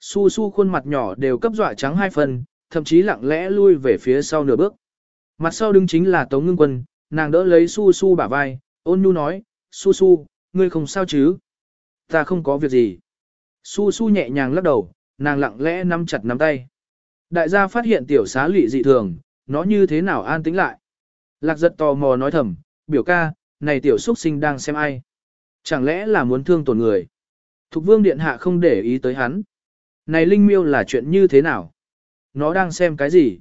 Su su khuôn mặt nhỏ đều cấp dọa trắng hai phần, thậm chí lặng lẽ lui về phía sau nửa bước. Mặt sau đứng chính là Tống Ngưng Quân, nàng đỡ lấy Su Su bả vai, ôn nhu nói, Su Su, ngươi không sao chứ? Ta không có việc gì. Su Su nhẹ nhàng lắc đầu, nàng lặng lẽ nắm chặt nắm tay. Đại gia phát hiện tiểu xá lị dị thường, nó như thế nào an tĩnh lại. Lạc giật tò mò nói thầm, biểu ca, này tiểu xuất sinh đang xem ai. Chẳng lẽ là muốn thương tổn người. Thục vương điện hạ không để ý tới hắn. Này linh miêu là chuyện như thế nào? Nó đang xem cái gì?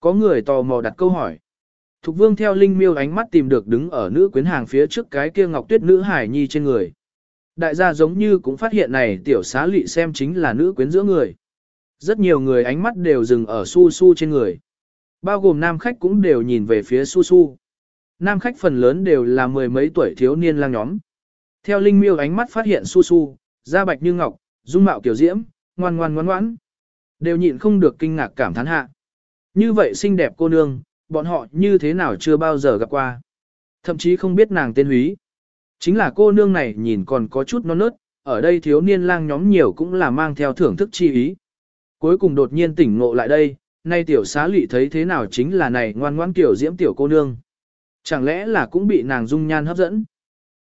Có người tò mò đặt câu hỏi. Thục vương theo linh miêu ánh mắt tìm được đứng ở nữ quyến hàng phía trước cái kia ngọc tuyết nữ hải nhi trên người. Đại gia giống như cũng phát hiện này tiểu xá lị xem chính là nữ quyến giữa người. Rất nhiều người ánh mắt đều dừng ở su su trên người. Bao gồm nam khách cũng đều nhìn về phía su su. Nam khách phần lớn đều là mười mấy tuổi thiếu niên lang nhóm. Theo linh miêu ánh mắt phát hiện su su, da bạch như ngọc, dung mạo kiểu diễm, ngoan ngoan ngoan ngoãn. Đều nhịn không được kinh ngạc cảm thán hạ. Như vậy xinh đẹp cô nương, bọn họ như thế nào chưa bao giờ gặp qua. Thậm chí không biết nàng tên húy. Chính là cô nương này nhìn còn có chút non nớt, ở đây thiếu niên lang nhóm nhiều cũng là mang theo thưởng thức chi ý. Cuối cùng đột nhiên tỉnh ngộ lại đây, nay tiểu xá lị thấy thế nào chính là này ngoan ngoan tiểu diễm tiểu cô nương. Chẳng lẽ là cũng bị nàng dung nhan hấp dẫn?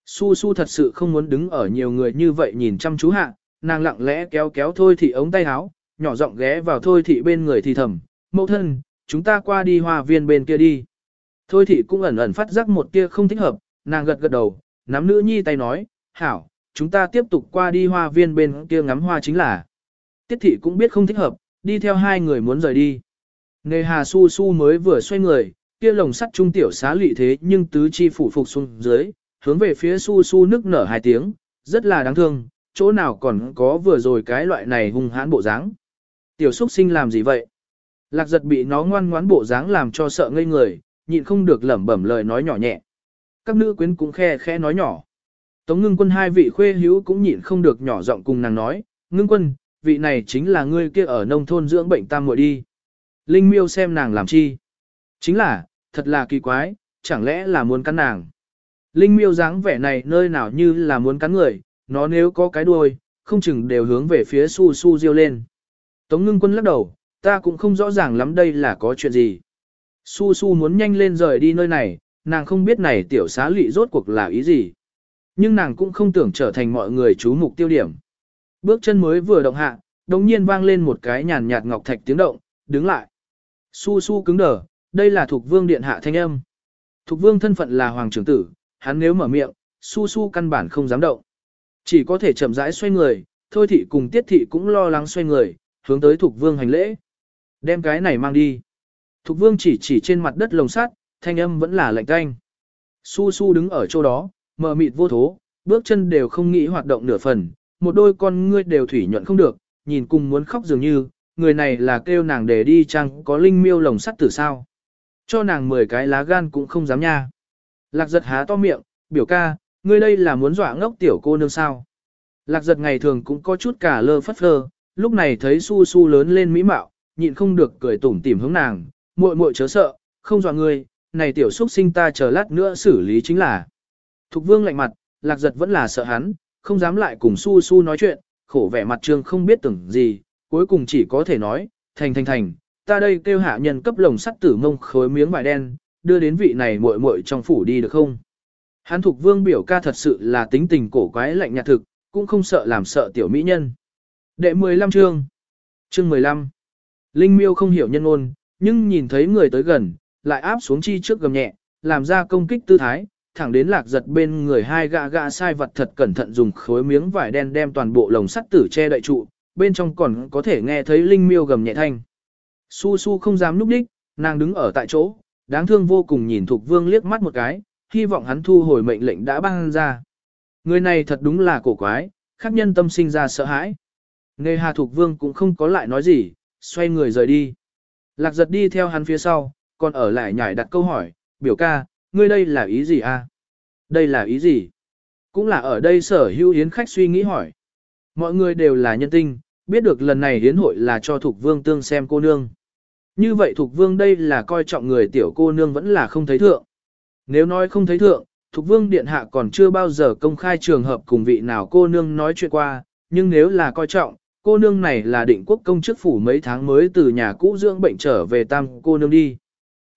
Su su thật sự không muốn đứng ở nhiều người như vậy nhìn chăm chú hạ, nàng lặng lẽ kéo kéo thôi thị ống tay áo, nhỏ giọng ghé vào thôi thị bên người thì thầm, mẫu thân, chúng ta qua đi hoa viên bên kia đi. Thôi thị cũng ẩn ẩn phát giác một kia không thích hợp, nàng gật gật đầu, nắm nữ nhi tay nói, hảo, chúng ta tiếp tục qua đi hoa viên bên kia ngắm hoa chính là. Tiết thị cũng biết không thích hợp, đi theo hai người muốn rời đi. Nề hà su su mới vừa xoay người, kia lồng sắt trung tiểu xá lị thế nhưng tứ chi phủ phục xuống dưới, hướng về phía su su nức nở hai tiếng, rất là đáng thương, chỗ nào còn có vừa rồi cái loại này hung hãn bộ dáng. Tiểu xúc sinh làm gì vậy? Lạc giật bị nó ngoan ngoãn bộ dáng làm cho sợ ngây người, nhịn không được lẩm bẩm lời nói nhỏ nhẹ. Các nữ quyến cũng khe khe nói nhỏ. Tống ngưng quân hai vị khuê hữu cũng nhịn không được nhỏ giọng cùng nàng nói, ngưng quân, vị này chính là ngươi kia ở nông thôn dưỡng bệnh tam muội đi. Linh miêu xem nàng làm chi. Chính là, thật là kỳ quái, chẳng lẽ là muốn cắn nàng. Linh miêu dáng vẻ này nơi nào như là muốn cắn người, nó nếu có cái đuôi, không chừng đều hướng về phía su su riêu lên. Tống ngưng quân lắc đầu, ta cũng không rõ ràng lắm đây là có chuyện gì. Su su muốn nhanh lên rời đi nơi này, nàng không biết này tiểu xá lụy rốt cuộc là ý gì. Nhưng nàng cũng không tưởng trở thành mọi người chú mục tiêu điểm. Bước chân mới vừa động hạ, đồng nhiên vang lên một cái nhàn nhạt ngọc thạch tiếng động, đứng lại. Su su cứng đờ, đây là thuộc vương điện hạ thanh âm. Thục vương thân phận là hoàng trưởng tử, hắn nếu mở miệng, su su căn bản không dám động. Chỉ có thể chậm rãi xoay người, thôi thị cùng tiết thị cũng lo lắng xoay người, hướng tới thục vương hành lễ. Đem cái này mang đi. Thục vương chỉ chỉ trên mặt đất lồng sắt, thanh âm vẫn là lạnh canh. Su su đứng ở chỗ đó, mờ mịt vô thố, bước chân đều không nghĩ hoạt động nửa phần, một đôi con ngươi đều thủy nhuận không được, nhìn cùng muốn khóc dường như, người này là kêu nàng để đi chăng có linh miêu lồng sắt từ sao. Cho nàng 10 cái lá gan cũng không dám nha. Lạc giật há to miệng, biểu ca, ngươi đây là muốn dọa ngốc tiểu cô nương sao. Lạc giật ngày thường cũng có chút cả lơ phất phơ, lúc này thấy su su lớn lên mỹ mạo, nhịn không được cười tủm tỉm hướng nàng, muội muội chớ sợ, không dọa ngươi, này tiểu xuất sinh ta chờ lát nữa xử lý chính là. Thục vương lạnh mặt, lạc giật vẫn là sợ hắn, không dám lại cùng su su nói chuyện, khổ vẻ mặt trương không biết tưởng gì, cuối cùng chỉ có thể nói, thành thành thành, ta đây kêu hạ nhân cấp lồng sắt tử mông khối miếng vải đen, đưa đến vị này muội muội trong phủ đi được không? Hắn thuộc vương biểu ca thật sự là tính tình cổ quái lạnh nhạt thực, cũng không sợ làm sợ tiểu mỹ nhân. Đệ 15 chương Chương 15 Linh miêu không hiểu nhân ôn, nhưng nhìn thấy người tới gần, lại áp xuống chi trước gầm nhẹ, làm ra công kích tư thái, thẳng đến lạc giật bên người hai gã gã sai vật thật cẩn thận dùng khối miếng vải đen đem toàn bộ lồng sắt tử che đậy trụ, bên trong còn có thể nghe thấy linh miêu gầm nhẹ thanh. Su su không dám núp đích, nàng đứng ở tại chỗ, đáng thương vô cùng nhìn Thục Vương liếc mắt một cái, hy vọng hắn thu hồi mệnh lệnh đã ban ra. Người này thật đúng là cổ quái, khác nhân tâm sinh ra sợ hãi. Nghe Hà Thục Vương cũng không có lại nói gì, xoay người rời đi. Lạc giật đi theo hắn phía sau, còn ở lại nhảy đặt câu hỏi, biểu ca, ngươi đây là ý gì a? Đây là ý gì? Cũng là ở đây sở hữu hiến khách suy nghĩ hỏi. Mọi người đều là nhân tinh, biết được lần này hiến hội là cho Thục Vương tương xem cô nương. Như vậy Thục Vương đây là coi trọng người tiểu cô nương vẫn là không thấy thượng. Nếu nói không thấy thượng, Thục Vương Điện Hạ còn chưa bao giờ công khai trường hợp cùng vị nào cô nương nói chuyện qua, nhưng nếu là coi trọng, cô nương này là định quốc công chức phủ mấy tháng mới từ nhà cũ dưỡng bệnh trở về tam cô nương đi.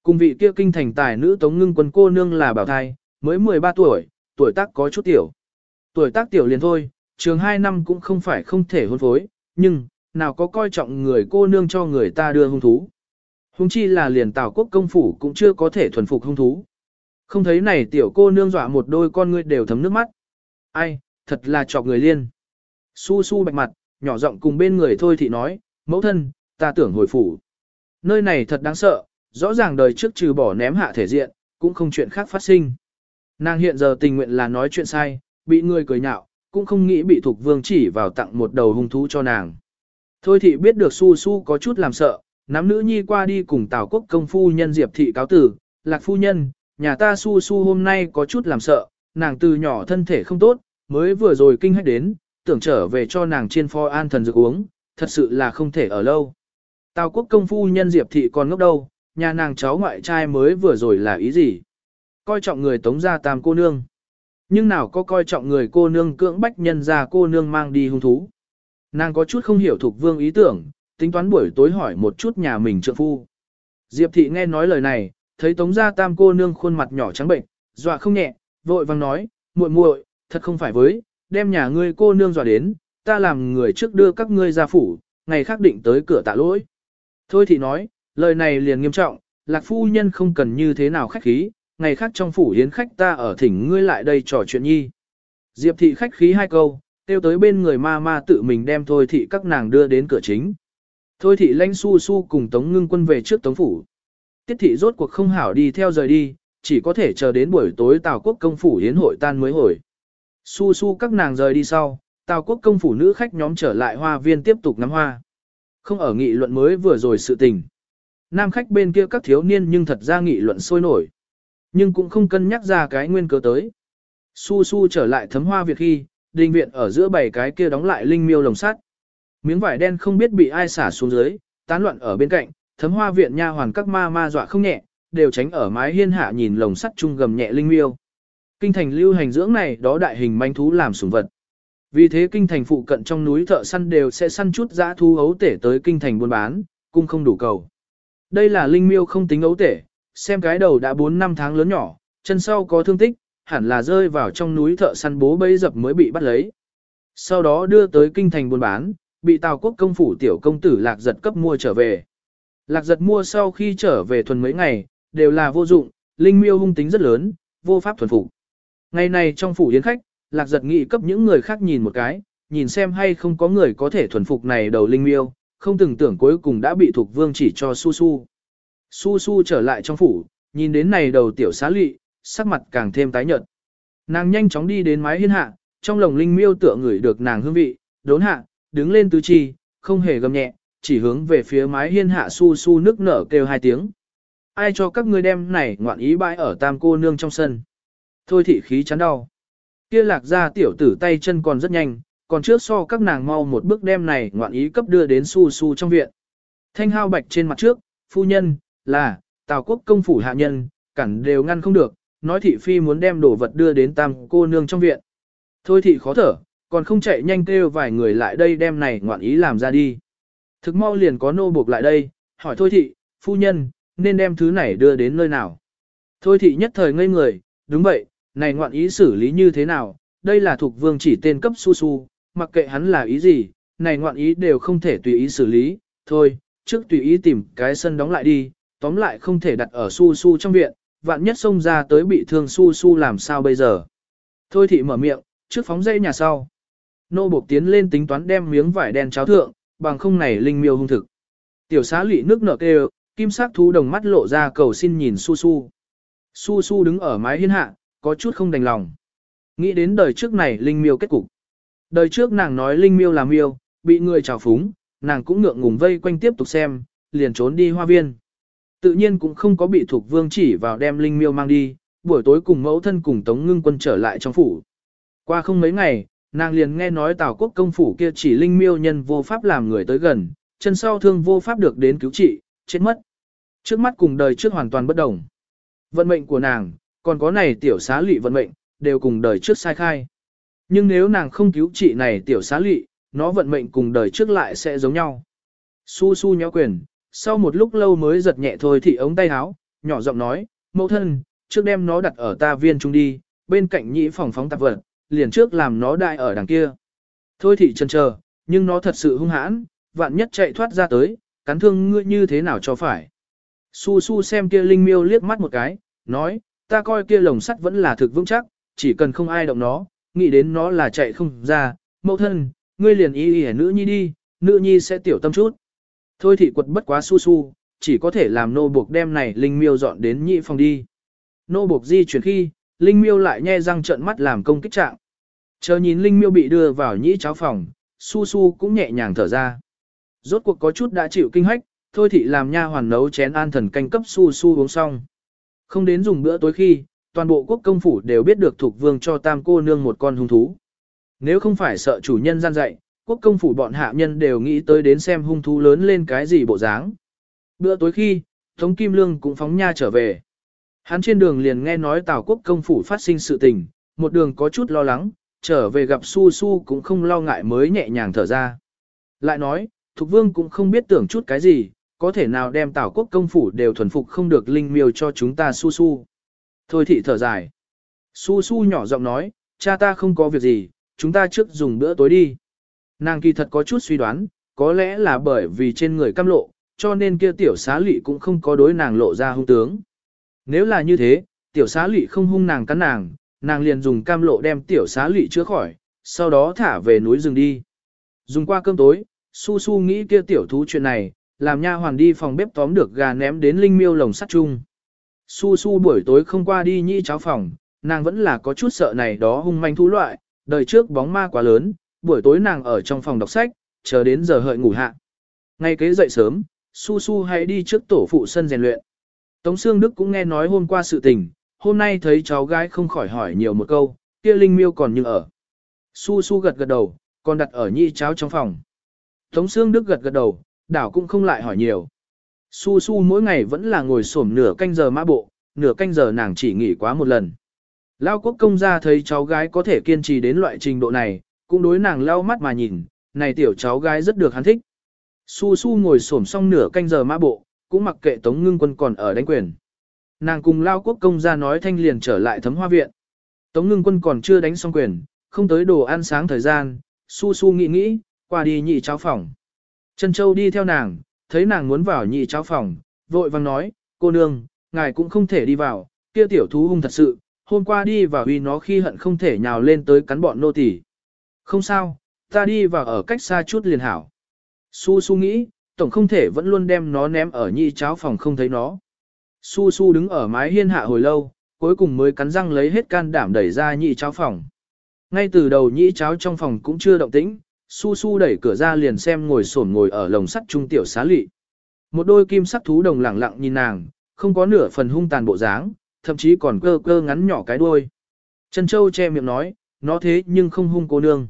Cùng vị kia kinh thành tài nữ tống ngưng quân cô nương là bảo thai, mới 13 tuổi, tuổi tác có chút tiểu. Tuổi tác tiểu liền thôi, trường 2 năm cũng không phải không thể hôn phối, nhưng, nào có coi trọng người cô nương cho người ta đưa hung thú. Hung chi là liền tào quốc công phủ cũng chưa có thể thuần phục hung thú. Không thấy này tiểu cô nương dọa một đôi con ngươi đều thấm nước mắt. Ai, thật là chọc người liên. Su su bạch mặt, nhỏ giọng cùng bên người thôi thì nói, mẫu thân, ta tưởng hồi phủ. Nơi này thật đáng sợ, rõ ràng đời trước trừ bỏ ném hạ thể diện, cũng không chuyện khác phát sinh. Nàng hiện giờ tình nguyện là nói chuyện sai, bị người cười nhạo, cũng không nghĩ bị thuộc vương chỉ vào tặng một đầu hung thú cho nàng. Thôi thì biết được su su có chút làm sợ, nắm nữ nhi qua đi cùng tào quốc công phu nhân diệp thị cáo tử, lạc phu nhân, nhà ta su su hôm nay có chút làm sợ, nàng từ nhỏ thân thể không tốt, mới vừa rồi kinh hách đến, tưởng trở về cho nàng chiên pho an thần dược uống, thật sự là không thể ở lâu. Tào quốc công phu nhân diệp thị còn ngốc đâu, nhà nàng cháu ngoại trai mới vừa rồi là ý gì? Coi trọng người tống gia tam cô nương. Nhưng nào có coi trọng người cô nương cưỡng bách nhân ra cô nương mang đi hung thú. Nàng có chút không hiểu thuộc vương ý tưởng, tính toán buổi tối hỏi một chút nhà mình trượng phu. Diệp thị nghe nói lời này, thấy tống gia tam cô nương khuôn mặt nhỏ trắng bệnh, dọa không nhẹ, vội vàng nói, muội muội, thật không phải với, đem nhà ngươi cô nương dọa đến, ta làm người trước đưa các ngươi ra phủ, ngày khác định tới cửa tạ lỗi. Thôi thì nói, lời này liền nghiêm trọng, lạc phu nhân không cần như thế nào khách khí, ngày khác trong phủ hiến khách ta ở thỉnh ngươi lại đây trò chuyện nhi. Diệp thị khách khí hai câu, tiêu tới bên người ma ma tự mình đem thôi thị các nàng đưa đến cửa chính. Thôi thị lanh su su cùng tống ngưng quân về trước tống phủ. Tiết thị rốt cuộc không hảo đi theo rời đi, chỉ có thể chờ đến buổi tối Tào quốc công phủ hiến hội tan mới hồi. Su su các nàng rời đi sau, Tào quốc công phủ nữ khách nhóm trở lại hoa viên tiếp tục ngắm hoa. Không ở nghị luận mới vừa rồi sự tình. Nam khách bên kia các thiếu niên nhưng thật ra nghị luận sôi nổi. Nhưng cũng không cân nhắc ra cái nguyên cớ tới. Su su trở lại thấm hoa việc khi, đình viện ở giữa bảy cái kia đóng lại linh miêu lồng sắt. Miếng vải đen không biết bị ai xả xuống dưới, tán loạn ở bên cạnh, thấm hoa viện nha hoàn các ma ma dọa không nhẹ, đều tránh ở mái hiên hạ nhìn lồng sắt chung gầm nhẹ linh miêu. Kinh thành lưu hành dưỡng này đó đại hình manh thú làm sủng vật. Vì thế kinh thành phụ cận trong núi thợ săn đều sẽ săn chút dã thú ấu tể tới kinh thành buôn bán, cung không đủ cầu. Đây là linh miêu không tính ấu tể, xem cái đầu đã 4 năm tháng lớn nhỏ, chân sau có thương tích, hẳn là rơi vào trong núi thợ săn bố bấy dập mới bị bắt lấy. Sau đó đưa tới kinh thành buôn bán, bị Tào quốc công phủ tiểu công tử lạc giật cấp mua trở về. Lạc giật mua sau khi trở về thuần mấy ngày, đều là vô dụng, linh miêu hung tính rất lớn, vô pháp thuần phục. Ngày này trong phủ yến khách, lạc giật nghị cấp những người khác nhìn một cái, nhìn xem hay không có người có thể thuần phục này đầu linh miêu, không từng tưởng cuối cùng đã bị thuộc vương chỉ cho su su. Su su trở lại trong phủ, nhìn đến này đầu tiểu xá lị, sắc mặt càng thêm tái nhợt. Nàng nhanh chóng đi đến mái hiên hạ, trong lòng linh miêu tựa ngửi được nàng hương vị, đốn hạ, đứng lên tứ chi, không hề gầm nhẹ, chỉ hướng về phía mái hiên hạ su su nức nở kêu hai tiếng. Ai cho các ngươi đem này ngoạn ý bãi ở tam cô nương trong sân. Thôi thị khí chán đau. Kia lạc ra tiểu tử tay chân còn rất nhanh, còn trước so các nàng mau một bước đem này ngoạn ý cấp đưa đến su su trong viện. Thanh hao bạch trên mặt trước, phu nhân, là, tào quốc công phủ hạ nhân, cản đều ngăn không được, nói thị phi muốn đem đồ vật đưa đến tam cô nương trong viện. Thôi thị khó thở, còn không chạy nhanh kêu vài người lại đây đem này ngoạn ý làm ra đi. Thực mau liền có nô buộc lại đây, hỏi thôi thị, phu nhân, nên đem thứ này đưa đến nơi nào. Thôi thị nhất thời ngây người, đúng vậy, này ngoạn ý xử lý như thế nào, đây là thuộc vương chỉ tên cấp su su, mặc kệ hắn là ý gì, này ngoạn ý đều không thể tùy ý xử lý, thôi, trước tùy ý tìm cái sân đóng lại đi, tóm lại không thể đặt ở su su trong viện, vạn nhất xông ra tới bị thương su su làm sao bây giờ. Thôi thị mở miệng, trước phóng dây nhà sau. Nô buộc tiến lên tính toán đem miếng vải đen cháo thượng, bằng không này linh miêu hung thực. Tiểu xá lị nước nở kêu, kim sắc thú đồng mắt lộ ra cầu xin nhìn su su. Su su đứng ở mái hiên hạ, có chút không đành lòng. Nghĩ đến đời trước này linh miêu kết cục. Đời trước nàng nói linh miêu là miêu, bị người trào phúng, nàng cũng ngượng ngùng vây quanh tiếp tục xem, liền trốn đi hoa viên. Tự nhiên cũng không có bị thuộc vương chỉ vào đem linh miêu mang đi, buổi tối cùng mẫu thân cùng tống ngưng quân trở lại trong phủ. Qua không mấy ngày, nàng liền nghe nói tào quốc công phủ kia chỉ linh miêu nhân vô pháp làm người tới gần, chân sau thương vô pháp được đến cứu trị, chết mất. Trước mắt cùng đời trước hoàn toàn bất đồng. Vận mệnh của nàng, còn có này tiểu xá lị vận mệnh, đều cùng đời trước sai khai. Nhưng nếu nàng không cứu trị này tiểu xá lị, nó vận mệnh cùng đời trước lại sẽ giống nhau. Su su nhéo quyền, sau một lúc lâu mới giật nhẹ thôi thì ống tay áo, nhỏ giọng nói, mẫu thân, trước đem nó đặt ở ta viên trung đi, bên cạnh nhĩ phòng phóng tạp vật, liền trước làm nó đại ở đằng kia. Thôi thị chân chờ, nhưng nó thật sự hung hãn, vạn nhất chạy thoát ra tới, cắn thương ngươi như thế nào cho phải. Su su xem kia linh miêu liếc mắt một cái, nói, ta coi kia lồng sắt vẫn là thực vững chắc, chỉ cần không ai động nó, nghĩ đến nó là chạy không ra, mẫu thân, ngươi liền y y nữ nhi đi, nữ nhi sẽ tiểu tâm chút. Thôi thị quật bất quá su su, chỉ có thể làm nô buộc đem này linh miêu dọn đến nhị phòng đi. Nô buộc di chuyển khi, linh miêu lại nhe răng trợn mắt làm công kích trạng. Chờ nhìn linh miêu bị đưa vào nhĩ cháo phòng, su su cũng nhẹ nhàng thở ra. Rốt cuộc có chút đã chịu kinh hách, thôi thị làm nha hoàn nấu chén an thần canh cấp su su uống xong. Không đến dùng bữa tối khi, toàn bộ quốc công phủ đều biết được thuộc vương cho tam cô nương một con hung thú. Nếu không phải sợ chủ nhân gian dạy, quốc công phủ bọn hạ nhân đều nghĩ tới đến xem hung thú lớn lên cái gì bộ dáng. Bữa tối khi, Tống Kim Lương cũng phóng nha trở về. Hắn trên đường liền nghe nói Tào quốc công phủ phát sinh sự tình, một đường có chút lo lắng, trở về gặp Su Su cũng không lo ngại mới nhẹ nhàng thở ra. Lại nói, Thục Vương cũng không biết tưởng chút cái gì, có thể nào đem Tào quốc công phủ đều thuần phục không được linh miêu cho chúng ta Su Su. Thôi thị thở dài. Su Su nhỏ giọng nói, cha ta không có việc gì, chúng ta trước dùng bữa tối đi. Nàng kỳ thật có chút suy đoán, có lẽ là bởi vì trên người cam lộ, cho nên kia tiểu xá lị cũng không có đối nàng lộ ra hung tướng. Nếu là như thế, tiểu xá lị không hung nàng cắn nàng, nàng liền dùng cam lộ đem tiểu xá lị chữa khỏi, sau đó thả về núi rừng đi. Dùng qua cơm tối, su su nghĩ kia tiểu thú chuyện này, làm nha hoàn đi phòng bếp tóm được gà ném đến linh miêu lồng sắt chung. Su su buổi tối không qua đi nhi cháo phòng, nàng vẫn là có chút sợ này đó hung manh thú loại, đời trước bóng ma quá lớn, buổi tối nàng ở trong phòng đọc sách, chờ đến giờ hợi ngủ hạ. Ngay kế dậy sớm, Su Su hãy đi trước tổ phụ sân rèn luyện. Tống Sương Đức cũng nghe nói hôm qua sự tình, hôm nay thấy cháu gái không khỏi hỏi nhiều một câu, kia Linh Miêu còn như ở. Su Su gật gật đầu, còn đặt ở nhi cháo trong phòng. Tống Sương Đức gật gật đầu, đảo cũng không lại hỏi nhiều. Su Su mỗi ngày vẫn là ngồi xổm nửa canh giờ mã bộ, nửa canh giờ nàng chỉ nghỉ quá một lần. Lao quốc công gia thấy cháu gái có thể kiên trì đến loại trình độ này, cũng đối nàng lao mắt mà nhìn, này tiểu cháu gái rất được hắn thích. Su su ngồi xổm xong nửa canh giờ mã bộ, cũng mặc kệ Tống Ngưng Quân còn ở đánh quyền. Nàng cùng Lao Quốc công ra nói thanh liền trở lại thấm hoa viện. Tống Ngưng Quân còn chưa đánh xong quyền, không tới đồ ăn sáng thời gian, Su Su nghĩ nghĩ, qua đi nhị cháo phòng. Trân Châu đi theo nàng, thấy nàng muốn vào nhị cháo phòng, vội vàng nói, cô nương, ngài cũng không thể đi vào, kia tiểu thú hung thật sự, hôm qua đi vào vì nó khi hận không thể nhào lên tới cắn bọn nô tỳ. Không sao, ta đi vào ở cách xa chút liền hảo. Su Su nghĩ, tổng không thể vẫn luôn đem nó ném ở nhị cháo phòng không thấy nó. Su Su đứng ở mái hiên hạ hồi lâu, cuối cùng mới cắn răng lấy hết can đảm đẩy ra nhị cháo phòng. Ngay từ đầu nhị cháo trong phòng cũng chưa động tĩnh, Su Su đẩy cửa ra liền xem ngồi sổn ngồi ở lồng sắt trung tiểu xá lị. Một đôi kim sắc thú đồng lẳng lặng nhìn nàng, không có nửa phần hung tàn bộ dáng, thậm chí còn cơ cơ ngắn nhỏ cái đuôi. Trần Châu che miệng nói, nó thế nhưng không hung cô nương.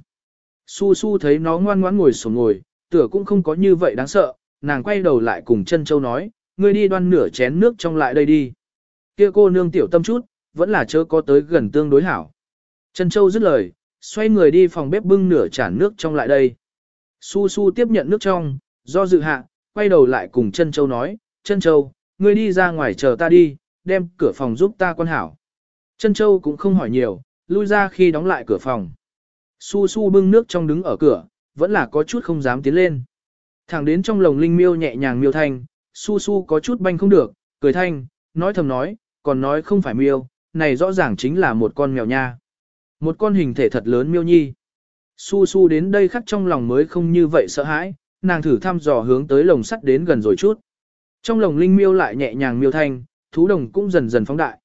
Su Su thấy nó ngoan ngoãn ngồi sổn ngồi, tựa cũng không có như vậy đáng sợ, nàng quay đầu lại cùng chân châu nói, ngươi đi đoan nửa chén nước trong lại đây đi. Kia cô nương tiểu tâm chút, vẫn là chớ có tới gần tương đối hảo. Chân châu dứt lời, xoay người đi phòng bếp bưng nửa chản nước trong lại đây. Su su tiếp nhận nước trong, do dự hạ, quay đầu lại cùng chân châu nói, chân châu, ngươi đi ra ngoài chờ ta đi, đem cửa phòng giúp ta quan hảo. Chân châu cũng không hỏi nhiều, lui ra khi đóng lại cửa phòng. Su su bưng nước trong đứng ở cửa, vẫn là có chút không dám tiến lên. Thẳng đến trong lồng linh miêu nhẹ nhàng miêu thanh, su su có chút banh không được, cười thanh, nói thầm nói, còn nói không phải miêu, này rõ ràng chính là một con mèo nha. Một con hình thể thật lớn miêu nhi. Su su đến đây khắc trong lòng mới không như vậy sợ hãi, nàng thử thăm dò hướng tới lồng sắt đến gần rồi chút. Trong lồng linh miêu lại nhẹ nhàng miêu thanh, thú đồng cũng dần dần phóng đại.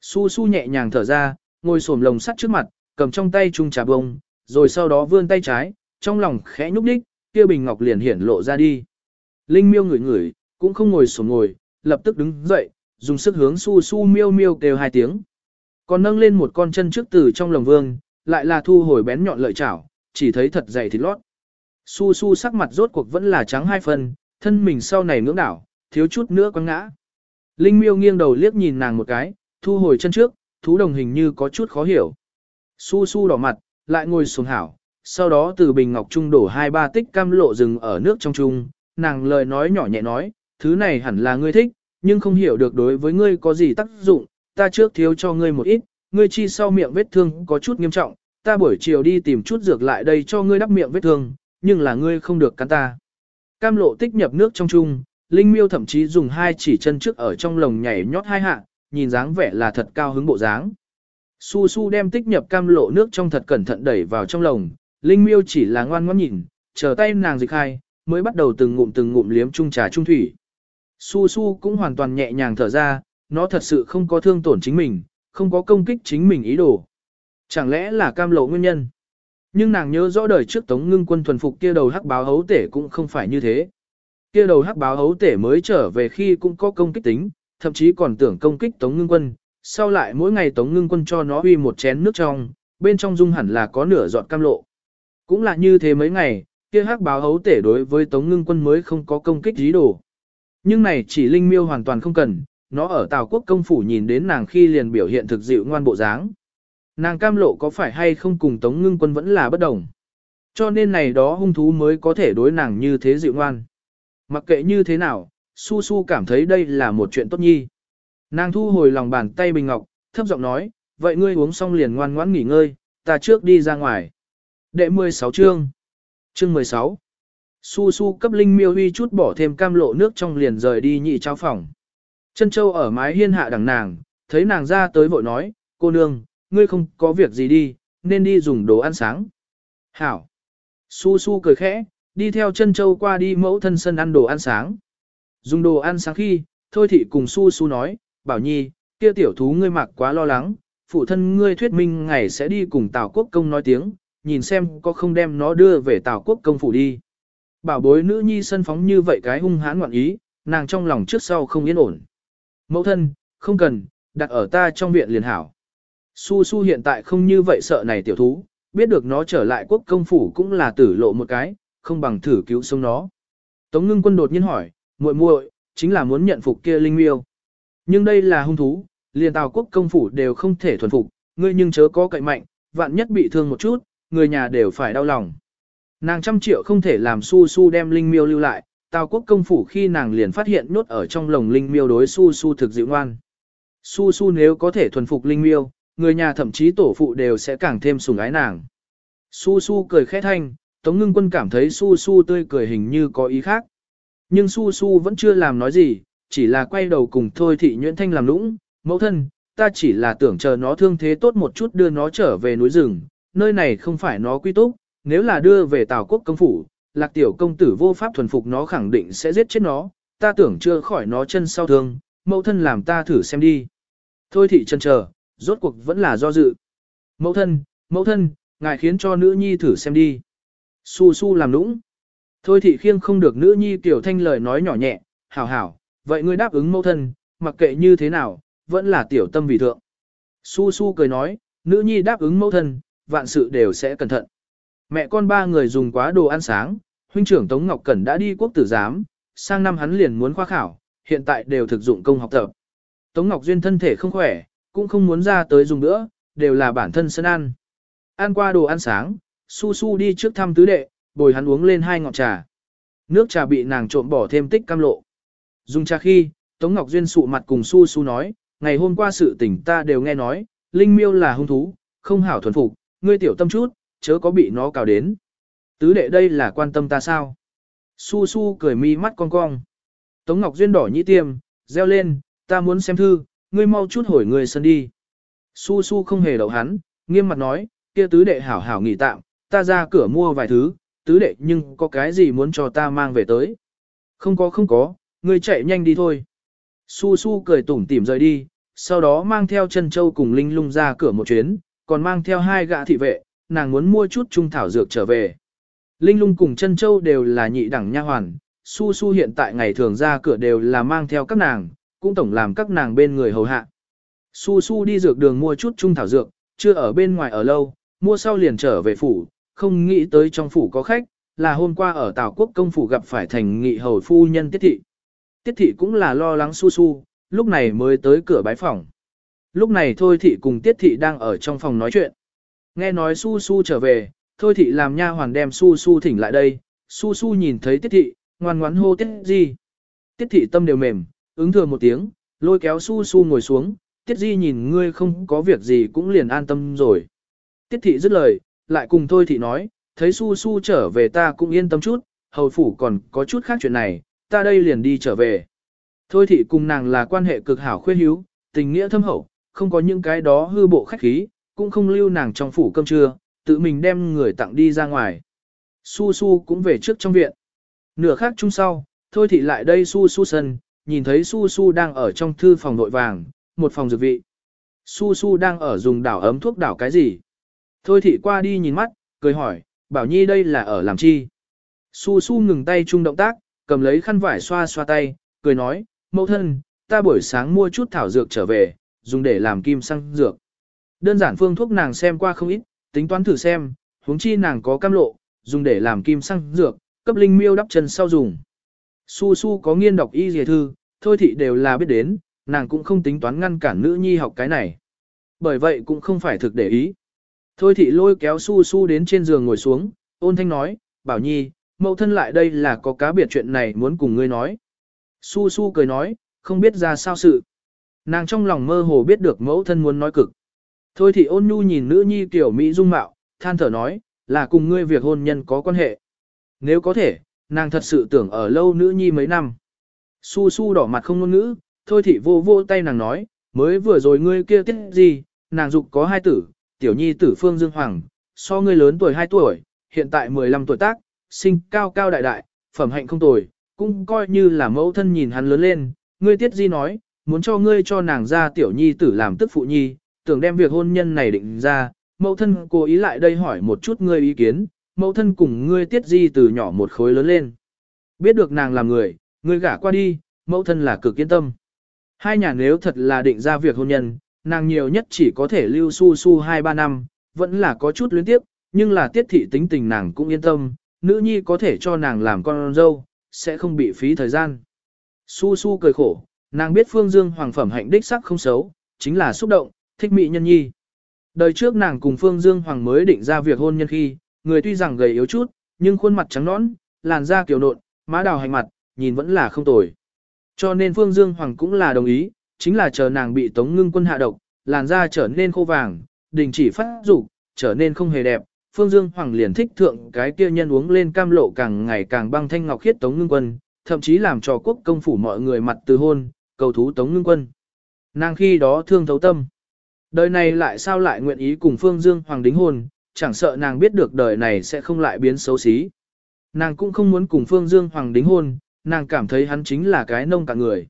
Su su nhẹ nhàng thở ra, ngồi xổm lồng sắt trước mặt, cầm trong tay chung trà bông, rồi sau đó vươn tay trái, trong lòng khẽ nhúc đích, kia bình ngọc liền hiển lộ ra đi. Linh miêu ngửi ngửi, cũng không ngồi sổ ngồi, lập tức đứng dậy, dùng sức hướng su su miêu miêu kêu hai tiếng. Còn nâng lên một con chân trước từ trong lồng vương, lại là thu hồi bén nhọn lợi chảo, chỉ thấy thật dày thịt lót. Su su sắc mặt rốt cuộc vẫn là trắng hai phần, thân mình sau này ngưỡng đảo, thiếu chút nữa quăng ngã. Linh miêu nghiêng đầu liếc nhìn nàng một cái, thu hồi chân trước, thú đồng hình như có chút khó hiểu. Su su đỏ mặt, lại ngồi xuống hảo, sau đó từ bình ngọc trung đổ hai ba tích cam lộ rừng ở nước trong trung, nàng lời nói nhỏ nhẹ nói, thứ này hẳn là ngươi thích, nhưng không hiểu được đối với ngươi có gì tác dụng, ta trước thiếu cho ngươi một ít, ngươi chi sau miệng vết thương có chút nghiêm trọng, ta buổi chiều đi tìm chút dược lại đây cho ngươi đắp miệng vết thương, nhưng là ngươi không được cắn ta. Cam lộ tích nhập nước trong chung, Linh Miêu thậm chí dùng hai chỉ chân trước ở trong lồng nhảy nhót hai hạ, nhìn dáng vẻ là thật cao hứng bộ dáng. Su Su đem tích nhập cam lộ nước trong thật cẩn thận đẩy vào trong lồng, Linh Miêu chỉ là ngoan ngoãn nhìn, chờ tay nàng dịch hai, mới bắt đầu từng ngụm từng ngụm liếm chung trà trung thủy. Su Su cũng hoàn toàn nhẹ nhàng thở ra, nó thật sự không có thương tổn chính mình, không có công kích chính mình ý đồ. Chẳng lẽ là cam lộ nguyên nhân? Nhưng nàng nhớ rõ đời trước Tống Ngưng quân thuần phục kia đầu hắc báo hấu tể cũng không phải như thế. Kia đầu hắc báo hấu tể mới trở về khi cũng có công kích tính, thậm chí còn tưởng công kích Tống Ngưng quân, sau lại mỗi ngày Tống Ngưng quân cho nó uy một chén nước trong, bên trong dung hẳn là có nửa giọt cam lộ. Cũng là như thế mấy ngày, kia hắc báo hấu tể đối với Tống Ngưng quân mới không có công kích dí đồ. Nhưng này chỉ Linh Miêu hoàn toàn không cần, nó ở Tào Quốc công phủ nhìn đến nàng khi liền biểu hiện thực dịu ngoan bộ dáng. Nàng cam lộ có phải hay không cùng Tống Ngưng quân vẫn là bất đồng. Cho nên này đó hung thú mới có thể đối nàng như thế dịu ngoan. Mặc kệ như thế nào, Su Su cảm thấy đây là một chuyện tốt nhi. Nàng thu hồi lòng bàn tay bình ngọc, thấp giọng nói, vậy ngươi uống xong liền ngoan ngoãn nghỉ ngơi, ta trước đi ra ngoài. Đệ 16 chương Chương 16 Su Su cấp Linh Miêu Huy chút bỏ thêm cam lộ nước trong liền rời đi nhị trao phòng. Chân Châu ở mái hiên hạ đằng nàng, thấy nàng ra tới vội nói, cô nương, ngươi không có việc gì đi, nên đi dùng đồ ăn sáng. Hảo. Su Su cười khẽ, đi theo chân Châu qua đi mẫu thân sân ăn đồ ăn sáng. Dùng đồ ăn sáng khi, Thôi thị cùng Su Su nói, bảo nhi, kia tiểu thú ngươi mặc quá lo lắng, phụ thân ngươi thuyết minh ngày sẽ đi cùng Tào Quốc Công nói tiếng, nhìn xem có không đem nó đưa về Tào Quốc Công phủ đi. Bảo bối nữ nhi sân phóng như vậy cái hung hãn ngoạn ý, nàng trong lòng trước sau không yên ổn. Mẫu thân, không cần, đặt ở ta trong viện liền hảo. Su Su hiện tại không như vậy sợ này tiểu thú, biết được nó trở lại quốc công phủ cũng là tử lộ một cái, không bằng thử cứu sống nó. Tống ngưng quân đột nhiên hỏi, muội muội, chính là muốn nhận phục kia linh miêu. Nhưng đây là hung thú, liền tào quốc công phủ đều không thể thuần phục, ngươi nhưng chớ có cậy mạnh, vạn nhất bị thương một chút, người nhà đều phải đau lòng. Nàng trăm triệu không thể làm su su đem linh miêu lưu lại, tào quốc công phủ khi nàng liền phát hiện nốt ở trong lồng linh miêu đối su su thực dịu ngoan. Su su nếu có thể thuần phục linh miêu, người nhà thậm chí tổ phụ đều sẽ càng thêm sủng ái nàng. Su su cười khẽ thanh, Tống ngưng quân cảm thấy su su tươi cười hình như có ý khác. Nhưng su su vẫn chưa làm nói gì, chỉ là quay đầu cùng thôi thị nhuyễn thanh làm lũng, mẫu thân, ta chỉ là tưởng chờ nó thương thế tốt một chút đưa nó trở về núi rừng, nơi này không phải nó quy túc, nếu là đưa về Tào quốc công phủ, lạc tiểu công tử vô pháp thuần phục nó khẳng định sẽ giết chết nó, ta tưởng chưa khỏi nó chân sau thương, mẫu thân làm ta thử xem đi. Thôi thị chân chờ, rốt cuộc vẫn là do dự. Mẫu thân, mẫu thân, ngài khiến cho nữ nhi thử xem đi. Su su làm nũng. Thôi thị khiêng không được nữ nhi tiểu thanh lời nói nhỏ nhẹ, hảo hảo, vậy ngươi đáp ứng mẫu thân, mặc kệ như thế nào, vẫn là tiểu tâm vì thượng. Su su cười nói, nữ nhi đáp ứng mẫu thân, vạn sự đều sẽ cẩn thận. Mẹ con ba người dùng quá đồ ăn sáng, huynh trưởng Tống Ngọc Cẩn đã đi quốc tử giám, sang năm hắn liền muốn khoa khảo, hiện tại đều thực dụng công học tập. Tống Ngọc Duyên thân thể không khỏe, cũng không muốn ra tới dùng nữa, đều là bản thân sân ăn. Ăn qua đồ ăn sáng, Su Su đi trước thăm tứ đệ, bồi hắn uống lên hai ngọn trà. Nước trà bị nàng trộm bỏ thêm tích cam lộ. Dùng trà khi, Tống Ngọc Duyên sụ mặt cùng Su Su nói, ngày hôm qua sự tình ta đều nghe nói, Linh Miêu là hung thú, không hảo thuần phục, ngươi tiểu tâm chút, chớ có bị nó cào đến. Tứ đệ đây là quan tâm ta sao? Su Su cười mi mắt cong cong. Tống Ngọc Duyên đỏ nhĩ tiêm, reo lên, ta muốn xem thư, ngươi mau chút hồi người sân đi. Su Su không hề đậu hắn, nghiêm mặt nói, kia tứ đệ hảo hảo nghỉ tạm, ta ra cửa mua vài thứ, tứ đệ nhưng có cái gì muốn cho ta mang về tới. Không có không có, ngươi chạy nhanh đi thôi. Su Su cười tủm tỉm rời đi, sau đó mang theo chân châu cùng Linh lung ra cửa một chuyến, còn mang theo hai gã thị vệ, nàng muốn mua chút trung thảo dược trở về. Linh lung cùng chân châu đều là nhị đẳng nha hoàn, Su Su hiện tại ngày thường ra cửa đều là mang theo các nàng, cũng tổng làm các nàng bên người hầu hạ. Su Su đi dược đường mua chút trung thảo dược, chưa ở bên ngoài ở lâu, mua sau liền trở về phủ, không nghĩ tới trong phủ có khách, là hôm qua ở Tào Quốc công phủ gặp phải thành nghị hầu phu nhân Tiết Thị. Tiết Thị cũng là lo lắng Su Su, lúc này mới tới cửa bái phòng. Lúc này Thôi Thị cùng Tiết Thị đang ở trong phòng nói chuyện. Nghe nói Su Su trở về, Thôi thị làm nha hoàn đem su su thỉnh lại đây, su su nhìn thấy tiết thị, ngoan ngoãn hô tiết di. Tiết thị tâm đều mềm, ứng thừa một tiếng, lôi kéo su su ngồi xuống, tiết di nhìn ngươi không có việc gì cũng liền an tâm rồi. Tiết thị dứt lời, lại cùng thôi thị nói, thấy su su trở về ta cũng yên tâm chút, hầu phủ còn có chút khác chuyện này, ta đây liền đi trở về. Thôi thị cùng nàng là quan hệ cực hảo khuyên hiếu, tình nghĩa thâm hậu, không có những cái đó hư bộ khách khí, cũng không lưu nàng trong phủ cơm trưa, tự mình đem người tặng đi ra ngoài. Su Su cũng về trước trong viện. Nửa khác chung sau, thôi thị lại đây Su Su sân, nhìn thấy Su Su đang ở trong thư phòng nội vàng, một phòng dược vị. Su Su đang ở dùng đảo ấm thuốc đảo cái gì? Thôi thị qua đi nhìn mắt, cười hỏi, bảo nhi đây là ở làm chi? Su Su ngừng tay chung động tác, cầm lấy khăn vải xoa xoa tay, cười nói, mẫu thân, ta buổi sáng mua chút thảo dược trở về, dùng để làm kim xăng dược. Đơn giản phương thuốc nàng xem qua không ít, tính toán thử xem, huống chi nàng có cam lộ, dùng để làm kim xăng dược, cấp linh miêu đắp chân sau dùng. Su Su có nghiên đọc y dề thư, thôi thị đều là biết đến, nàng cũng không tính toán ngăn cản nữ nhi học cái này. Bởi vậy cũng không phải thực để ý. Thôi thị lôi kéo Su Su đến trên giường ngồi xuống, ôn thanh nói, bảo nhi, mẫu thân lại đây là có cá biệt chuyện này muốn cùng ngươi nói. Su Su cười nói, không biết ra sao sự. Nàng trong lòng mơ hồ biết được mẫu thân muốn nói cực. Thôi thì ôn nhu nhìn nữ nhi tiểu Mỹ dung mạo, than thở nói, là cùng ngươi việc hôn nhân có quan hệ. Nếu có thể, nàng thật sự tưởng ở lâu nữ nhi mấy năm. Su su đỏ mặt không ngôn ngữ, thôi thì vô vô tay nàng nói, mới vừa rồi ngươi kia tiết gì, nàng dục có hai tử, tiểu nhi tử phương dương hoàng, so ngươi lớn tuổi 2 tuổi, hiện tại 15 tuổi tác, sinh cao cao đại đại, phẩm hạnh không tồi, cũng coi như là mẫu thân nhìn hắn lớn lên, ngươi tiết di nói, muốn cho ngươi cho nàng ra tiểu nhi tử làm tức phụ nhi, tưởng đem việc hôn nhân này định ra, mẫu thân cố ý lại đây hỏi một chút ngươi ý kiến, mẫu thân cùng ngươi tiết di từ nhỏ một khối lớn lên. Biết được nàng làm người, ngươi gả qua đi, mẫu thân là cực kiên tâm. Hai nhà nếu thật là định ra việc hôn nhân, nàng nhiều nhất chỉ có thể lưu su su 2-3 năm, vẫn là có chút luyến tiếp, nhưng là tiết thị tính tình nàng cũng yên tâm, nữ nhi có thể cho nàng làm con dâu, sẽ không bị phí thời gian. Su su cười khổ, nàng biết phương dương hoàng phẩm hạnh đích sắc không xấu, chính là xúc động, thích mỹ nhân nhi. Đời trước nàng cùng Phương Dương Hoàng mới định ra việc hôn nhân khi, người tuy rằng gầy yếu chút, nhưng khuôn mặt trắng nõn, làn da kiều nộn, má đào hành mặt, nhìn vẫn là không tồi. Cho nên Phương Dương Hoàng cũng là đồng ý, chính là chờ nàng bị Tống Ngưng Quân hạ độc, làn da trở nên khô vàng, đình chỉ phát dục, trở nên không hề đẹp. Phương Dương Hoàng liền thích thượng cái kia nhân uống lên cam lộ càng ngày càng băng thanh ngọc khiết Tống Ngưng Quân, thậm chí làm cho quốc công phủ mọi người mặt từ hôn, cầu thú Tống Ngưng Quân. Nàng khi đó thương thấu tâm. Đời này lại sao lại nguyện ý cùng Phương Dương Hoàng đính hôn, chẳng sợ nàng biết được đời này sẽ không lại biến xấu xí. Nàng cũng không muốn cùng Phương Dương Hoàng đính hôn, nàng cảm thấy hắn chính là cái nông cả người.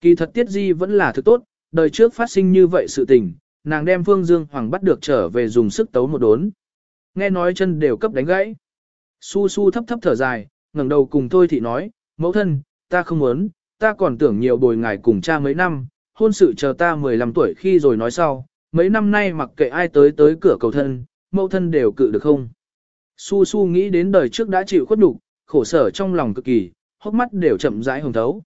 Kỳ thật Tiết Di vẫn là thứ tốt, đời trước phát sinh như vậy sự tình, nàng đem Phương Dương Hoàng bắt được trở về dùng sức tấu một đốn. Nghe nói chân đều cấp đánh gãy. Su su thấp thấp thở dài, ngẩng đầu cùng thôi thì nói, mẫu thân, ta không muốn, ta còn tưởng nhiều bồi ngài cùng cha mấy năm, hôn sự chờ ta 15 tuổi khi rồi nói sau, mấy năm nay mặc kệ ai tới tới cửa cầu thân, mẫu thân đều cự được không. Su su nghĩ đến đời trước đã chịu khuất nhục, khổ sở trong lòng cực kỳ, hốc mắt đều chậm rãi hồng thấu.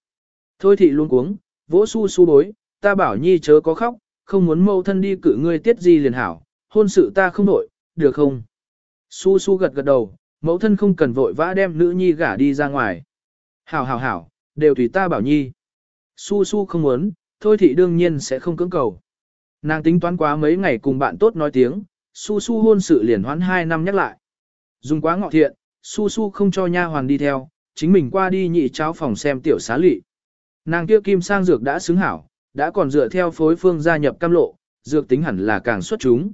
Thôi thị luôn cuống, vỗ su su bối, ta bảo nhi chớ có khóc, không muốn mẫu thân đi cự ngươi tiết gì liền hảo, hôn sự ta không nội, được không? Su su gật gật đầu, mẫu thân không cần vội vã đem nữ nhi gả đi ra ngoài. Hảo hảo hảo, đều tùy ta bảo nhi. Su su không muốn, thôi thì đương nhiên sẽ không cưỡng cầu. Nàng tính toán quá mấy ngày cùng bạn tốt nói tiếng, su su hôn sự liền hoãn 2 năm nhắc lại. Dùng quá ngọ thiện, su su không cho nha hoàn đi theo, chính mình qua đi nhị cháo phòng xem tiểu xá lị. Nàng kia kim sang dược đã xứng hảo, đã còn dựa theo phối phương gia nhập cam lộ, dược tính hẳn là càng xuất chúng.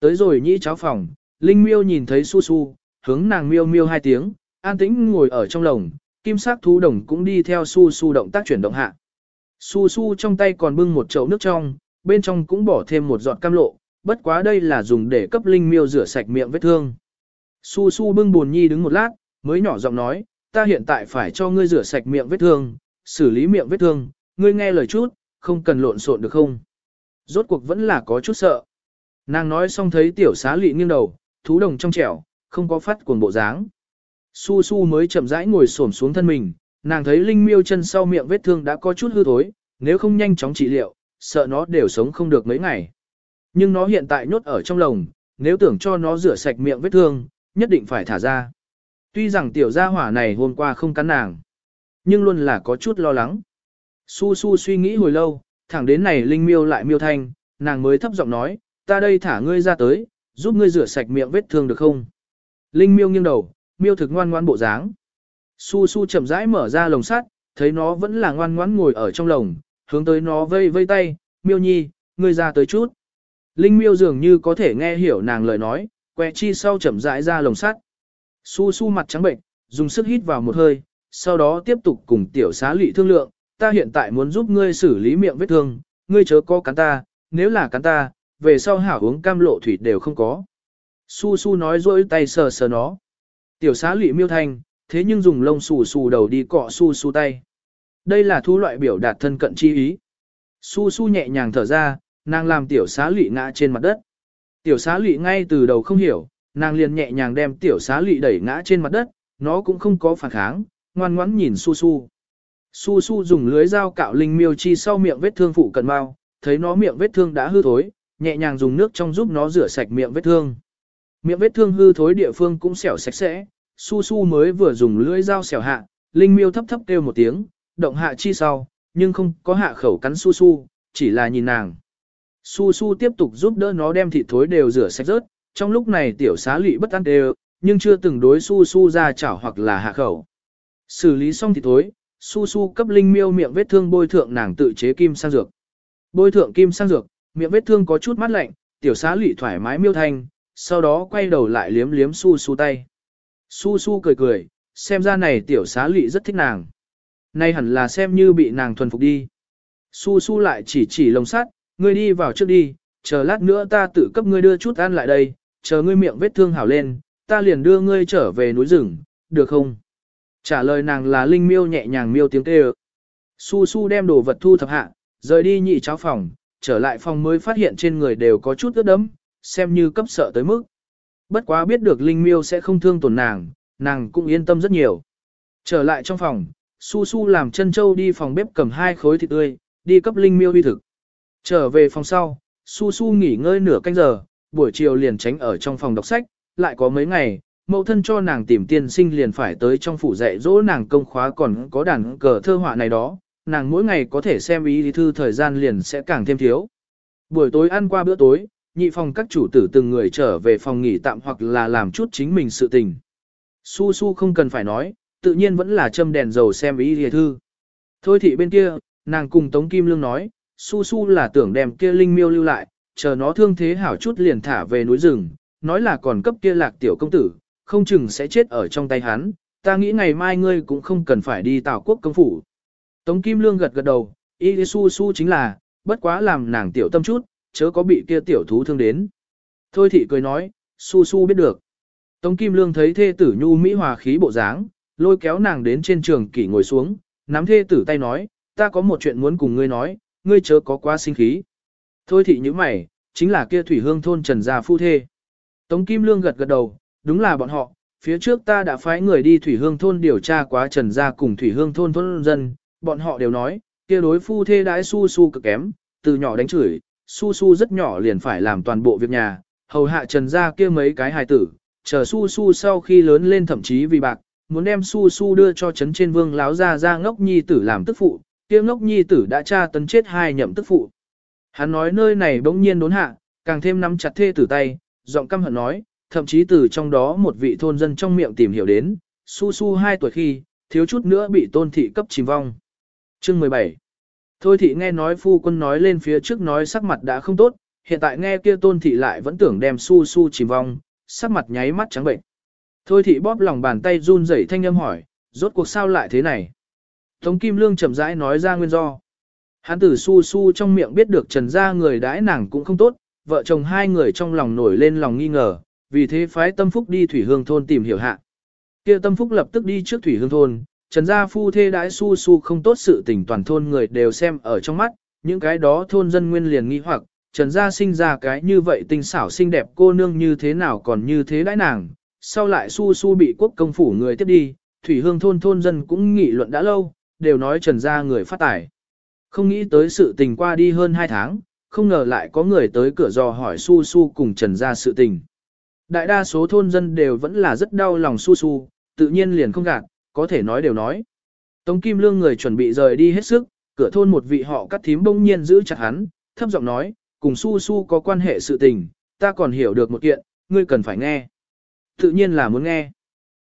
Tới rồi nhị cháo phòng, Linh miêu nhìn thấy su su, hướng nàng miêu miêu hai tiếng, an tĩnh ngồi ở trong lồng, kim sắc thú đồng cũng đi theo su su động tác chuyển động hạ. Su su trong tay còn bưng một chậu nước trong, bên trong cũng bỏ thêm một giọt cam lộ, bất quá đây là dùng để cấp linh miêu rửa sạch miệng vết thương. Su su bưng buồn nhi đứng một lát, mới nhỏ giọng nói, ta hiện tại phải cho ngươi rửa sạch miệng vết thương, xử lý miệng vết thương, ngươi nghe lời chút, không cần lộn xộn được không? Rốt cuộc vẫn là có chút sợ. Nàng nói xong thấy tiểu xá lị nghiêng đầu, thú đồng trong trẻo, không có phát cuồng bộ dáng. Su su mới chậm rãi ngồi xổm xuống thân mình, nàng thấy linh miêu chân sau miệng vết thương đã có chút hư thối, nếu không nhanh chóng trị liệu, sợ nó đều sống không được mấy ngày. Nhưng nó hiện tại nhốt ở trong lồng, nếu tưởng cho nó rửa sạch miệng vết thương, nhất định phải thả ra. Tuy rằng tiểu gia hỏa này hôm qua không cắn nàng, nhưng luôn là có chút lo lắng. Su su suy nghĩ hồi lâu, thẳng đến này Linh miêu lại miêu thanh, nàng mới thấp giọng nói, ta đây thả ngươi ra tới, giúp ngươi rửa sạch miệng vết thương được không? Linh miêu nghiêng đầu, miêu thực ngoan ngoan bộ dáng. Su su chậm rãi mở ra lồng sắt, thấy nó vẫn là ngoan ngoãn ngồi ở trong lồng, hướng tới nó vây vây tay, miêu nhi, ngươi ra tới chút. Linh miêu dường như có thể nghe hiểu nàng lời nói, quẹ chi sau chậm rãi ra lồng sắt. Su su mặt trắng bệnh, dùng sức hít vào một hơi, sau đó tiếp tục cùng tiểu xá lị thương lượng, ta hiện tại muốn giúp ngươi xử lý miệng vết thương, ngươi chớ có cắn ta, nếu là cắn ta, về sau hảo uống cam lộ thủy đều không có. Su su nói dỗi tay sờ sờ nó. Tiểu xá lụy miêu thanh, thế nhưng dùng lông xù xù đầu đi cọ su su tay. Đây là thu loại biểu đạt thân cận chi ý. Su su nhẹ nhàng thở ra, nàng làm tiểu xá lụy ngã trên mặt đất. Tiểu xá lụy ngay từ đầu không hiểu, nàng liền nhẹ nhàng đem tiểu xá lụy đẩy ngã trên mặt đất, nó cũng không có phản kháng, ngoan ngoãn nhìn su su. Su su dùng lưới dao cạo linh miêu chi sau miệng vết thương phụ cận mau, thấy nó miệng vết thương đã hư thối, nhẹ nhàng dùng nước trong giúp nó rửa sạch miệng vết thương. Miệng vết thương hư thối địa phương cũng xẻo sạch sẽ, su su mới vừa dùng lưỡi dao xẻo hạ, linh miêu thấp thấp kêu một tiếng, động hạ chi sau, nhưng không có hạ khẩu cắn su su, chỉ là nhìn nàng. Su su tiếp tục giúp đỡ nó đem thịt thối đều rửa sạch rớt, trong lúc này tiểu xá lụy bất an đều, nhưng chưa từng đối su su ra chảo hoặc là hạ khẩu. Xử lý xong thịt thối, su su cấp linh miêu miệng vết thương bôi thượng nàng tự chế kim sang dược. Bôi thượng kim sang dược, miệng vết thương có chút mát lạnh, tiểu xá lụy thoải mái miêu thanh, sau đó quay đầu lại liếm liếm su su tay. Su su cười cười, xem ra này tiểu xá lị rất thích nàng. Nay hẳn là xem như bị nàng thuần phục đi. Su su lại chỉ chỉ lồng sắt, ngươi đi vào trước đi, chờ lát nữa ta tự cấp ngươi đưa chút ăn lại đây, chờ ngươi miệng vết thương hảo lên, ta liền đưa ngươi trở về núi rừng, được không? Trả lời nàng là Linh miêu nhẹ nhàng miêu tiếng kêu. Su su đem đồ vật thu thập hạ, rời đi nhị cháo phòng, trở lại phòng mới phát hiện trên người đều có chút ướt đẫm, xem như cấp sợ tới mức. Bất quá biết được Linh miêu sẽ không thương tổn nàng, nàng cũng yên tâm rất nhiều. Trở lại trong phòng, Su Su làm chân châu đi phòng bếp cầm hai khối thịt tươi, đi cấp Linh miêu uy thực. Trở về phòng sau, Su Su nghỉ ngơi nửa canh giờ, buổi chiều liền tránh ở trong phòng đọc sách, lại có mấy ngày, mẫu thân cho nàng tìm tiên sinh liền phải tới trong phủ dạy dỗ nàng công khóa còn có đàn cờ thơ họa này đó, nàng mỗi ngày có thể xem ý lý thư thời gian liền sẽ càng thêm thiếu. Buổi tối ăn qua bữa tối, nhị phòng các chủ tử từng người trở về phòng nghỉ tạm hoặc là làm chút chính mình sự tình. Su su không cần phải nói, tự nhiên vẫn là châm đèn dầu xem ý hề thư. Thôi thị bên kia, nàng cùng Tống Kim Lương nói, su su là tưởng đem kia linh miêu lưu lại, chờ nó thương thế hảo chút liền thả về núi rừng, nói là còn cấp kia lạc tiểu công tử, không chừng sẽ chết ở trong tay hắn, ta nghĩ ngày mai ngươi cũng không cần phải đi tào quốc công phủ. Tống Kim Lương gật gật đầu, y su su chính là, bất quá làm nàng tiểu tâm chút, chớ có bị kia tiểu thú thương đến. Thôi thị cười nói, su su biết được. Tống Kim Lương thấy thê tử nhu mỹ hòa khí bộ dáng, lôi kéo nàng đến trên trường kỷ ngồi xuống, nắm thê tử tay nói, ta có một chuyện muốn cùng ngươi nói, ngươi chớ có quá sinh khí. Thôi thị như mày, chính là kia thủy hương thôn trần gia phu thê. Tống Kim Lương gật gật đầu, đúng là bọn họ, phía trước ta đã phái người đi thủy hương thôn điều tra quá trần gia cùng thủy hương thôn thôn dân, bọn họ đều nói, kia đối phu thê đãi su su cực kém, từ nhỏ đánh chửi, su su rất nhỏ liền phải làm toàn bộ việc nhà, hầu hạ trần gia kia mấy cái hài tử, chờ su su sau khi lớn lên thậm chí vì bạc, muốn đem su su đưa cho trấn trên vương láo ra ra ngốc nhi tử làm tức phụ, kia ngốc nhi tử đã tra tấn chết hai nhậm tức phụ. Hắn nói nơi này bỗng nhiên đốn hạ, càng thêm nắm chặt thê tử tay, giọng căm hận nói, thậm chí từ trong đó một vị thôn dân trong miệng tìm hiểu đến, su su hai tuổi khi, thiếu chút nữa bị tôn thị cấp chìm vong. Chương 17 Thôi thị nghe nói phu quân nói lên phía trước nói sắc mặt đã không tốt, hiện tại nghe kia tôn thị lại vẫn tưởng đem su su chìm vong, sắc mặt nháy mắt trắng bệnh. Thôi thị bóp lòng bàn tay run rẩy thanh âm hỏi, rốt cuộc sao lại thế này? Tống Kim Lương chậm rãi nói ra nguyên do. Hắn tử su su trong miệng biết được trần gia người đãi nàng cũng không tốt, vợ chồng hai người trong lòng nổi lên lòng nghi ngờ, vì thế phái tâm phúc đi thủy hương thôn tìm hiểu hạ. kia tâm phúc lập tức đi trước thủy hương thôn, trần gia phu thê đãi su su không tốt sự tình toàn thôn người đều xem ở trong mắt, những cái đó thôn dân nguyên liền nghi hoặc, trần gia sinh ra cái như vậy tinh xảo xinh đẹp cô nương như thế nào còn như thế đãi nàng, sau lại su su bị quốc công phủ người tiếp đi, thủy hương thôn thôn dân cũng nghị luận đã lâu, đều nói trần gia người phát tài. Không nghĩ tới sự tình qua đi hơn 2 tháng, không ngờ lại có người tới cửa dò hỏi su su cùng trần gia sự tình. Đại đa số thôn dân đều vẫn là rất đau lòng su su, tự nhiên liền không gạt, có thể nói đều nói. Tống Kim Lương người chuẩn bị rời đi hết sức, cửa thôn một vị họ cắt thím bỗng nhiên giữ chặt hắn, thấp giọng nói, cùng su su có quan hệ sự tình, ta còn hiểu được một kiện, ngươi cần phải nghe. Tự nhiên là muốn nghe.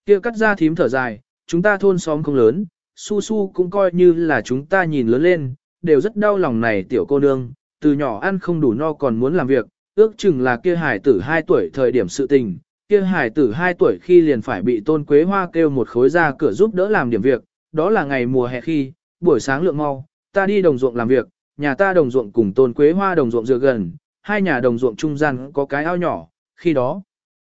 kia cắt ra thím thở dài, chúng ta thôn xóm không lớn, su su cũng coi như là chúng ta nhìn lớn lên, đều rất đau lòng này tiểu cô nương, từ nhỏ ăn không đủ no còn muốn làm việc, ước chừng là kia hải tử 2 tuổi thời điểm sự tình, kia hải tử 2 tuổi khi liền phải bị tôn quế hoa kêu một khối ra cửa giúp đỡ làm điểm việc, đó là ngày mùa hè khi, buổi sáng lượng mau, ta đi đồng ruộng làm việc, nhà ta đồng ruộng cùng tôn quế hoa đồng ruộng dựa gần, hai nhà đồng ruộng trung gian có cái ao nhỏ, khi đó,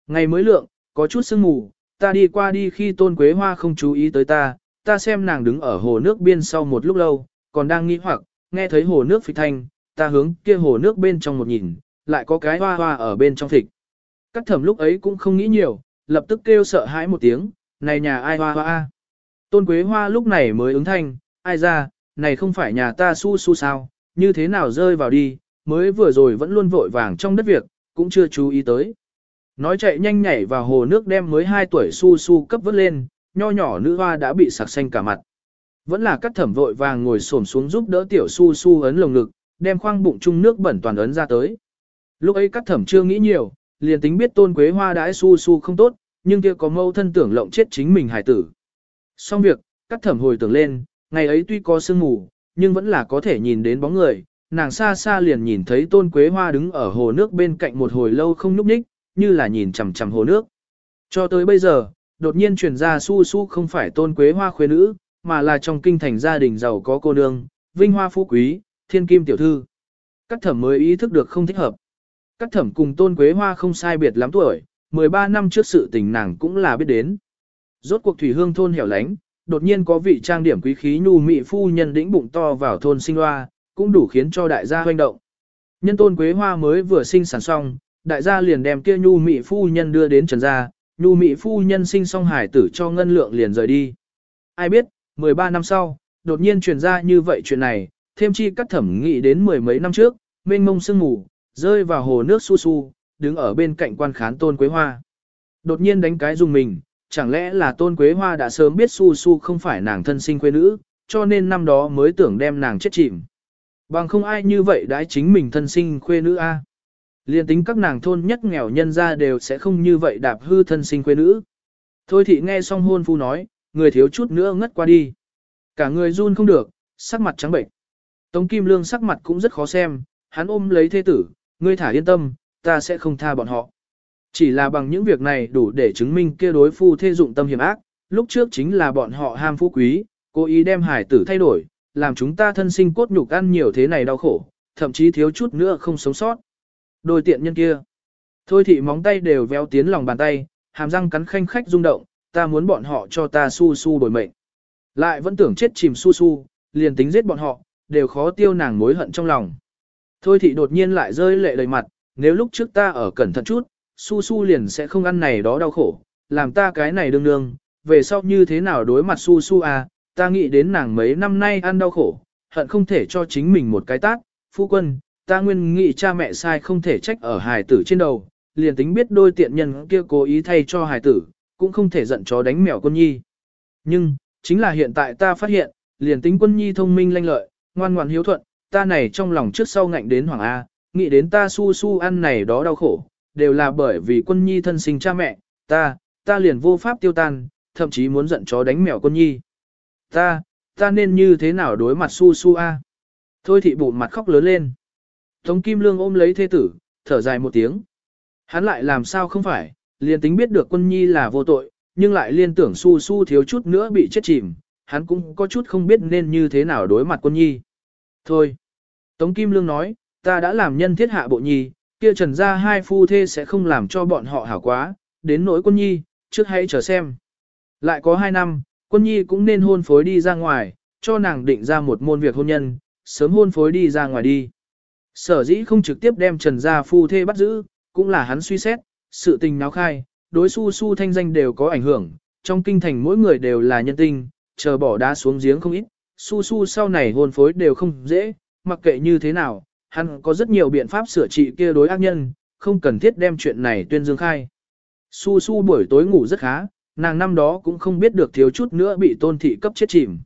ngày mới lượng, có chút sương mù, ta đi qua đi khi tôn quế hoa không chú ý tới ta, ta xem nàng đứng ở hồ nước biên sau một lúc lâu, còn đang nghĩ hoặc, nghe thấy hồ nước phi thanh, ta hướng kia hồ nước bên trong một nhìn, lại có cái hoa hoa ở bên trong thịt. Các thẩm lúc ấy cũng không nghĩ nhiều, lập tức kêu sợ hãi một tiếng, này nhà ai hoa hoa. Tôn Quế Hoa lúc này mới ứng thanh, ai ra, này không phải nhà ta su su sao, như thế nào rơi vào đi, mới vừa rồi vẫn luôn vội vàng trong đất việc, cũng chưa chú ý tới. Nói chạy nhanh nhảy vào hồ nước đem mới 2 tuổi su su cấp vớt lên, nho nhỏ nữ hoa đã bị sặc xanh cả mặt. Vẫn là cắt thẩm vội vàng ngồi xổm xuống giúp đỡ tiểu su su ấn lồng ngực, đem khoang bụng chung nước bẩn toàn ấn ra tới. Lúc ấy cắt thẩm chưa nghĩ nhiều, liền tính biết tôn quế hoa đãi su su không tốt, nhưng kia có mâu thân tưởng lộng chết chính mình hải tử. Xong việc, cắt thẩm hồi tưởng lên, ngày ấy tuy có sương mù, nhưng vẫn là có thể nhìn đến bóng người, nàng xa xa liền nhìn thấy tôn quế hoa đứng ở hồ nước bên cạnh một hồi lâu không nhúc ních, như là nhìn chằm chằm hồ nước. Cho tới bây giờ, đột nhiên truyền ra su su không phải tôn quế hoa khuê nữ, mà là trong kinh thành gia đình giàu có cô nương, vinh hoa phú quý, thiên kim tiểu thư. Các thẩm mới ý thức được không thích hợp. Các thẩm cùng tôn quế hoa không sai biệt lắm tuổi, 13 năm trước sự tình nàng cũng là biết đến. Rốt cuộc thủy hương thôn hẻo lánh, đột nhiên có vị trang điểm quý khí nhu mị phu nhân đĩnh bụng to vào thôn sinh hoa, cũng đủ khiến cho đại gia hoành động. Nhân tôn quế hoa mới vừa sinh sản xong, đại gia liền đem kia nhu mị phu nhân đưa đến trần gia, nhu mị phu nhân sinh xong hải tử cho ngân lượng liền rời đi. Ai biết, 13 năm sau, đột nhiên truyền ra như vậy chuyện này, thêm chi cắt thẩm nghĩ đến mười mấy năm trước, mênh mông sương mù, rơi vào hồ nước su su, đứng ở bên cạnh quan khán tôn quế hoa. Đột nhiên đánh cái dùng mình, chẳng lẽ là tôn quế hoa đã sớm biết su su không phải nàng thân sinh quê nữ, cho nên năm đó mới tưởng đem nàng chết chìm. Bằng không ai như vậy đãi chính mình thân sinh khuê nữ a. Liên tính các nàng thôn nhất nghèo nhân ra đều sẽ không như vậy đạp hư thân sinh quê nữ. Thôi thì nghe xong hôn phu nói, người thiếu chút nữa ngất qua đi. Cả người run không được, sắc mặt trắng bệnh. Tống Kim Lương sắc mặt cũng rất khó xem, hắn ôm lấy thế tử, ngươi thả yên tâm, ta sẽ không tha bọn họ. Chỉ là bằng những việc này đủ để chứng minh kia đối phu thê dụng tâm hiểm ác, lúc trước chính là bọn họ ham phú quý, cố ý đem hải tử thay đổi, làm chúng ta thân sinh cốt nhục ăn nhiều thế này đau khổ, thậm chí thiếu chút nữa không sống sót. Đôi tiện nhân kia. Thôi thị móng tay đều véo tiến lòng bàn tay, hàm răng cắn khanh khách rung động, ta muốn bọn họ cho ta su su đổi mệnh. Lại vẫn tưởng chết chìm su su, liền tính giết bọn họ, đều khó tiêu nàng mối hận trong lòng. Thôi thị đột nhiên lại rơi lệ đầy mặt, nếu lúc trước ta ở cẩn thận chút, su su liền sẽ không ăn này đó đau khổ, làm ta cái này đương đương, về sau như thế nào đối mặt su su à, ta nghĩ đến nàng mấy năm nay ăn đau khổ, hận không thể cho chính mình một cái tác, phu quân, ta nguyên nghĩ cha mẹ sai không thể trách ở hài tử trên đầu, liền tính biết đôi tiện nhân kia cố ý thay cho hài tử, cũng không thể giận chó đánh mèo quân nhi. Nhưng, chính là hiện tại ta phát hiện, liền tính quân nhi thông minh lanh lợi, ngoan ngoan hiếu thuận, ta này trong lòng trước sau ngạnh đến Hoàng A, nghĩ đến ta su su ăn này đó đau khổ, đều là bởi vì quân nhi thân sinh cha mẹ, ta, ta liền vô pháp tiêu tan, thậm chí muốn giận chó đánh mèo quân nhi. Ta, ta nên như thế nào đối mặt su su A. Thôi thị bụng mặt khóc lớn lên. Tống Kim Lương ôm lấy thế tử, thở dài một tiếng. Hắn lại làm sao không phải, liền tính biết được quân nhi là vô tội, nhưng lại liên tưởng su su thiếu chút nữa bị chết chìm, hắn cũng có chút không biết nên như thế nào đối mặt quân nhi. Thôi. Tống Kim Lương nói, ta đã làm nhân thiết hạ bộ nhi, kia trần ra hai phu thê sẽ không làm cho bọn họ hảo quá, đến nỗi quân nhi, trước hãy chờ xem. Lại có hai năm, quân nhi cũng nên hôn phối đi ra ngoài, cho nàng định ra một môn việc hôn nhân, sớm hôn phối đi ra ngoài đi. Sở dĩ không trực tiếp đem trần gia phu thê bắt giữ, cũng là hắn suy xét, sự tình náo khai, đối su su thanh danh đều có ảnh hưởng, trong kinh thành mỗi người đều là nhân tinh, chờ bỏ đá xuống giếng không ít, su su sau này hôn phối đều không dễ, mặc kệ như thế nào, hắn có rất nhiều biện pháp sửa trị kia đối ác nhân, không cần thiết đem chuyện này tuyên dương khai. Su su buổi tối ngủ rất khá, nàng năm đó cũng không biết được thiếu chút nữa bị tôn thị cấp chết chìm.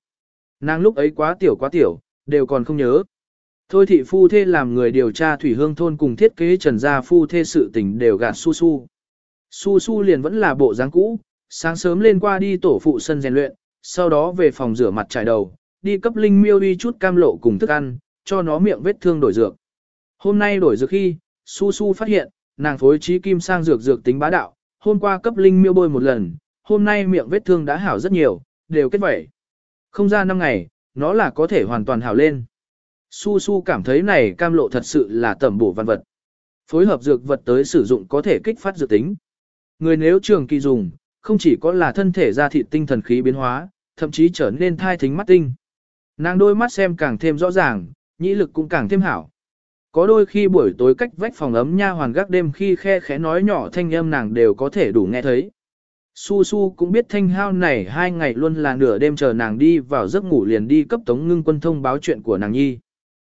Nàng lúc ấy quá tiểu quá tiểu, đều còn không nhớ. Thôi thị phu thê làm người điều tra thủy hương thôn cùng thiết kế trần gia phu thê sự tình đều gạt su su. Su su liền vẫn là bộ dáng cũ, sáng sớm lên qua đi tổ phụ sân rèn luyện, sau đó về phòng rửa mặt trải đầu, đi cấp linh miêu đi chút cam lộ cùng thức ăn, cho nó miệng vết thương đổi dược. Hôm nay đổi dược khi, su su phát hiện, nàng phối trí kim sang dược dược tính bá đạo, hôm qua cấp linh miêu bôi một lần, hôm nay miệng vết thương đã hảo rất nhiều, đều kết vẩy. Không ra năm ngày, nó là có thể hoàn toàn hảo lên. Su Su cảm thấy này cam lộ thật sự là tẩm bổ văn vật. Phối hợp dược vật tới sử dụng có thể kích phát dược tính. Người nếu trường kỳ dùng, không chỉ có là thân thể ra thịt tinh thần khí biến hóa, thậm chí trở nên thai thính mắt tinh. Nàng đôi mắt xem càng thêm rõ ràng, nhĩ lực cũng càng thêm hảo. Có đôi khi buổi tối cách vách phòng ấm nha hoàn gác đêm khi khe khẽ nói nhỏ thanh âm nàng đều có thể đủ nghe thấy. Su Su cũng biết thanh hao này hai ngày luôn là nửa đêm chờ nàng đi vào giấc ngủ liền đi cấp Tống Ngưng Quân thông báo chuyện của nàng nhi.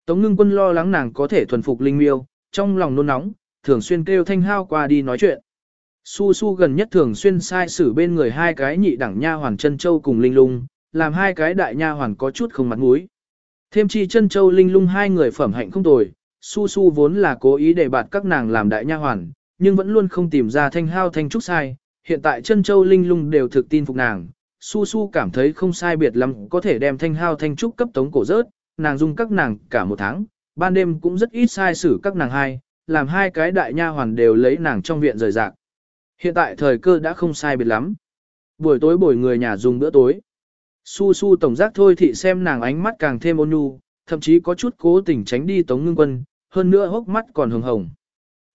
Tống Ngưng Quân lo lắng nàng có thể thuần phục linh miêu, trong lòng nôn nóng, thường xuyên kêu thanh hao qua đi nói chuyện. Su Su gần nhất thường xuyên sai xử bên người hai cái nhị đẳng nha hoàn chân châu cùng linh lung, làm hai cái đại nha hoàn có chút không mặt mũi. Thêm chi chân châu linh lung hai người phẩm hạnh không tồi, Su Su vốn là cố ý để bạt các nàng làm đại nha hoàn, nhưng vẫn luôn không tìm ra thanh hao thanh trúc sai, hiện tại chân châu linh lung đều thực tin phục nàng, su su cảm thấy không sai biệt lắm có thể đem thanh hao thanh trúc cấp tống cổ rớt, nàng dung các nàng cả một tháng, ban đêm cũng rất ít sai xử các nàng hai, làm hai cái đại nha hoàn đều lấy nàng trong viện rời rạc. Hiện tại thời cơ đã không sai biệt lắm. Buổi tối buổi người nhà dùng bữa tối. Su su tổng giác thôi thị xem nàng ánh mắt càng thêm ôn nhu, thậm chí có chút cố tình tránh đi tống ngưng quân, hơn nữa hốc mắt còn hồng hồng.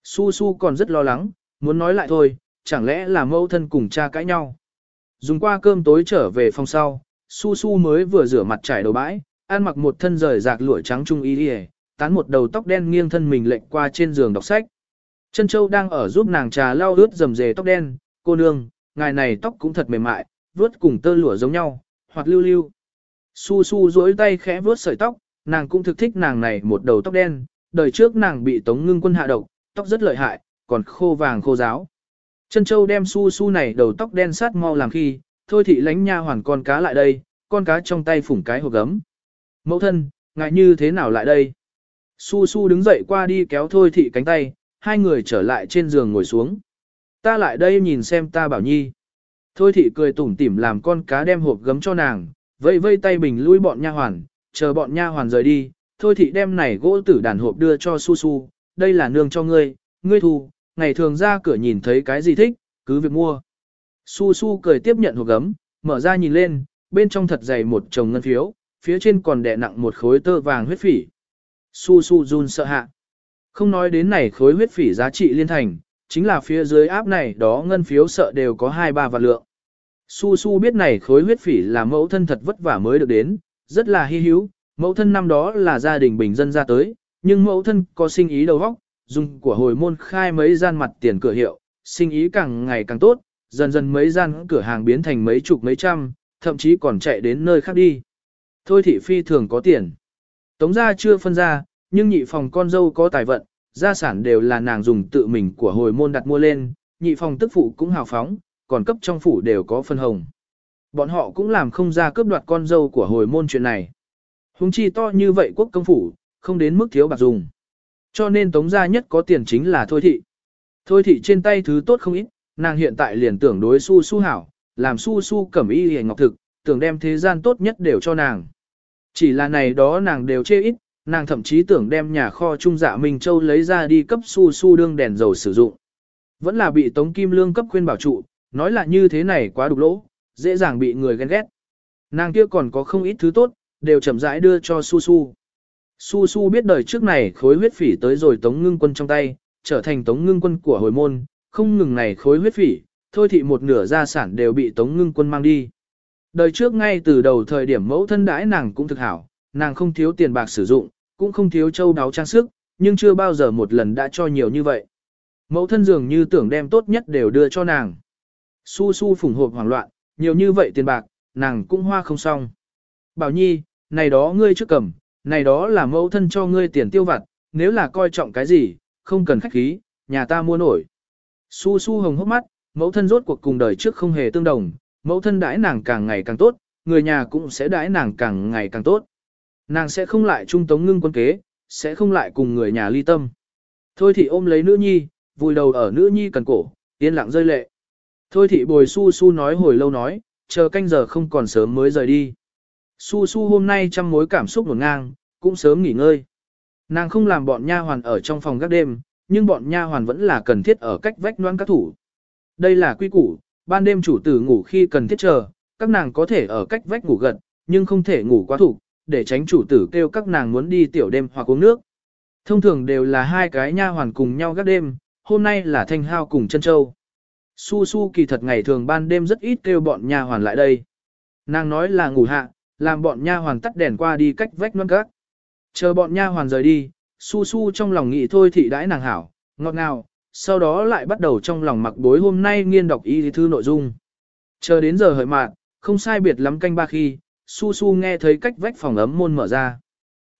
Su su còn rất lo lắng, muốn nói lại thôi, chẳng lẽ là mẫu thân cùng cha cãi nhau. Dùng qua cơm tối trở về phòng sau, Su Su mới vừa rửa mặt trải đầu bãi, ăn mặc một thân rời rạc lụa trắng trung y đi tán một đầu tóc đen nghiêng thân mình lệnh qua trên giường đọc sách. Chân Châu đang ở giúp nàng trà lau ướt dầm dề tóc đen, cô nương, ngài này tóc cũng thật mềm mại, vuốt cùng tơ lụa giống nhau, hoặc lưu lưu. Su Su duỗi tay khẽ vuốt sợi tóc, nàng cũng thực thích nàng này một đầu tóc đen, đời trước nàng bị Tống Ngưng Quân hạ độc, tóc rất lợi hại, còn khô vàng khô giáo. Chân châu đem su su này đầu tóc đen sát mau làm khi, thôi thị lánh nha hoàn con cá lại đây, con cá trong tay phủng cái hộp gấm. Mẫu thân, ngại như thế nào lại đây? Su su đứng dậy qua đi kéo thôi thị cánh tay, hai người trở lại trên giường ngồi xuống. Ta lại đây nhìn xem ta bảo nhi. Thôi thị cười tủm tỉm làm con cá đem hộp gấm cho nàng, vây vây tay bình lui bọn nha hoàn, chờ bọn nha hoàn rời đi. Thôi thị đem này gỗ tử đàn hộp đưa cho su su, đây là nương cho ngươi, ngươi thu, ngày thường ra cửa nhìn thấy cái gì thích, cứ việc mua. Su su cười tiếp nhận hộp gấm, mở ra nhìn lên, bên trong thật dày một chồng ngân phiếu, phía trên còn đè nặng một khối tơ vàng huyết phỉ. Su su run sợ hạ. Không nói đến này khối huyết phỉ giá trị liên thành, chính là phía dưới áp này đó ngân phiếu sợ đều có 2-3 vạn lượng. Su su biết này khối huyết phỉ là mẫu thân thật vất vả mới được đến, rất là hy hữu, mẫu thân năm đó là gia đình bình dân ra tới, nhưng mẫu thân có sinh ý đầu óc, dùng của hồi môn khai mấy gian mặt tiền cửa hiệu, sinh ý càng ngày càng tốt, dần dần mấy gian cửa hàng biến thành mấy chục mấy trăm, thậm chí còn chạy đến nơi khác đi. Thôi thị phi thường có tiền. Tống gia chưa phân ra, nhưng nhị phòng con dâu có tài vận, gia sản đều là nàng dùng tự mình của hồi môn đặt mua lên, nhị phòng tức phụ cũng hào phóng, còn cấp trong phủ đều có phân hồng. Bọn họ cũng làm không ra cướp đoạt con dâu của hồi môn chuyện này. Hùng chi to như vậy quốc công phủ, không đến mức thiếu bạc dùng. Cho nên tống gia nhất có tiền chính là thôi thị. Thôi thị trên tay thứ tốt không ít, nàng hiện tại liền tưởng đối su su hảo, làm su su cẩm y hề ngọc thực, tưởng đem thế gian tốt nhất đều cho nàng. Chỉ là này đó nàng đều chê ít, nàng thậm chí tưởng đem nhà kho trung dạ Minh Châu lấy ra đi cấp su su đương đèn dầu sử dụng. Vẫn là bị Tống Kim Lương cấp khuyên bảo trụ, nói là như thế này quá đục lỗ, dễ dàng bị người ghen ghét. Nàng kia còn có không ít thứ tốt, đều chậm rãi đưa cho su su. Su Su biết đời trước này khối huyết phỉ tới rồi tống ngưng quân trong tay, trở thành tống ngưng quân của hồi môn, không ngừng này khối huyết phỉ, thôi thị một nửa gia sản đều bị tống ngưng quân mang đi. Đời trước ngay từ đầu thời điểm mẫu thân đãi nàng cũng thực hảo, nàng không thiếu tiền bạc sử dụng, cũng không thiếu châu đáo trang sức, nhưng chưa bao giờ một lần đã cho nhiều như vậy. Mẫu thân dường như tưởng đem tốt nhất đều đưa cho nàng. Su su phủng hộp hoảng loạn, nhiều như vậy tiền bạc, nàng cũng hoa không xong. Bảo Nhi, này đó ngươi trước cầm, này đó là mẫu thân cho ngươi tiền tiêu vặt, nếu là coi trọng cái gì, không cần khách khí, nhà ta mua nổi. Su su hồng hốc mắt, mẫu thân rốt cuộc cùng đời trước không hề tương đồng, mẫu thân đãi nàng càng ngày càng tốt, người nhà cũng sẽ đãi nàng càng ngày càng tốt. Nàng sẽ không lại trung tống ngưng quân kế, sẽ không lại cùng người nhà ly tâm. Thôi thì ôm lấy nữ nhi, vùi đầu ở nữ nhi cần cổ, yên lặng rơi lệ. Thôi thị bồi su su nói hồi lâu nói, chờ canh giờ không còn sớm mới rời đi. Su su hôm nay trăm mối cảm xúc nổn ngang, cũng sớm nghỉ ngơi. Nàng không làm bọn nha hoàn ở trong phòng gác đêm, nhưng bọn nha hoàn vẫn là cần thiết ở cách vách noan các thủ. Đây là quy củ, ban đêm chủ tử ngủ khi cần thiết chờ, các nàng có thể ở cách vách ngủ gật, nhưng không thể ngủ quá thủ, để tránh chủ tử kêu các nàng muốn đi tiểu đêm hoặc uống nước. Thông thường đều là hai cái nha hoàn cùng nhau gác đêm, hôm nay là Thanh Hao cùng chân Châu. Su Su kỳ thật ngày thường ban đêm rất ít kêu bọn nha hoàn lại đây. Nàng nói là ngủ hạ, làm bọn nha hoàn tắt đèn qua đi cách vách non gác. Chờ bọn nha hoàn rời đi, Su Su trong lòng nghĩ thôi thị đãi nàng hảo, ngọt ngào, sau đó lại bắt đầu trong lòng mặc bối hôm nay nghiên đọc y thư nội dung. Chờ đến giờ hợi mạn, không sai biệt lắm canh ba khi, Su Su nghe thấy cách vách phòng ấm môn mở ra.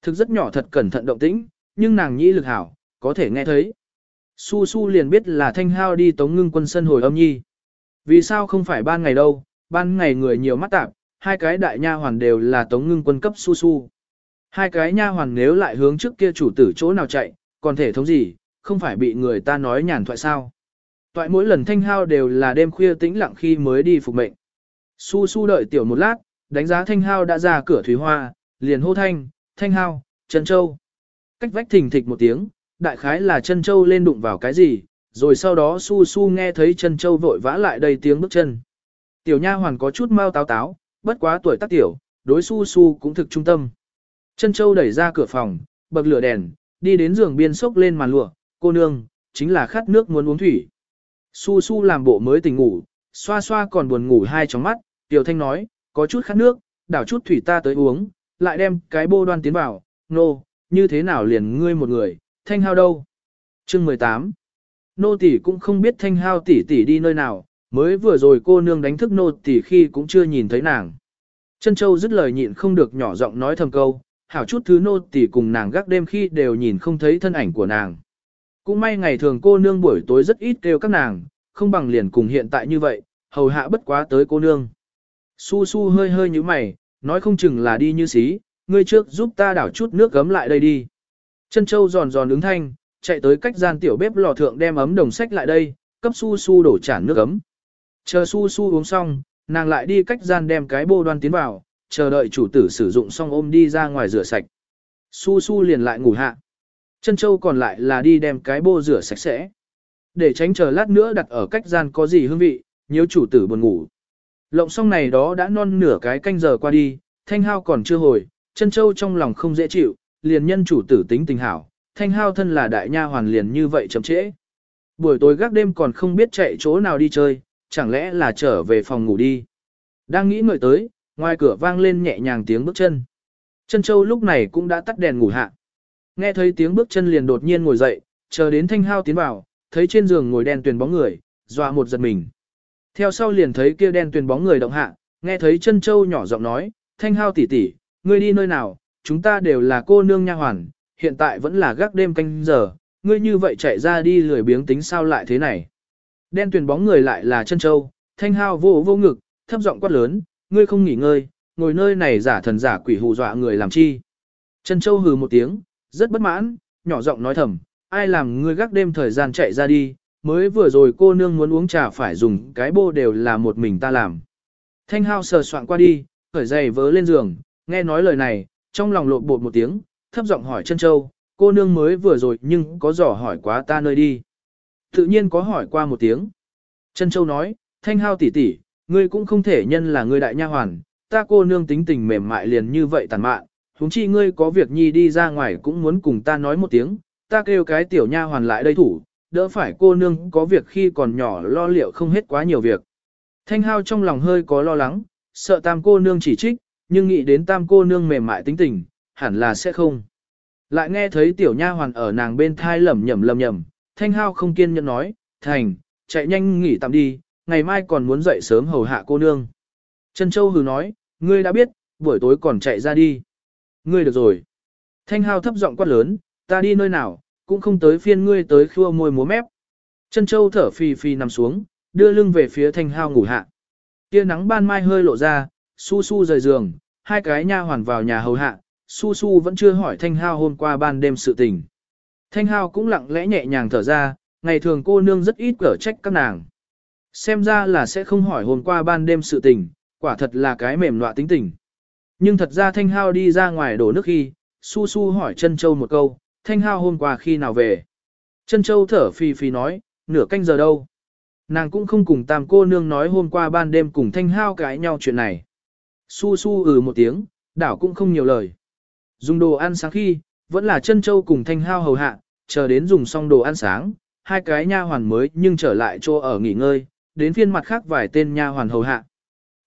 Thực rất nhỏ thật cẩn thận động tĩnh, nhưng nàng nhĩ lực hảo, có thể nghe thấy. Su Su liền biết là thanh hao đi tống ngưng quân sân hồi âm nhi. Vì sao không phải ban ngày đâu, ban ngày người nhiều mắt tạp, hai cái đại nha hoàn đều là tống ngưng quân cấp Su Su. Hai cái nha hoàn nếu lại hướng trước kia chủ tử chỗ nào chạy, còn thể thống gì, không phải bị người ta nói nhàn thoại sao. Toại mỗi lần thanh hao đều là đêm khuya tĩnh lặng khi mới đi phục mệnh. Su Su đợi tiểu một lát, đánh giá thanh hao đã ra cửa thủy hoa, liền hô thanh, thanh hao, Trần châu. Cách vách thình thịch một tiếng, đại khái là chân châu lên đụng vào cái gì, rồi sau đó su su nghe thấy chân châu vội vã lại đầy tiếng bước chân. Tiểu nha hoàn có chút mau táo táo, bất quá tuổi tác tiểu, đối su su cũng thực trung tâm. Chân châu đẩy ra cửa phòng, bật lửa đèn, đi đến giường biên sốc lên màn lụa, cô nương, chính là khát nước muốn uống thủy. Su su làm bộ mới tỉnh ngủ, xoa xoa còn buồn ngủ hai tròng mắt, tiểu thanh nói, có chút khát nước, đảo chút thủy ta tới uống, lại đem cái bô đoan tiến vào, nô, no, như thế nào liền ngươi một người, thanh hao đâu? Chương 18 Nô tỷ cũng không biết thanh hao tỷ tỷ đi nơi nào, mới vừa rồi cô nương đánh thức nô tỷ khi cũng chưa nhìn thấy nàng. Chân châu dứt lời nhịn không được nhỏ giọng nói thầm câu, hảo chút thứ nô tỷ cùng nàng gác đêm khi đều nhìn không thấy thân ảnh của nàng. Cũng may ngày thường cô nương buổi tối rất ít kêu các nàng, không bằng liền cùng hiện tại như vậy, hầu hạ bất quá tới cô nương. Su su hơi hơi như mày, nói không chừng là đi như xí, ngươi trước giúp ta đảo chút nước gấm lại đây đi. Chân châu giòn giòn ứng thanh, chạy tới cách gian tiểu bếp lò thượng đem ấm đồng sách lại đây, cấp su su đổ chản nước ấm. Chờ su su uống xong, nàng lại đi cách gian đem cái bô đoan tiến vào, chờ đợi chủ tử sử dụng xong ôm đi ra ngoài rửa sạch. Su su liền lại ngủ hạ. Chân châu còn lại là đi đem cái bô rửa sạch sẽ. Để tránh chờ lát nữa đặt ở cách gian có gì hương vị, nếu chủ tử buồn ngủ. Lộng xong này đó đã non nửa cái canh giờ qua đi, thanh hao còn chưa hồi, chân châu trong lòng không dễ chịu, liền nhân chủ tử tính tình hảo, thanh hao thân là đại nha hoàn liền như vậy chậm trễ. Buổi tối gác đêm còn không biết chạy chỗ nào đi chơi, chẳng lẽ là trở về phòng ngủ đi. Đang nghĩ người tới, ngoài cửa vang lên nhẹ nhàng tiếng bước chân. Chân châu lúc này cũng đã tắt đèn ngủ hạ. Nghe thấy tiếng bước chân liền đột nhiên ngồi dậy, chờ đến thanh hao tiến vào, thấy trên giường ngồi đen tuyền bóng người, dọa một giật mình. Theo sau liền thấy kia đen tuyền bóng người động hạ, nghe thấy chân châu nhỏ giọng nói, thanh hao tỷ tỷ, ngươi đi nơi nào, chúng ta đều là cô nương nha hoàn, hiện tại vẫn là gác đêm canh giờ, ngươi như vậy chạy ra đi lười biếng tính sao lại thế này. Đen tuyền bóng người lại là chân châu, thanh hao vô vô ngực, thấp giọng quát lớn, ngươi không nghỉ ngơi, ngồi nơi này giả thần giả quỷ hù dọa người làm chi. Chân châu hừ một tiếng, rất bất mãn, nhỏ giọng nói thầm, ai làm ngươi gác đêm thời gian chạy ra đi, mới vừa rồi cô nương muốn uống trà phải dùng cái bô đều là một mình ta làm. Thanh hao sờ soạn qua đi, khởi giày vớ lên giường, nghe nói lời này, trong lòng lộn bột một tiếng, thấp giọng hỏi chân châu, cô nương mới vừa rồi nhưng có dò hỏi quá ta nơi đi. Tự nhiên có hỏi qua một tiếng. Chân châu nói, thanh hao tỷ tỷ, ngươi cũng không thể nhân là ngươi đại nha hoàn, ta cô nương tính tình mềm mại liền như vậy tàn mạn, huống chi ngươi có việc nhi đi ra ngoài cũng muốn cùng ta nói một tiếng, ta kêu cái tiểu nha hoàn lại đây thủ, đỡ phải cô nương có việc khi còn nhỏ lo liệu không hết quá nhiều việc. Thanh hao trong lòng hơi có lo lắng, sợ tam cô nương chỉ trích, nhưng nghĩ đến tam cô nương mềm mại tính tình, hẳn là sẽ không. Lại nghe thấy tiểu nha hoàn ở nàng bên thai lẩm nhẩm lẩm nhẩm, thanh hao không kiên nhẫn nói, thành, chạy nhanh nghỉ tạm đi, ngày mai còn muốn dậy sớm hầu hạ cô nương. Trân Châu hừ nói, ngươi đã biết, buổi tối còn chạy ra đi. Ngươi được rồi. Thanh hao thấp giọng quát lớn, ta đi nơi nào, cũng không tới phiên ngươi tới khua môi múa mép. Trân Châu thở phì phì nằm xuống, đưa lưng về phía thanh hao ngủ hạ. Tia nắng ban mai hơi lộ ra, su su rời giường, hai cái nha hoàn vào nhà hầu hạ, su su vẫn chưa hỏi thanh hao hôm qua ban đêm sự tình. Thanh hao cũng lặng lẽ nhẹ nhàng thở ra, ngày thường cô nương rất ít cở trách các nàng. Xem ra là sẽ không hỏi hôm qua ban đêm sự tình, quả thật là cái mềm loạ tính tình. Nhưng thật ra Thanh Hao đi ra ngoài đổ nước khi, Su Su hỏi Trân Châu một câu, Thanh Hao hôm qua khi nào về. Trân Châu thở phì phì nói, nửa canh giờ đâu. Nàng cũng không cùng tam cô nương nói hôm qua ban đêm cùng Thanh Hao cãi nhau chuyện này. Su Su ừ một tiếng, đảo cũng không nhiều lời. Dùng đồ ăn sáng khi, vẫn là chân Châu cùng Thanh Hao hầu hạ, chờ đến dùng xong đồ ăn sáng, hai cái nha hoàn mới nhưng trở lại chỗ ở nghỉ ngơi, đến phiên mặt khác vài tên nha hoàn hầu hạ.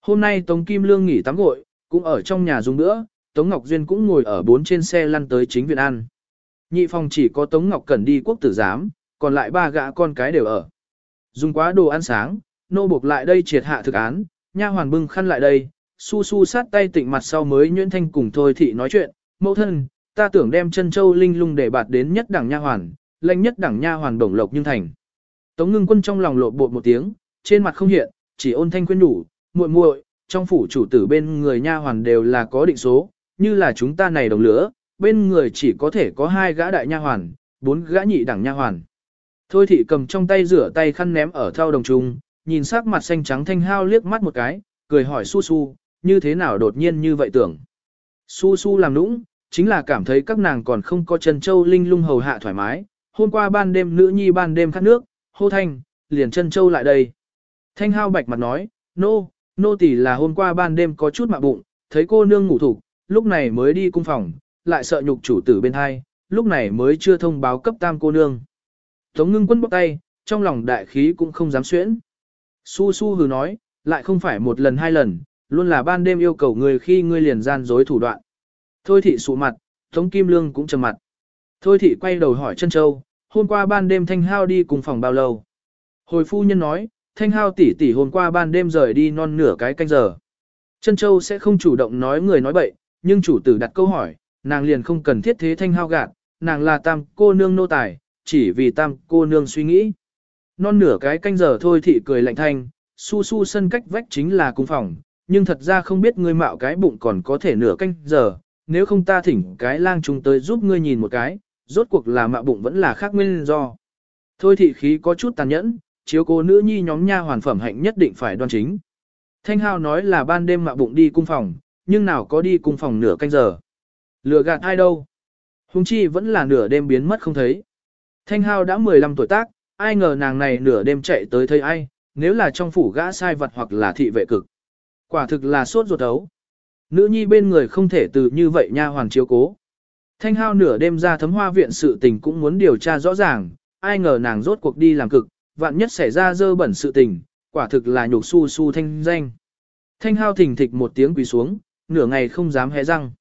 Hôm nay Tống Kim Lương nghỉ tắm gội, cũng ở trong nhà dùng nữa, Tống Ngọc Duyên cũng ngồi ở bốn trên xe lăn tới chính viện ăn. Nhị phòng chỉ có Tống Ngọc Cẩn đi quốc tử giám, còn lại ba gã con cái đều ở. Dùng quá đồ ăn sáng, nô buộc lại đây triệt hạ thực án, nha hoàn bưng khăn lại đây, su su sát tay tịnh mặt sau mới nhuyễn thanh cùng thôi thị nói chuyện, mẫu thân, ta tưởng đem chân châu linh lung để bạt đến nhất đẳng nha hoàn, lệnh nhất đẳng nha hoàn đồng lộc nhưng thành. Tống ngưng quân trong lòng lộ bột một tiếng, trên mặt không hiện, chỉ ôn thanh khuyên đủ, muội muội, trong phủ chủ tử bên người nha hoàn đều là có định số, như là chúng ta này đồng lửa, bên người chỉ có thể có hai gã đại nha hoàn, bốn gã nhị đẳng nha hoàn. Thôi thị cầm trong tay rửa tay khăn ném ở thao đồng trung, nhìn sắc mặt xanh trắng thanh hao liếc mắt một cái, cười hỏi su su, như thế nào đột nhiên như vậy tưởng. Su su làm nũng, chính là cảm thấy các nàng còn không có chân châu linh lung hầu hạ thoải mái, hôm qua ban đêm nữ nhi ban đêm khát nước, hô thanh, liền chân châu lại đây. Thanh hao bạch mặt nói, nô, nô tỷ là hôm qua ban đêm có chút mạ bụng, thấy cô nương ngủ thủ, lúc này mới đi cung phòng, lại sợ nhục chủ tử bên hai, lúc này mới chưa thông báo cấp tam cô nương. Tống ngưng quân bóc tay, trong lòng đại khí cũng không dám xuyễn. Su su hừ nói, lại không phải một lần hai lần, luôn là ban đêm yêu cầu người khi ngươi liền gian dối thủ đoạn. Thôi thị sụ mặt, Tống Kim Lương cũng trầm mặt. Thôi thị quay đầu hỏi Trân châu, hôm qua ban đêm thanh hao đi cùng phòng bao lâu. Hồi phu nhân nói, thanh hao tỷ tỷ hôm qua ban đêm rời đi non nửa cái canh giờ. Trân châu sẽ không chủ động nói người nói bậy, nhưng chủ tử đặt câu hỏi, nàng liền không cần thiết thế thanh hao gạt, nàng là tam cô nương nô tài, chỉ vì tam cô nương suy nghĩ. Non nửa cái canh giờ thôi thị cười lạnh thanh, su su sân cách vách chính là cung phòng, nhưng thật ra không biết ngươi mạo cái bụng còn có thể nửa canh giờ, nếu không ta thỉnh cái lang chúng tới giúp ngươi nhìn một cái, rốt cuộc là mạo bụng vẫn là khác nguyên do. Thôi thị khí có chút tàn nhẫn, chiếu cố nữ nhi nhóm nha hoàn phẩm hạnh nhất định phải đoan chính. Thanh Hao nói là ban đêm mạo bụng đi cung phòng, nhưng nào có đi cung phòng nửa canh giờ. Lừa gạt ai đâu. Hùng chi vẫn là nửa đêm biến mất không thấy. Thanh Hao đã 15 tuổi tác, ai ngờ nàng này nửa đêm chạy tới thấy ai, nếu là trong phủ gã sai vật hoặc là thị vệ cực. Quả thực là sốt ruột ấu. Nữ nhi bên người không thể từ như vậy nha hoàn chiếu cố. Thanh Hao nửa đêm ra thấm hoa viện sự tình cũng muốn điều tra rõ ràng, ai ngờ nàng rốt cuộc đi làm cực, vạn nhất xảy ra dơ bẩn sự tình, quả thực là nhục su su thanh danh. Thanh Hao thỉnh thịch một tiếng quỳ xuống, nửa ngày không dám hé răng.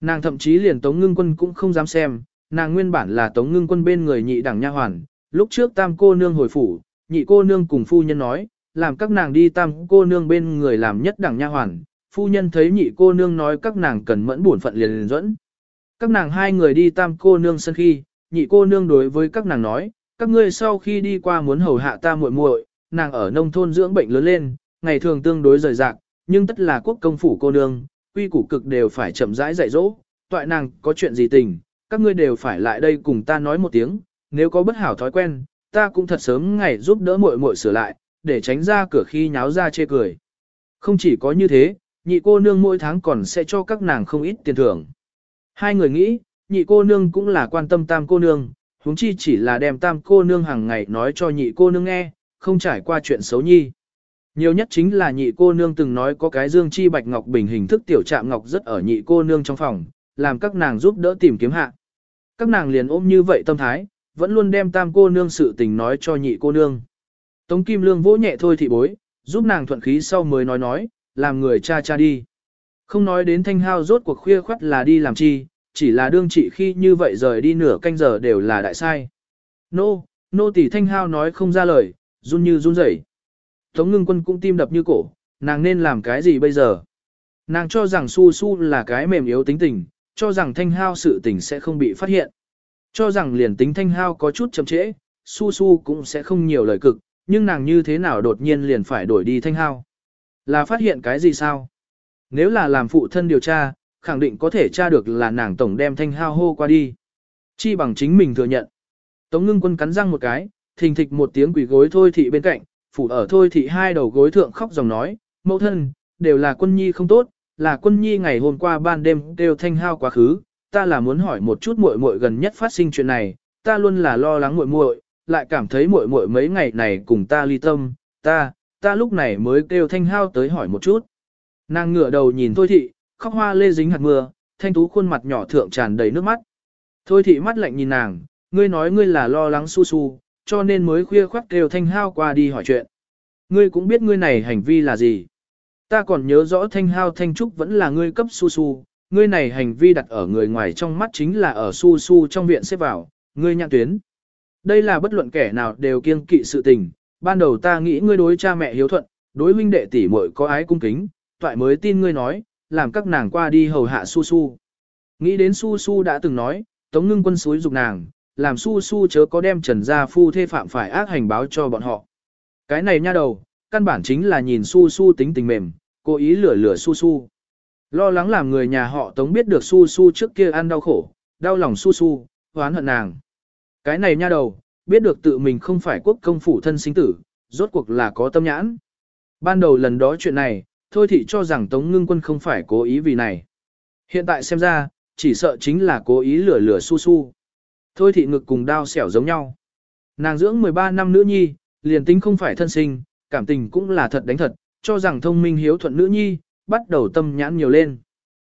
Nàng thậm chí liền Tống Ngưng Quân cũng không dám xem, nàng nguyên bản là Tống Ngưng Quân bên người nhị đẳng nha hoàn, lúc trước tam cô nương hồi phủ, nhị cô nương cùng phu nhân nói, làm các nàng đi tam cô nương bên người làm nhất đẳng nha hoàn, phu nhân thấy nhị cô nương nói các nàng cần mẫn buồn phận liền liền dẫn. Các nàng hai người đi tam cô nương sân khi, nhị cô nương đối với các nàng nói, các ngươi sau khi đi qua muốn hầu hạ ta muội muội, nàng ở nông thôn dưỡng bệnh lớn lên, ngày thường tương đối rời rạc, nhưng tất là quốc công phủ cô nương, quy củ cực đều phải chậm rãi dạy dỗ, toại nàng có chuyện gì tình, các ngươi đều phải lại đây cùng ta nói một tiếng, nếu có bất hảo thói quen, ta cũng thật sớm ngày giúp đỡ muội muội sửa lại, để tránh ra cửa khi nháo ra chê cười. Không chỉ có như thế, nhị cô nương mỗi tháng còn sẽ cho các nàng không ít tiền thưởng. Hai người nghĩ, nhị cô nương cũng là quan tâm tam cô nương, huống chi chỉ là đem tam cô nương hàng ngày nói cho nhị cô nương nghe, không trải qua chuyện xấu nhi. Nhiều nhất chính là nhị cô nương từng nói có cái dương chi bạch ngọc bình hình thức tiểu trạm ngọc rất ở nhị cô nương trong phòng, làm các nàng giúp đỡ tìm kiếm hạ. Các nàng liền ôm như vậy tâm thái, vẫn luôn đem tam cô nương sự tình nói cho nhị cô nương. Tống Kim Lương vỗ nhẹ thôi thị bối, giúp nàng thuận khí sau mới nói nói, làm người cha cha đi. Không nói đến thanh hao rốt cuộc khuya khoắt là đi làm chi, chỉ là đương trị khi như vậy rời đi nửa canh giờ đều là đại sai. Nô, nô tỷ thanh hao nói không ra lời, run như run rẩy. Tống ngưng quân cũng tim đập như cổ, nàng nên làm cái gì bây giờ? Nàng cho rằng su su là cái mềm yếu tính tình, cho rằng thanh hao sự tình sẽ không bị phát hiện. Cho rằng liền tính thanh hao có chút chậm trễ, su su cũng sẽ không nhiều lời cực, nhưng nàng như thế nào đột nhiên liền phải đổi đi thanh hao. Là phát hiện cái gì sao? Nếu là làm phụ thân điều tra, khẳng định có thể tra được là nàng tổng đem thanh hao hô qua đi. Chi bằng chính mình thừa nhận. Tống ngưng quân cắn răng một cái, thình thịch một tiếng quỷ gối thôi thị bên cạnh, phủ ở thôi thị hai đầu gối thượng khóc dòng nói, mẫu thân, đều là quân nhi không tốt, là quân nhi ngày hôm qua ban đêm đều thanh hao quá khứ, ta là muốn hỏi một chút muội muội gần nhất phát sinh chuyện này, ta luôn là lo lắng muội muội, lại cảm thấy muội muội mấy ngày này cùng ta ly tâm, ta, ta lúc này mới kêu thanh hao tới hỏi một chút. Nàng ngửa đầu nhìn thôi thị, khóc hoa lê dính hạt mưa, thanh tú khuôn mặt nhỏ thượng tràn đầy nước mắt. Thôi thị mắt lạnh nhìn nàng, ngươi nói ngươi là lo lắng su su, cho nên mới khuya khoác kêu thanh hao qua đi hỏi chuyện. Ngươi cũng biết ngươi này hành vi là gì. Ta còn nhớ rõ thanh hao thanh trúc vẫn là ngươi cấp su su, ngươi này hành vi đặt ở người ngoài trong mắt chính là ở su su trong viện xếp vào, ngươi nhạc tuyến. Đây là bất luận kẻ nào đều kiêng kỵ sự tình, ban đầu ta nghĩ ngươi đối cha mẹ hiếu thuận, đối huynh đệ tỷ muội có ái cung kính, toại mới tin ngươi nói, làm các nàng qua đi hầu hạ su su. Nghĩ đến su su đã từng nói, tống ngưng quân suối dục nàng, làm su su chớ có đem trần gia phu thê phạm phải ác hành báo cho bọn họ. Cái này nha đầu, căn bản chính là nhìn su su tính tình mềm, cố ý lửa lửa su su. Lo lắng làm người nhà họ tống biết được su su trước kia ăn đau khổ, đau lòng su su, hoán hận nàng. Cái này nha đầu, biết được tự mình không phải quốc công phủ thân sinh tử, rốt cuộc là có tâm nhãn. Ban đầu lần đó chuyện này, thôi Thị cho rằng Tống Ngưng Quân không phải cố ý vì này. Hiện tại xem ra, chỉ sợ chính là cố ý lửa lửa su su. Thôi thị ngực cùng đao xẻo giống nhau. Nàng dưỡng 13 năm nữ nhi, liền tính không phải thân sinh, cảm tình cũng là thật đánh thật, cho rằng thông minh hiếu thuận nữ nhi, bắt đầu tâm nhãn nhiều lên.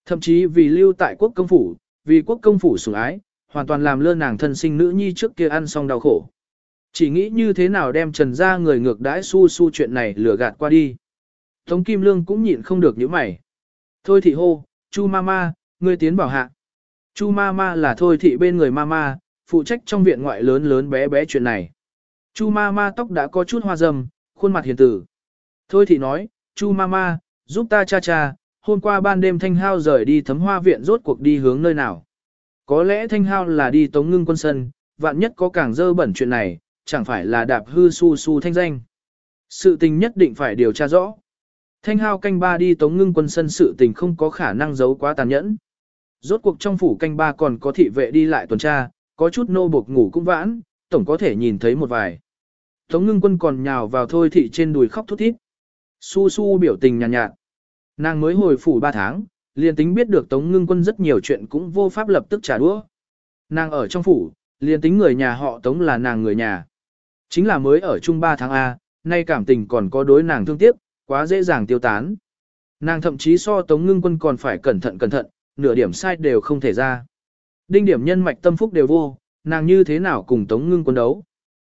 Thậm chí vì lưu tại quốc công phủ, vì quốc công phủ sủng ái, hoàn toàn làm lơ nàng thân sinh nữ nhi trước kia ăn xong đau khổ. Chỉ nghĩ như thế nào đem trần ra người ngược đãi su su chuyện này lừa gạt qua đi. Tống Kim Lương cũng nhịn không được những mày. Thôi thị hô, Chu Mama, ngươi tiến bảo hạ. Chu Mama là thôi thị bên người Mama, phụ trách trong viện ngoại lớn lớn bé bé chuyện này. Chu Mama tóc đã có chút hoa râm, khuôn mặt hiền tử. Thôi thị nói, Chu Mama, giúp ta cha cha, hôm qua ban đêm Thanh Hao rời đi thấm hoa viện rốt cuộc đi hướng nơi nào. Có lẽ Thanh Hao là đi tống ngưng quân sân, vạn nhất có càng dơ bẩn chuyện này, chẳng phải là đạp hư su su thanh danh. Sự tình nhất định phải điều tra rõ. Thanh Hao canh ba đi tống ngưng quân sân sự tình không có khả năng giấu quá tàn nhẫn. Rốt cuộc trong phủ canh ba còn có thị vệ đi lại tuần tra, có chút nô buộc ngủ cũng vãn, tổng có thể nhìn thấy một vài. Tống ngưng quân còn nhào vào thôi thị trên đùi khóc thút thít. Su su biểu tình nhàn nhạt, nhạt. Nàng mới hồi phủ ba tháng, liền tính biết được Tống Ngưng Quân rất nhiều chuyện cũng vô pháp lập tức trả đũa. Nàng ở trong phủ, liền tính người nhà họ Tống là nàng người nhà. Chính là mới ở chung 3 tháng A, nay cảm tình còn có đối nàng thương tiếc, quá dễ dàng tiêu tán. Nàng thậm chí so Tống Ngưng Quân còn phải cẩn thận cẩn thận, nửa điểm sai đều không thể ra. Đinh điểm nhân mạch tâm phúc đều vô, nàng như thế nào cùng Tống Ngưng Quân đấu.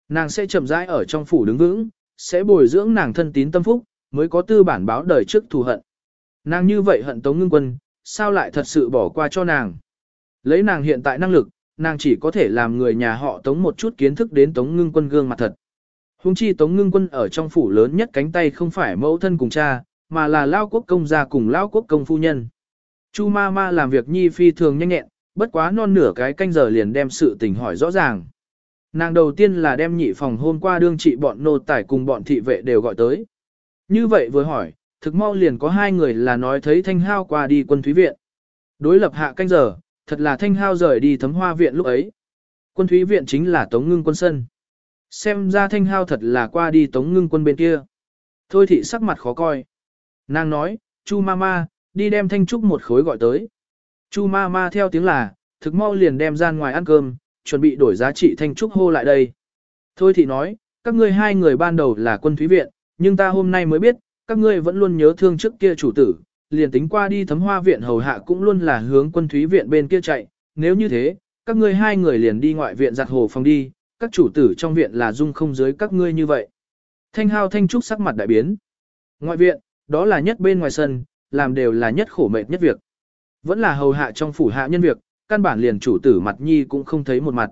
Nàng sẽ chậm rãi ở trong phủ đứng vững, sẽ bồi dưỡng nàng thân tín tâm phúc, mới có tư bản báo đời trước thù hận. Nàng như vậy hận Tống Ngưng Quân, sao lại thật sự bỏ qua cho nàng? Lấy nàng hiện tại năng lực, nàng chỉ có thể làm người nhà họ Tống một chút kiến thức đến Tống Ngưng Quân gương mặt thật. Hùng chi Tống Ngưng Quân ở trong phủ lớn nhất cánh tay không phải mẫu thân cùng cha, mà là Lao Quốc Công gia cùng Lao Quốc Công phu nhân. Chu ma ma làm việc nhi phi thường nhanh nhẹn, bất quá non nửa cái canh giờ liền đem sự tình hỏi rõ ràng. Nàng đầu tiên là đem nhị phòng hôm qua đương trị bọn nô tải cùng bọn thị vệ đều gọi tới. Như vậy vừa hỏi, thực mau liền có hai người là nói thấy thanh hao qua đi quân thúy viện. Đối lập hạ canh giờ, thật là thanh hao rời đi thấm hoa viện lúc ấy. Quân thúy viện chính là tống ngưng quân sân. Xem ra thanh hao thật là qua đi tống ngưng quân bên kia. Thôi thị sắc mặt khó coi. Nàng nói, chu ma ma, đi đem thanh trúc một khối gọi tới. Chu ma ma theo tiếng là, thực mau liền đem ra ngoài ăn cơm, chuẩn bị đổi giá trị thanh trúc hô lại đây. Thôi thị nói, các ngươi hai người ban đầu là quân thúy viện, nhưng ta hôm nay mới biết, các ngươi vẫn luôn nhớ thương trước kia chủ tử, liền tính qua đi thấm hoa viện hầu hạ cũng luôn là hướng quân thúy viện bên kia chạy, nếu như thế, các ngươi hai người liền đi ngoại viện giặt hồ phòng đi, các chủ tử trong viện là dung không dưới các ngươi như vậy. Thanh hao thanh trúc sắc mặt đại biến. Ngoại viện, đó là nhất bên ngoài sân, làm đều là nhất khổ mệt nhất việc. Vẫn là hầu hạ trong phủ hạ nhân việc, căn bản liền chủ tử mặt nhi cũng không thấy một mặt.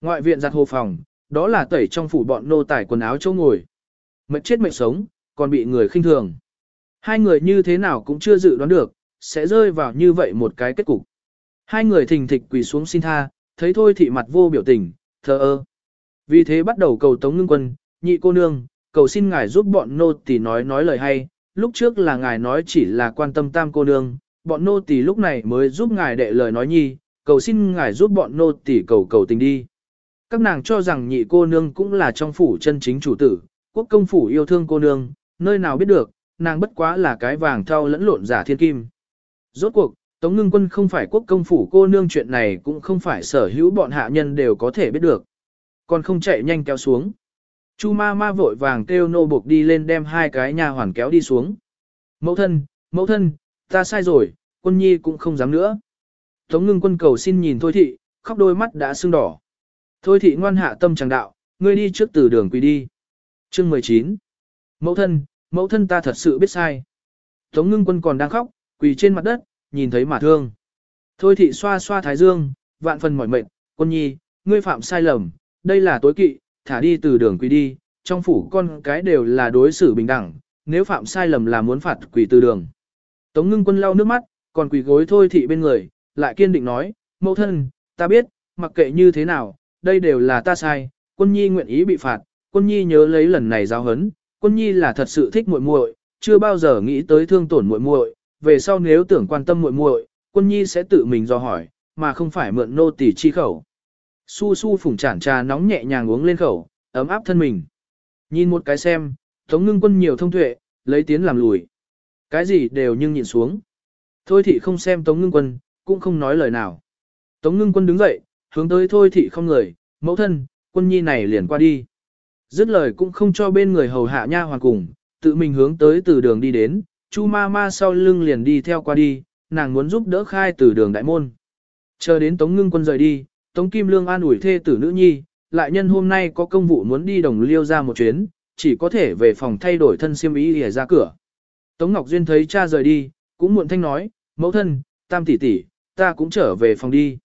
Ngoại viện giặt hồ phòng, đó là tẩy trong phủ bọn nô tải quần áo chỗ ngồi. Mệt chết mệt sống, còn bị người khinh thường. Hai người như thế nào cũng chưa dự đoán được, sẽ rơi vào như vậy một cái kết cục. Hai người thình thịch quỳ xuống xin tha, thấy thôi thị mặt vô biểu tình, thờ ơ. Vì thế bắt đầu cầu tống ngưng quân, nhị cô nương, cầu xin ngài giúp bọn nô tỳ nói nói lời hay, lúc trước là ngài nói chỉ là quan tâm tam cô nương, bọn nô tỳ lúc này mới giúp ngài đệ lời nói nhi, cầu xin ngài giúp bọn nô tỳ cầu cầu tình đi. Các nàng cho rằng nhị cô nương cũng là trong phủ chân chính chủ tử, quốc công phủ yêu thương cô nương, nơi nào biết được, nàng bất quá là cái vàng thau lẫn lộn giả thiên kim. Rốt cuộc, Tống ngưng quân không phải quốc công phủ cô nương chuyện này cũng không phải sở hữu bọn hạ nhân đều có thể biết được. Còn không chạy nhanh kéo xuống. Chu ma ma vội vàng kêu nô buộc đi lên đem hai cái nhà hoàn kéo đi xuống. Mẫu thân, mẫu thân, ta sai rồi, quân nhi cũng không dám nữa. Tống ngưng quân cầu xin nhìn thôi thị, khóc đôi mắt đã sưng đỏ. Thôi thị ngoan hạ tâm chẳng đạo, ngươi đi trước từ đường quỳ đi. Chương 19 Mẫu thân, mẫu thân ta thật sự biết sai. Tống ngưng quân còn đang khóc, quỳ trên mặt đất, nhìn thấy mà thương. Thôi thị xoa xoa thái dương, vạn phần mỏi mệt, quân nhi, ngươi phạm sai lầm, đây là tối kỵ, thả đi từ đường quỳ đi, trong phủ con cái đều là đối xử bình đẳng, nếu phạm sai lầm là muốn phạt quỳ từ đường. Tống ngưng quân lau nước mắt, còn quỳ gối thôi thị bên người, lại kiên định nói, mẫu thân, ta biết, mặc kệ như thế nào, đây đều là ta sai, quân nhi nguyện ý bị phạt, quân nhi nhớ lấy lần này giáo hấn, quân nhi là thật sự thích muội muội, chưa bao giờ nghĩ tới thương tổn muội muội, về sau nếu tưởng quan tâm muội muội, quân nhi sẽ tự mình do hỏi, mà không phải mượn nô tỳ chi khẩu. Su su phủng chản trà nóng nhẹ nhàng uống lên khẩu, ấm áp thân mình. Nhìn một cái xem, tống ngưng quân nhiều thông tuệ, lấy tiến làm lùi. Cái gì đều nhưng nhìn xuống. Thôi thị không xem tống ngưng quân, cũng không nói lời nào. Tống ngưng quân đứng dậy, hướng tới thôi thị không người, mẫu thân, quân nhi này liền qua đi. Dứt lời cũng không cho bên người hầu hạ nha hoàn cùng, tự mình hướng tới từ đường đi đến, Chu ma ma sau lưng liền đi theo qua đi, nàng muốn giúp đỡ khai từ đường đại môn. Chờ đến Tống Ngưng quân rời đi, Tống Kim Lương an ủi thê tử nữ nhi, lại nhân hôm nay có công vụ muốn đi đồng liêu ra một chuyến, chỉ có thể về phòng thay đổi thân xiêm ý để ra cửa. Tống Ngọc Duyên thấy cha rời đi, cũng muộn thanh nói, mẫu thân, tam tỷ tỷ, ta cũng trở về phòng đi.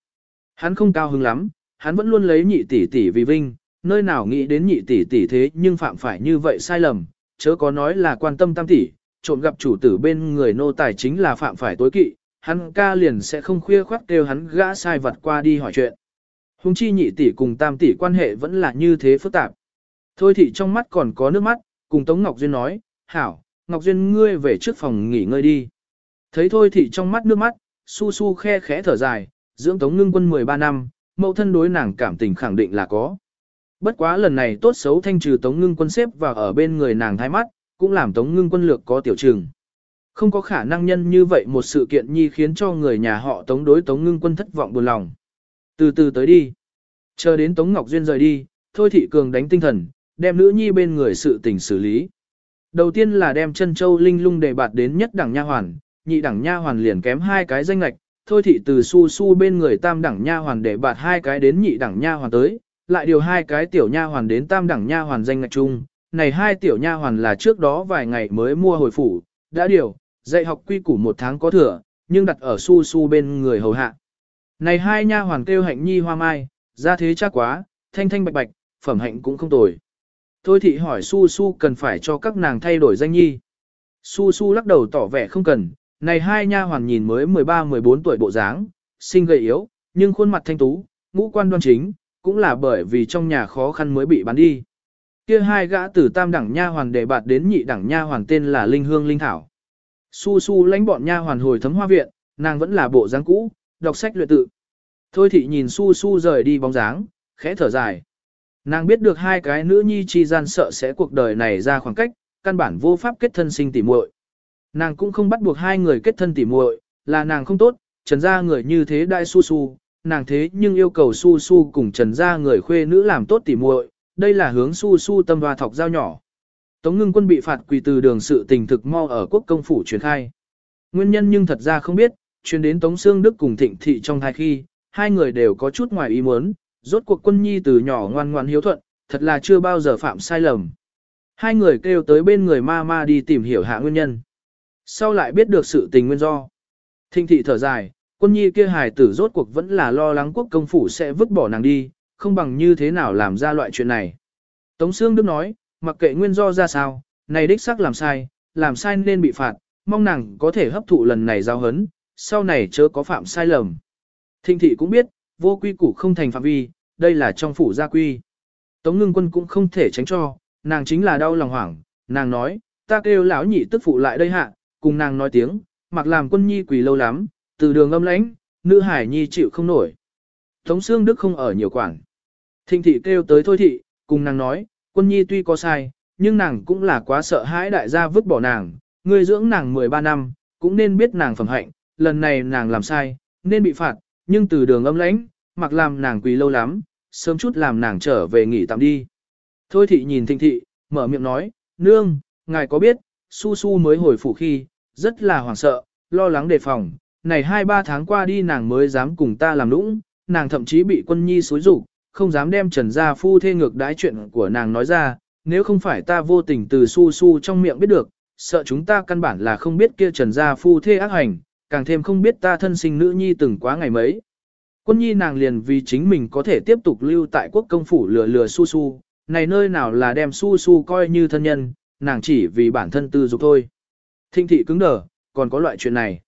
Hắn không cao hứng lắm, hắn vẫn luôn lấy nhị tỷ tỷ vì vinh, nơi nào nghĩ đến nhị tỷ tỷ thế nhưng phạm phải như vậy sai lầm, chớ có nói là quan tâm tam tỷ, trộm gặp chủ tử bên người nô tài chính là phạm phải tối kỵ, hắn ca liền sẽ không khuya khoác kêu hắn gã sai vật qua đi hỏi chuyện. Hùng chi nhị tỷ cùng tam tỷ quan hệ vẫn là như thế phức tạp. Thôi thì trong mắt còn có nước mắt, cùng Tống Ngọc Duyên nói, hảo, Ngọc Duyên ngươi về trước phòng nghỉ ngơi đi. Thấy thôi thì trong mắt nước mắt, su su khe khẽ thở dài, dưỡng Tống ngưng quân 13 năm, mẫu thân đối nàng cảm tình khẳng định là có. Bất quá lần này tốt xấu thanh trừ Tống ngưng quân xếp và ở bên người nàng thái mắt, cũng làm Tống Ngưng quân lược có tiểu trừng. Không có khả năng nhân như vậy một sự kiện nhi khiến cho người nhà họ Tống đối Tống Ngưng quân thất vọng buồn lòng. Từ từ tới đi. Chờ đến Tống Ngọc Duyên rời đi, Thôi Thị Cường đánh tinh thần, đem nữ nhi bên người sự tình xử lý. Đầu tiên là đem chân châu linh lung đề bạt đến nhất đẳng nha hoàn, nhị đẳng nha hoàn liền kém hai cái danh lạch, thôi thị từ su su bên người tam đẳng nha hoàn để bạt hai cái đến nhị đẳng nha hoàn tới, lại điều hai cái tiểu nha hoàn đến tam đẳng nha hoàn danh ngạch chung, này hai tiểu nha hoàn là trước đó vài ngày mới mua hồi phủ, đã điều, dạy học quy củ một tháng có thừa, nhưng đặt ở su su bên người hầu hạ. Này hai nha hoàn kêu hạnh nhi hoa mai, ra thế chắc quá, thanh thanh bạch bạch, phẩm hạnh cũng không tồi. Thôi thị hỏi su su cần phải cho các nàng thay đổi danh nhi. Su su lắc đầu tỏ vẻ không cần, này hai nha hoàn nhìn mới 13-14 tuổi bộ dáng, sinh gầy yếu, nhưng khuôn mặt thanh tú, ngũ quan đoan chính, cũng là bởi vì trong nhà khó khăn mới bị bán đi. Kia hai gã từ tam đẳng nha hoàn đệ bạt đến nhị đẳng nha hoàn tên là Linh Hương Linh Thảo. Su su lãnh bọn nha hoàn hồi thấm hoa viện, nàng vẫn là bộ dáng cũ, đọc sách luyện tự. Thôi thị nhìn su su rời đi bóng dáng, khẽ thở dài. Nàng biết được hai cái nữ nhi chi gian sợ sẽ cuộc đời này ra khoảng cách, căn bản vô pháp kết thân sinh tỉ muội. Nàng cũng không bắt buộc hai người kết thân tỉ muội, là nàng không tốt, trần gia người như thế đại su su, nàng thế nhưng yêu cầu su su cùng trần gia người khuê nữ làm tốt tỉ muội, đây là hướng su su tâm hoa thọc dao nhỏ. Tống ngưng quân bị phạt quỳ từ đường sự tình thực mau ở quốc công phủ truyền khai. Nguyên nhân nhưng thật ra không biết, truyền đến Tống Sương Đức cùng Thịnh Thị trong thai khi, hai người đều có chút ngoài ý muốn, rốt cuộc quân nhi từ nhỏ ngoan ngoan hiếu thuận, thật là chưa bao giờ phạm sai lầm. Hai người kêu tới bên người ma ma đi tìm hiểu hạ nguyên nhân. Sau lại biết được sự tình nguyên do. Thịnh thị thở dài, quân nhi kia hài tử rốt cuộc vẫn là lo lắng quốc công phủ sẽ vứt bỏ nàng đi, không bằng như thế nào làm ra loại chuyện này. Tống Sương Đức nói, mặc kệ nguyên do ra sao, này đích xác làm sai, làm sai nên bị phạt, mong nàng có thể hấp thụ lần này giao hấn, sau này chớ có phạm sai lầm. Thịnh thị cũng biết, vô quy củ không thành phạm vi, đây là trong phủ gia quy. Tống ngưng quân cũng không thể tránh cho, nàng chính là đau lòng hoảng, nàng nói, ta kêu lão nhị tức phụ lại đây hạ, cùng nàng nói tiếng, mặc làm quân nhi quỳ lâu lắm, từ đường âm lãnh, nữ hải nhi chịu không nổi. Tống xương Đức không ở nhiều quảng. Thịnh thị kêu tới thôi thị, cùng nàng nói, quân nhi tuy có sai, nhưng nàng cũng là quá sợ hãi đại gia vứt bỏ nàng, người dưỡng nàng 13 năm, cũng nên biết nàng phẩm hạnh, lần này nàng làm sai, nên bị phạt, nhưng từ đường âm lãnh, mặc làm nàng quỳ lâu lắm, sớm chút làm nàng trở về nghỉ tạm đi. Thôi thị nhìn thịnh thị, mở miệng nói, nương, ngài có biết, su su mới hồi phủ khi, rất là hoảng sợ, lo lắng đề phòng, này hai ba tháng qua đi nàng mới dám cùng ta làm lũng, nàng thậm chí bị quân nhi xối rủ, không dám đem trần gia phu thê ngược đái chuyện của nàng nói ra, nếu không phải ta vô tình từ su su trong miệng biết được, sợ chúng ta căn bản là không biết kia trần gia phu thê ác hành, càng thêm không biết ta thân sinh nữ nhi từng quá ngày mấy. Quân nhi nàng liền vì chính mình có thể tiếp tục lưu tại quốc công phủ lừa lừa su su, này nơi nào là đem su su coi như thân nhân, nàng chỉ vì bản thân tư dục thôi. Thinh thị cứng đờ, còn có loại chuyện này.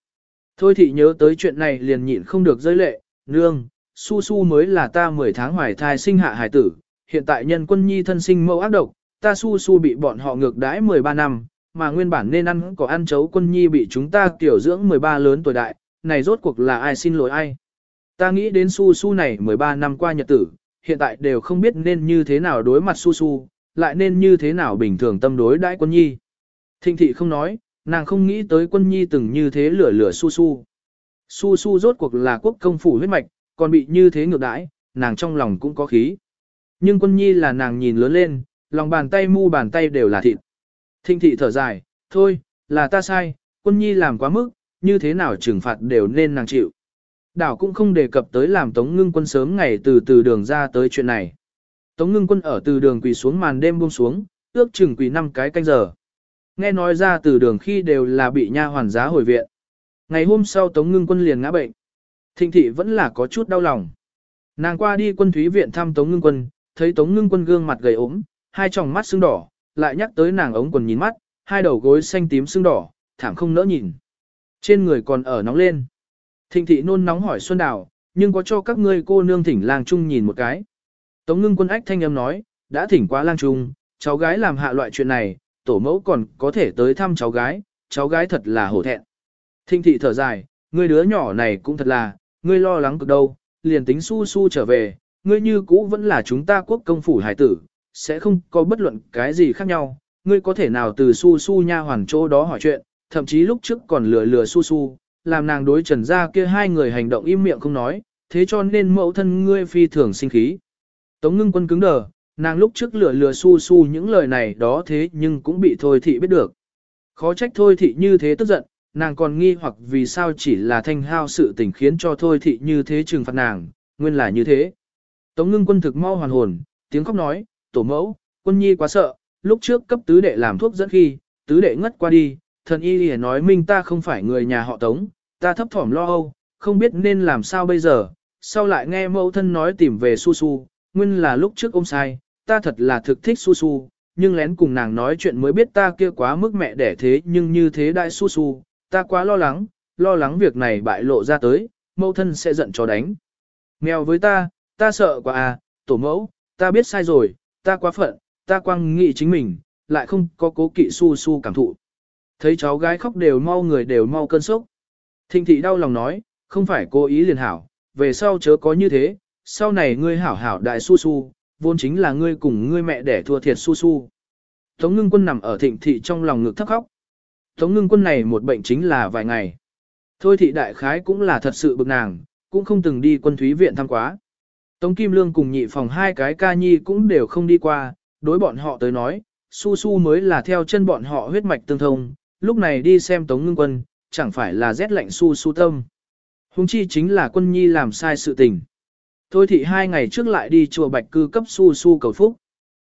Thôi thị nhớ tới chuyện này liền nhịn không được rơi lệ, nương, su su mới là ta 10 tháng hoài thai sinh hạ hải tử, hiện tại nhân quân nhi thân sinh mẫu ác độc, ta su su bị bọn họ ngược đãi 13 năm, mà nguyên bản nên ăn có ăn chấu quân nhi bị chúng ta tiểu dưỡng 13 lớn tuổi đại, này rốt cuộc là ai xin lỗi ai. Ta nghĩ đến su su này 13 năm qua nhật tử, hiện tại đều không biết nên như thế nào đối mặt su su, lại nên như thế nào bình thường tâm đối đãi quân nhi. Thịnh thị không nói, nàng không nghĩ tới quân nhi từng như thế lửa lửa su su. Su su rốt cuộc là quốc công phủ huyết mạch, còn bị như thế ngược đãi, nàng trong lòng cũng có khí. Nhưng quân nhi là nàng nhìn lớn lên, lòng bàn tay mu bàn tay đều là thịt. thinh thị thở dài, thôi, là ta sai, quân nhi làm quá mức, như thế nào trừng phạt đều nên nàng chịu. Đảo cũng không đề cập tới làm Tống Ngưng Quân sớm ngày từ từ đường ra tới chuyện này. Tống Ngưng Quân ở từ đường quỳ xuống màn đêm buông xuống, ước chừng quỳ năm cái canh giờ. Nghe nói ra từ đường khi đều là bị nha hoàn giá hồi viện. Ngày hôm sau Tống Ngưng Quân liền ngã bệnh. Thịnh thị vẫn là có chút đau lòng. Nàng qua đi quân thúy viện thăm Tống Ngưng Quân, thấy Tống Ngưng Quân gương mặt gầy ốm, hai tròng mắt sưng đỏ, lại nhắc tới nàng ống quần nhìn mắt, hai đầu gối xanh tím sưng đỏ, thảm không nỡ nhìn. Trên người còn ở nóng lên. Thịnh thị nôn nóng hỏi Xuân Đào, nhưng có cho các ngươi cô nương thỉnh lang trung nhìn một cái. Tống ngưng quân ách thanh âm nói, đã thỉnh quá lang trung, cháu gái làm hạ loại chuyện này, tổ mẫu còn có thể tới thăm cháu gái, cháu gái thật là hổ thẹn. Thinh thị thở dài, ngươi đứa nhỏ này cũng thật là, ngươi lo lắng cực đâu, liền tính su su trở về, ngươi như cũ vẫn là chúng ta quốc công phủ hải tử, sẽ không có bất luận cái gì khác nhau, ngươi có thể nào từ su su nha hoàn chỗ đó hỏi chuyện, thậm chí lúc trước còn lừa lừa su su, làm nàng đối trần ra kia hai người hành động im miệng không nói, thế cho nên mẫu thân ngươi phi thường sinh khí. Tống ngưng quân cứng đờ, nàng lúc trước lừa lừa su su những lời này đó thế nhưng cũng bị thôi thị biết được. Khó trách thôi thị như thế tức giận, nàng còn nghi hoặc vì sao chỉ là thanh hao sự tình khiến cho thôi thị như thế trừng phạt nàng, nguyên là như thế. Tống ngưng quân thực mau hoàn hồn, tiếng khóc nói, tổ mẫu, quân nhi quá sợ, lúc trước cấp tứ đệ làm thuốc dẫn khi, tứ đệ ngất qua đi, thần y lìa nói minh ta không phải người nhà họ tống, ta thấp thỏm lo âu, không biết nên làm sao bây giờ, sau lại nghe mẫu thân nói tìm về su su, nguyên là lúc trước ôm sai, ta thật là thực thích su su, nhưng lén cùng nàng nói chuyện mới biết ta kia quá mức mẹ đẻ thế nhưng như thế đại su su, ta quá lo lắng, lo lắng việc này bại lộ ra tới, mẫu thân sẽ giận cho đánh. Mèo với ta, ta sợ quá à, tổ mẫu, ta biết sai rồi, ta quá phận, ta quăng nghị chính mình, lại không có cố kỵ su su cảm thụ. Thấy cháu gái khóc đều mau người đều mau cơn sốc. Thịnh thị đau lòng nói, không phải cố ý liền hảo, về sau chớ có như thế, sau này ngươi hảo hảo đại su su, vốn chính là ngươi cùng ngươi mẹ để thua thiệt su su. Tống ngưng quân nằm ở thịnh thị trong lòng ngực thấp khóc. Tống ngưng quân này một bệnh chính là vài ngày. Thôi thị đại khái cũng là thật sự bực nàng, cũng không từng đi quân thúy viện thăm quá. Tống Kim Lương cùng nhị phòng hai cái ca nhi cũng đều không đi qua, đối bọn họ tới nói, su su mới là theo chân bọn họ huyết mạch tương thông, lúc này đi xem Tống Ngưng Quân, chẳng phải là rét lạnh su su tâm. Hùng chi chính là quân nhi làm sai sự tình. Thôi thị hai ngày trước lại đi chùa Bạch Cư cấp su su cầu phúc.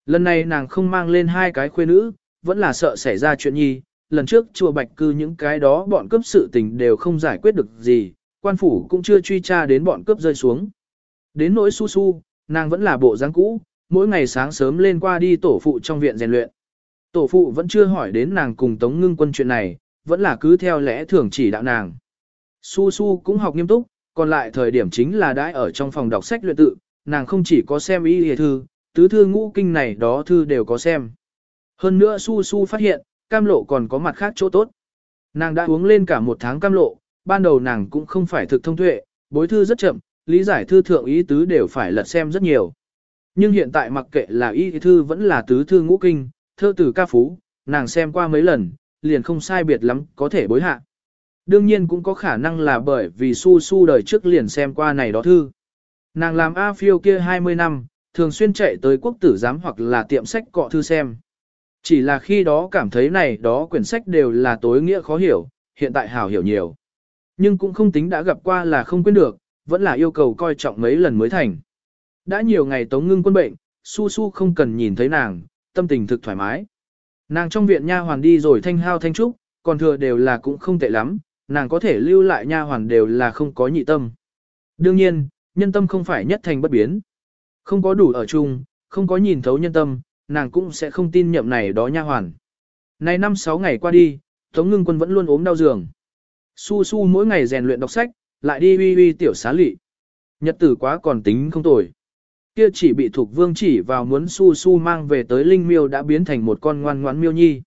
Lần này nàng không mang lên hai cái khuê nữ, vẫn là sợ xảy ra chuyện nhi. Lần trước chùa Bạch Cư những cái đó bọn cấp sự tình đều không giải quyết được gì, quan phủ cũng chưa truy tra đến bọn cướp rơi xuống. Đến nỗi su su, nàng vẫn là bộ dáng cũ, mỗi ngày sáng sớm lên qua đi tổ phụ trong viện rèn luyện. Tổ phụ vẫn chưa hỏi đến nàng cùng Tống Ngưng Quân chuyện này, vẫn là cứ theo lẽ thường chỉ đạo nàng. Su Su cũng học nghiêm túc, còn lại thời điểm chính là đãi ở trong phòng đọc sách luyện tự, nàng không chỉ có xem ý hề thư, tứ thư ngũ kinh này đó thư đều có xem. Hơn nữa su su phát hiện, cam lộ còn có mặt khác chỗ tốt. Nàng đã uống lên cả một tháng cam lộ, ban đầu nàng cũng không phải thực thông tuệ, bối thư rất chậm, lý giải thư thượng ý tứ đều phải lật xem rất nhiều. Nhưng hiện tại mặc kệ là y thư vẫn là tứ thư ngũ kinh, thơ tử ca phú, nàng xem qua mấy lần, liền không sai biệt lắm, có thể bối hạ. Đương nhiên cũng có khả năng là bởi vì su su đời trước liền xem qua này đó thư. Nàng làm A phiêu kia 20 năm, thường xuyên chạy tới quốc tử giám hoặc là tiệm sách cọ thư xem. Chỉ là khi đó cảm thấy này đó quyển sách đều là tối nghĩa khó hiểu, hiện tại hảo hiểu nhiều. Nhưng cũng không tính đã gặp qua là không quên được, vẫn là yêu cầu coi trọng mấy lần mới thành. Đã nhiều ngày tống ngưng quân bệnh, su su không cần nhìn thấy nàng, tâm tình thực thoải mái. Nàng trong viện nha hoàn đi rồi thanh hao thanh trúc, còn thừa đều là cũng không tệ lắm, nàng có thể lưu lại nha hoàn đều là không có nhị tâm. Đương nhiên, nhân tâm không phải nhất thành bất biến. Không có đủ ở chung, không có nhìn thấu nhân tâm, nàng cũng sẽ không tin nhậm này đó nha hoàn. Này năm sáu ngày qua đi, Tống Ngưng Quân vẫn luôn ốm đau giường. Su su mỗi ngày rèn luyện đọc sách, lại đi uy uy tiểu xá lị. Nhật tử quá còn tính không tồi. Kia chỉ bị thuộc vương chỉ vào muốn su su mang về tới linh miêu đã biến thành một con ngoan ngoãn miêu nhi.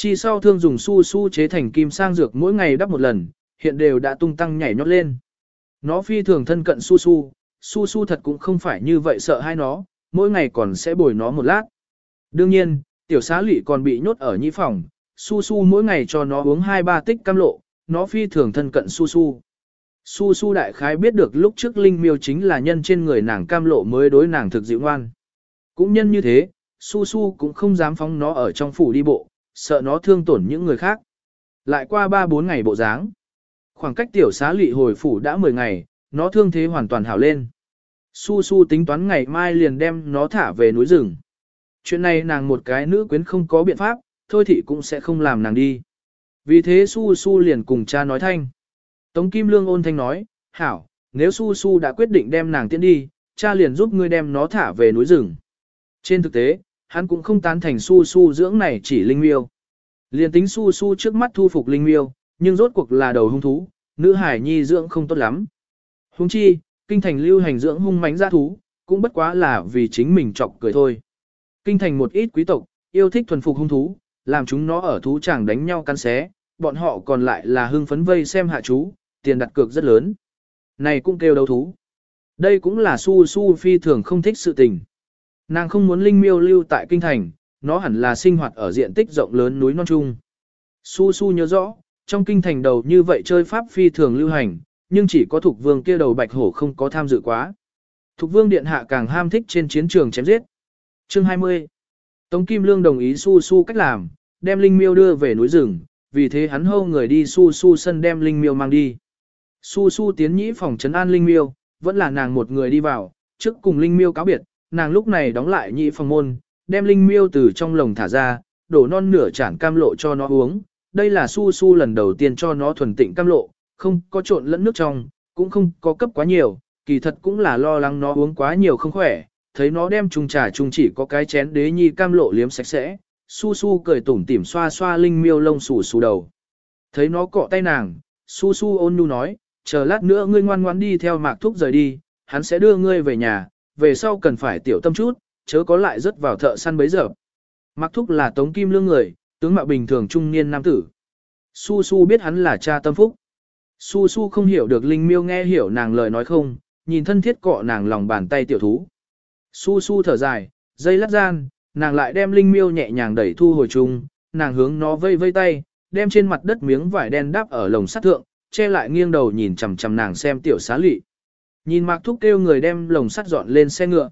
Chi sau thương dùng su su chế thành kim sang dược mỗi ngày đắp một lần, hiện đều đã tung tăng nhảy nhót lên. Nó phi thường thân cận su su, su su thật cũng không phải như vậy sợ hai nó, mỗi ngày còn sẽ bồi nó một lát. Đương nhiên, tiểu xá lị còn bị nhốt ở nhĩ phòng, su su mỗi ngày cho nó uống 2-3 tích cam lộ, nó phi thường thân cận su su. Su su đại khái biết được lúc trước linh miêu chính là nhân trên người nàng cam lộ mới đối nàng thực dịu ngoan. Cũng nhân như thế, su su cũng không dám phóng nó ở trong phủ đi bộ, sợ nó thương tổn những người khác. Lại qua 3-4 ngày bộ dáng. Khoảng cách tiểu xá lị hồi phủ đã 10 ngày, nó thương thế hoàn toàn hảo lên. Su su tính toán ngày mai liền đem nó thả về núi rừng. Chuyện này nàng một cái nữ quyến không có biện pháp, thôi thì cũng sẽ không làm nàng đi. Vì thế su su liền cùng cha nói thanh. Tống Kim Lương ôn thanh nói, hảo, nếu su su đã quyết định đem nàng tiễn đi, cha liền giúp ngươi đem nó thả về núi rừng. Trên thực tế, hắn cũng không tán thành su su dưỡng này chỉ linh miêu. Liền tính su su trước mắt thu phục linh miêu, nhưng rốt cuộc là đầu hung thú, nữ hải nhi dưỡng không tốt lắm. Hung chi, kinh thành lưu hành dưỡng hung mãnh gia thú, cũng bất quá là vì chính mình chọc cười thôi. Kinh thành một ít quý tộc, yêu thích thuần phục hung thú, làm chúng nó ở thú chẳng đánh nhau cắn xé, bọn họ còn lại là hưng phấn vây xem hạ chú, tiền đặt cược rất lớn. Này cũng kêu đấu thú. Đây cũng là su su phi thường không thích sự tình. Nàng không muốn linh miêu lưu tại kinh thành, nó hẳn là sinh hoạt ở diện tích rộng lớn núi non trung. Su su nhớ rõ, trong kinh thành đầu như vậy chơi pháp phi thường lưu hành, nhưng chỉ có thuộc vương kia đầu bạch hổ không có tham dự quá. Thục vương điện hạ càng ham thích trên chiến trường chém giết. Chương 20 Tống Kim Lương đồng ý su su cách làm, đem Linh Miêu đưa về núi rừng, vì thế hắn hâu người đi su su sân đem Linh Miêu mang đi. Su su tiến nhĩ phòng trấn an Linh Miêu, vẫn là nàng một người đi vào, trước cùng Linh Miêu cáo biệt, nàng lúc này đóng lại nhị phòng môn, đem Linh Miêu từ trong lồng thả ra, đổ non nửa chản cam lộ cho nó uống. Đây là su su lần đầu tiên cho nó thuần tịnh cam lộ, không có trộn lẫn nước trong, cũng không có cấp quá nhiều, kỳ thật cũng là lo lắng nó uống quá nhiều không khỏe, thấy nó đem chung trà chung chỉ có cái chén đế nhi cam lộ liếm sạch sẽ, su su cười tủm tỉm xoa xoa linh miêu lông xù xù đầu. Thấy nó cọ tay nàng, su su ôn nhu nói, chờ lát nữa ngươi ngoan ngoãn đi theo mạc thúc rời đi, hắn sẽ đưa ngươi về nhà, về sau cần phải tiểu tâm chút, chớ có lại rớt vào thợ săn bấy giờ. Mặc thúc là tống kim lương người, tướng mạo bình thường trung niên nam tử. Su su biết hắn là cha tâm phúc. Su su không hiểu được linh miêu nghe hiểu nàng lời nói không, nhìn thân thiết cọ nàng lòng bàn tay tiểu thú. Su su thở dài, dây lát gian, nàng lại đem linh miêu nhẹ nhàng đẩy thu hồi chung, nàng hướng nó vây vây tay, đem trên mặt đất miếng vải đen đắp ở lồng sắt thượng, che lại nghiêng đầu nhìn chằm chằm nàng xem tiểu xá lị. Nhìn Mạc Thúc kêu người đem lồng sắt dọn lên xe ngựa.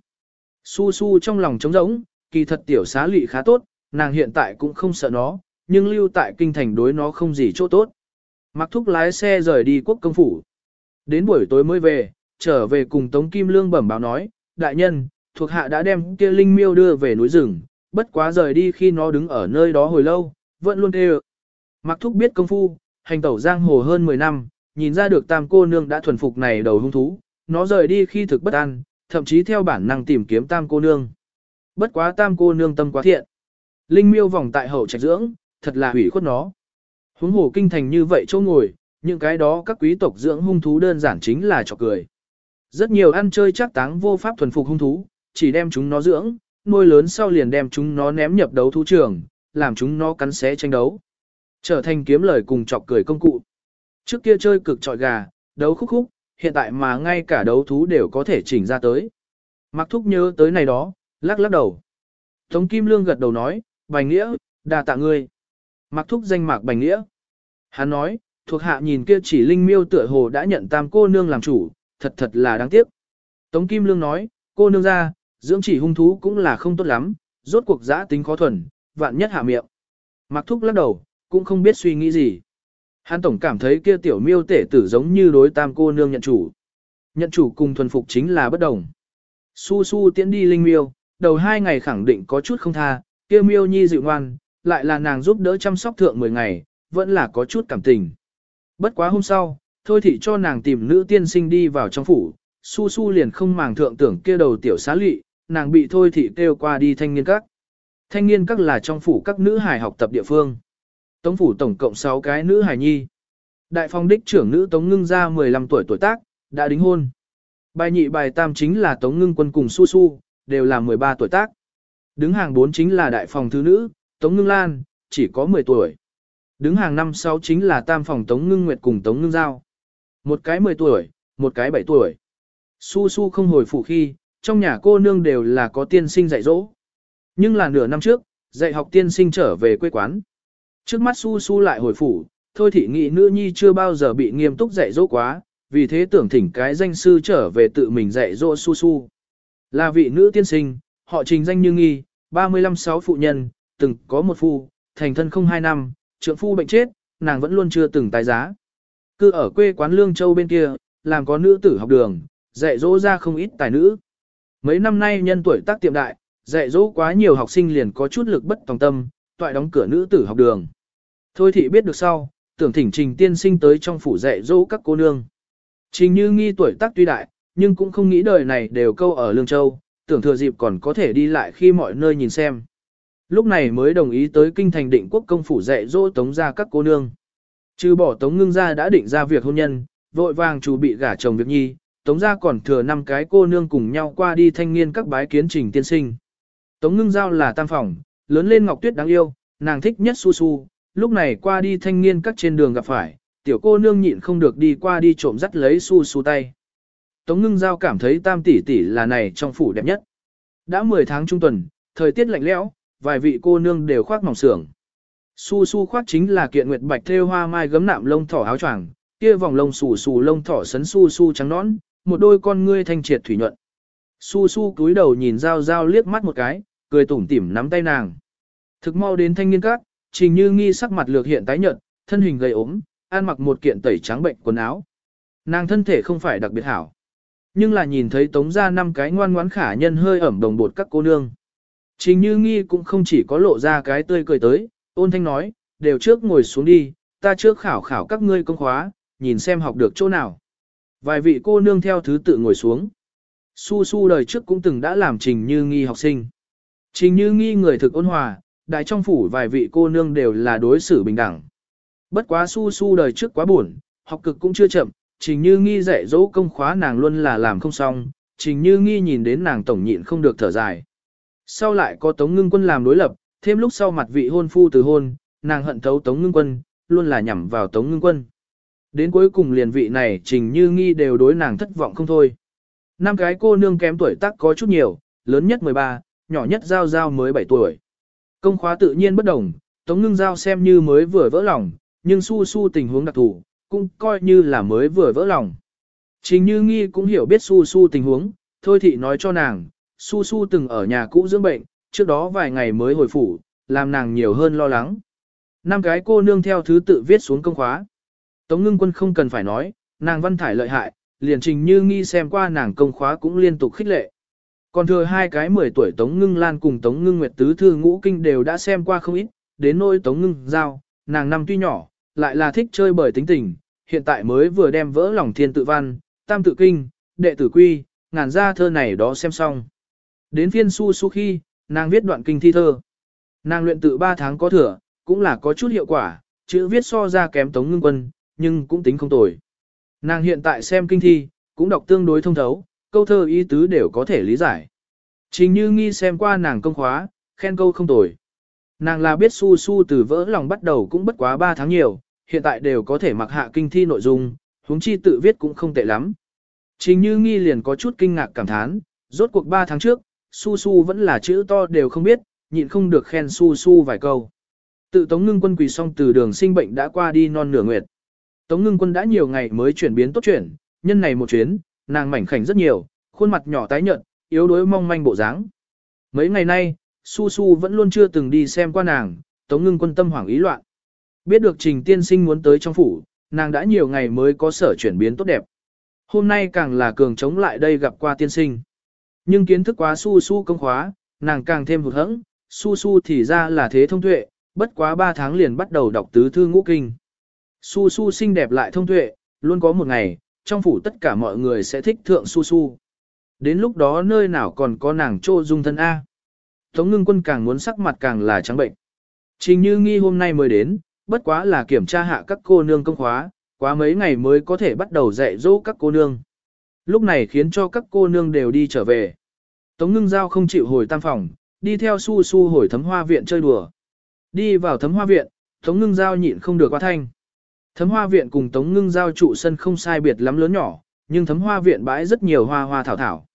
Su su trong lòng trống rỗng, kỳ thật tiểu xá lị khá tốt, nàng hiện tại cũng không sợ nó, nhưng lưu tại kinh thành đối nó không gì chỗ tốt. Mạc Thúc lái xe rời đi quốc công phủ. Đến buổi tối mới về, trở về cùng Tống Kim Lương bẩm báo nói, đại nhân, thuộc hạ đã đem kia linh miêu đưa về núi rừng, bất quá rời đi khi nó đứng ở nơi đó hồi lâu, vẫn luôn kêu. Mặc thúc biết công phu, hành tẩu giang hồ hơn 10 năm, nhìn ra được tam cô nương đã thuần phục này đầu hung thú, nó rời đi khi thực bất an, thậm chí theo bản năng tìm kiếm tam cô nương. Bất quá tam cô nương tâm quá thiện. Linh miêu vòng tại hậu trạch dưỡng, thật là hủy khuất nó. Huống hồ kinh thành như vậy chỗ ngồi, những cái đó các quý tộc dưỡng hung thú đơn giản chính là trò cười. Rất nhiều ăn chơi chắc táng vô pháp thuần phục hung thú, chỉ đem chúng nó dưỡng, nuôi lớn sau liền đem chúng nó ném nhập đấu thú trường, làm chúng nó cắn xé tranh đấu. Trở thành kiếm lời cùng chọc cười công cụ. Trước kia chơi cực trọi gà, đấu khúc khúc, hiện tại mà ngay cả đấu thú đều có thể chỉnh ra tới. Mặc thúc nhớ tới này đó, lắc lắc đầu. Tống Kim Lương gật đầu nói, Bành Nghĩa, đà tạ ngươi. Mặc thúc danh mạc Bành Nghĩa. Hắn nói, thuộc hạ nhìn kia chỉ linh miêu tựa hồ đã nhận tam cô nương làm chủ, thật thật là đáng tiếc. Tống Kim Lương nói, cô nương ra, dưỡng chỉ hung thú cũng là không tốt lắm, rốt cuộc giã tính khó thuần, vạn nhất hạ miệng. Mặc thúc lắc đầu, cũng không biết suy nghĩ gì. Hắn tổng cảm thấy kia tiểu miêu tể tử giống như đối tam cô nương nhận chủ. Nhận chủ cùng thuần phục chính là bất đồng. Su su tiễn đi linh miêu, đầu hai ngày khẳng định có chút không tha, kia miêu nhi dịu ngoan, lại là nàng giúp đỡ chăm sóc thượng 10 ngày, vẫn là có chút cảm tình. Bất quá hôm sau, thôi thị cho nàng tìm nữ tiên sinh đi vào trong phủ, su su liền không màng thượng tưởng kia đầu tiểu xá lị, nàng bị thôi thị kêu qua đi thanh niên các. Thanh niên các là trong phủ các nữ hài học tập địa phương. Tống phủ tổng cộng 6 cái nữ hài nhi. Đại phong đích trưởng nữ Tống Ngưng ra 15 tuổi tuổi tác, đã đính hôn. Bài nhị bài tam chính là Tống Ngưng quân cùng Su Su, đều là 13 tuổi tác. Đứng hàng 4 chính là đại phòng thứ nữ, Tống Ngưng Lan, chỉ có 10 tuổi. Đứng hàng năm 6 chính là tam phòng Tống Ngưng Nguyệt cùng Tống Ngưng Giao. Một cái 10 tuổi, một cái 7 tuổi. Su Su không hồi phụ khi, trong nhà cô nương đều là có tiên sinh dạy dỗ. Nhưng là nửa năm trước, dạy học tiên sinh trở về quê quán. Trước mắt Su Su lại hồi phủ, thôi thị nghị nữ nhi chưa bao giờ bị nghiêm túc dạy dỗ quá, vì thế tưởng thỉnh cái danh sư trở về tự mình dạy dỗ Su Su. Là vị nữ tiên sinh, họ trình danh như nghi, 35-6 phụ nhân, từng có một phu, thành thân không hai năm, trượng phu bệnh chết, nàng vẫn luôn chưa từng tái giá. Cứ ở quê quán Lương Châu bên kia, làm có nữ tử học đường, dạy dỗ ra không ít tài nữ. Mấy năm nay nhân tuổi tác tiệm đại, dạy dỗ quá nhiều học sinh liền có chút lực bất tòng tâm, toại đóng cửa nữ tử học đường. Thôi thị biết được sau, tưởng thỉnh trình tiên sinh tới trong phủ dạy dỗ các cô nương. Trình như nghi tuổi tác tuy đại, nhưng cũng không nghĩ đời này đều câu ở Lương Châu, tưởng thừa dịp còn có thể đi lại khi mọi nơi nhìn xem. Lúc này mới đồng ý tới kinh thành định quốc công phủ dạy dỗ tống ra các cô nương. Trừ bỏ tống ngưng ra đã định ra việc hôn nhân, vội vàng chủ bị gả chồng việc nhi, tống ra còn thừa năm cái cô nương cùng nhau qua đi thanh niên các bái kiến trình tiên sinh. Tống ngưng giao là tam phòng, lớn lên ngọc tuyết đáng yêu, nàng thích nhất su su, lúc này qua đi thanh niên các trên đường gặp phải, tiểu cô nương nhịn không được đi qua đi trộm dắt lấy su su tay. Tống ngưng giao cảm thấy tam tỷ tỷ là này trong phủ đẹp nhất. Đã 10 tháng trung tuần, thời tiết lạnh lẽo, vài vị cô nương đều khoác mỏng sưởng. Su su khoác chính là kiện nguyệt bạch thêu hoa mai gấm nạm lông thỏ áo choàng, kia vòng lông xù xù lông thỏ sấn su su trắng nõn, một đôi con ngươi thanh triệt thủy nhuận. Su su cúi đầu nhìn giao giao liếc mắt một cái, cười tủm tỉm nắm tay nàng. Thực mau đến thanh niên các, trình như nghi sắc mặt lược hiện tái nhợt, thân hình gầy ốm, ăn mặc một kiện tẩy trắng bệnh quần áo. Nàng thân thể không phải đặc biệt hảo. Nhưng là nhìn thấy tống gia năm cái ngoan ngoãn khả nhân hơi ẩm đồng bột các cô nương. Trình như nghi cũng không chỉ có lộ ra cái tươi cười tới, ôn thanh nói, đều trước ngồi xuống đi, ta trước khảo khảo các ngươi công khóa, nhìn xem học được chỗ nào. Vài vị cô nương theo thứ tự ngồi xuống. Su su đời trước cũng từng đã làm trình như nghi học sinh. Trình như nghi người thực ôn hòa, đại trong phủ vài vị cô nương đều là đối xử bình đẳng. Bất quá su su đời trước quá buồn, học cực cũng chưa chậm, trình như nghi dạy dỗ công khóa nàng luôn là làm không xong, trình như nghi nhìn đến nàng tổng nhịn không được thở dài. Sau lại có tống ngưng quân làm đối lập, thêm lúc sau mặt vị hôn phu từ hôn, nàng hận thấu tống ngưng quân, luôn là nhằm vào tống ngưng quân. Đến cuối cùng liền vị này trình như nghi đều đối nàng thất vọng không thôi. Năm cái cô nương kém tuổi tác có chút nhiều, lớn nhất 13, nhỏ nhất giao giao mới 7 tuổi. Công khóa tự nhiên bất đồng, Tống Ngưng Giao xem như mới vừa vỡ lòng, nhưng su su tình huống đặc thù, cũng coi như là mới vừa vỡ lòng. Trình Như Nghi cũng hiểu biết su su tình huống, thôi thị nói cho nàng, su su từng ở nhà cũ dưỡng bệnh, trước đó vài ngày mới hồi phủ, làm nàng nhiều hơn lo lắng. Năm cái cô nương theo thứ tự viết xuống công khóa. Tống ngưng quân không cần phải nói, nàng văn thải lợi hại, liền trình như nghi xem qua nàng công khóa cũng liên tục khích lệ. Còn thừa hai cái 10 tuổi Tống Ngưng Lan cùng Tống Ngưng Nguyệt Tứ Thư Ngũ Kinh đều đã xem qua không ít, đến nỗi Tống Ngưng Giao, nàng năm tuy nhỏ, lại là thích chơi bởi tính tình, hiện tại mới vừa đem vỡ lòng thiên tự văn, tam tự kinh, đệ tử quy, ngàn gia thơ này đó xem xong. Đến phiên su su khi, nàng viết đoạn kinh thi thơ. Nàng luyện tự 3 tháng có thừa, cũng là có chút hiệu quả, chữ viết so ra kém Tống Ngưng Quân, nhưng cũng tính không tồi. Nàng hiện tại xem kinh thi, cũng đọc tương đối thông thấu, câu thơ ý tứ đều có thể lý giải. Trình như nghi xem qua nàng công khóa, khen câu không tồi. Nàng là biết su su từ vỡ lòng bắt đầu cũng bất quá 3 tháng nhiều, hiện tại đều có thể mặc hạ kinh thi nội dung, huống chi tự viết cũng không tệ lắm. Trình như nghi liền có chút kinh ngạc cảm thán, rốt cuộc 3 tháng trước, su su vẫn là chữ to đều không biết, nhịn không được khen su su vài câu. Tự Tống Ngưng Quân quỳ xong từ đường sinh bệnh đã qua đi non nửa nguyệt. Tống Ngưng Quân đã nhiều ngày mới chuyển biến tốt chuyển, nhân này một chuyến, nàng mảnh khảnh rất nhiều, khuôn mặt nhỏ tái nhợt, yếu đuối mong manh bộ dáng. Mấy ngày nay, Su Su vẫn luôn chưa từng đi xem qua nàng, Tống Ngưng Quân tâm hoảng ý loạn. Biết được Trình Tiên Sinh muốn tới trong phủ, nàng đã nhiều ngày mới có sở chuyển biến tốt đẹp. Hôm nay càng là cường chống lại đây gặp qua tiên sinh. Nhưng kiến thức quá Su Su công khóa, nàng càng thêm hụt hẫng, Su Su thì ra là thế thông tuệ, bất quá 3 tháng liền bắt đầu đọc tứ thư ngũ kinh. Su Su xinh đẹp lại thông tuệ, luôn có một ngày, trong phủ tất cả mọi người sẽ thích thượng Su Su. Đến lúc đó nơi nào còn có nàng trô dung thân A. Tống ngưng quân càng muốn sắc mặt càng là trắng bệnh. Trình như nghi hôm nay mới đến, bất quá là kiểm tra hạ các cô nương công khóa, quá mấy ngày mới có thể bắt đầu dạy dỗ các cô nương. Lúc này khiến cho các cô nương đều đi trở về. Tống ngưng giao không chịu hồi tam phòng, đi theo su su hồi thấm hoa viện chơi đùa. Đi vào thấm hoa viện, Tống ngưng giao nhịn không được qua thanh. Thấm hoa viện cùng Tống ngưng giao trụ sân không sai biệt lắm lớn nhỏ, nhưng thấm hoa viện bãi rất nhiều hoa hoa thảo thảo.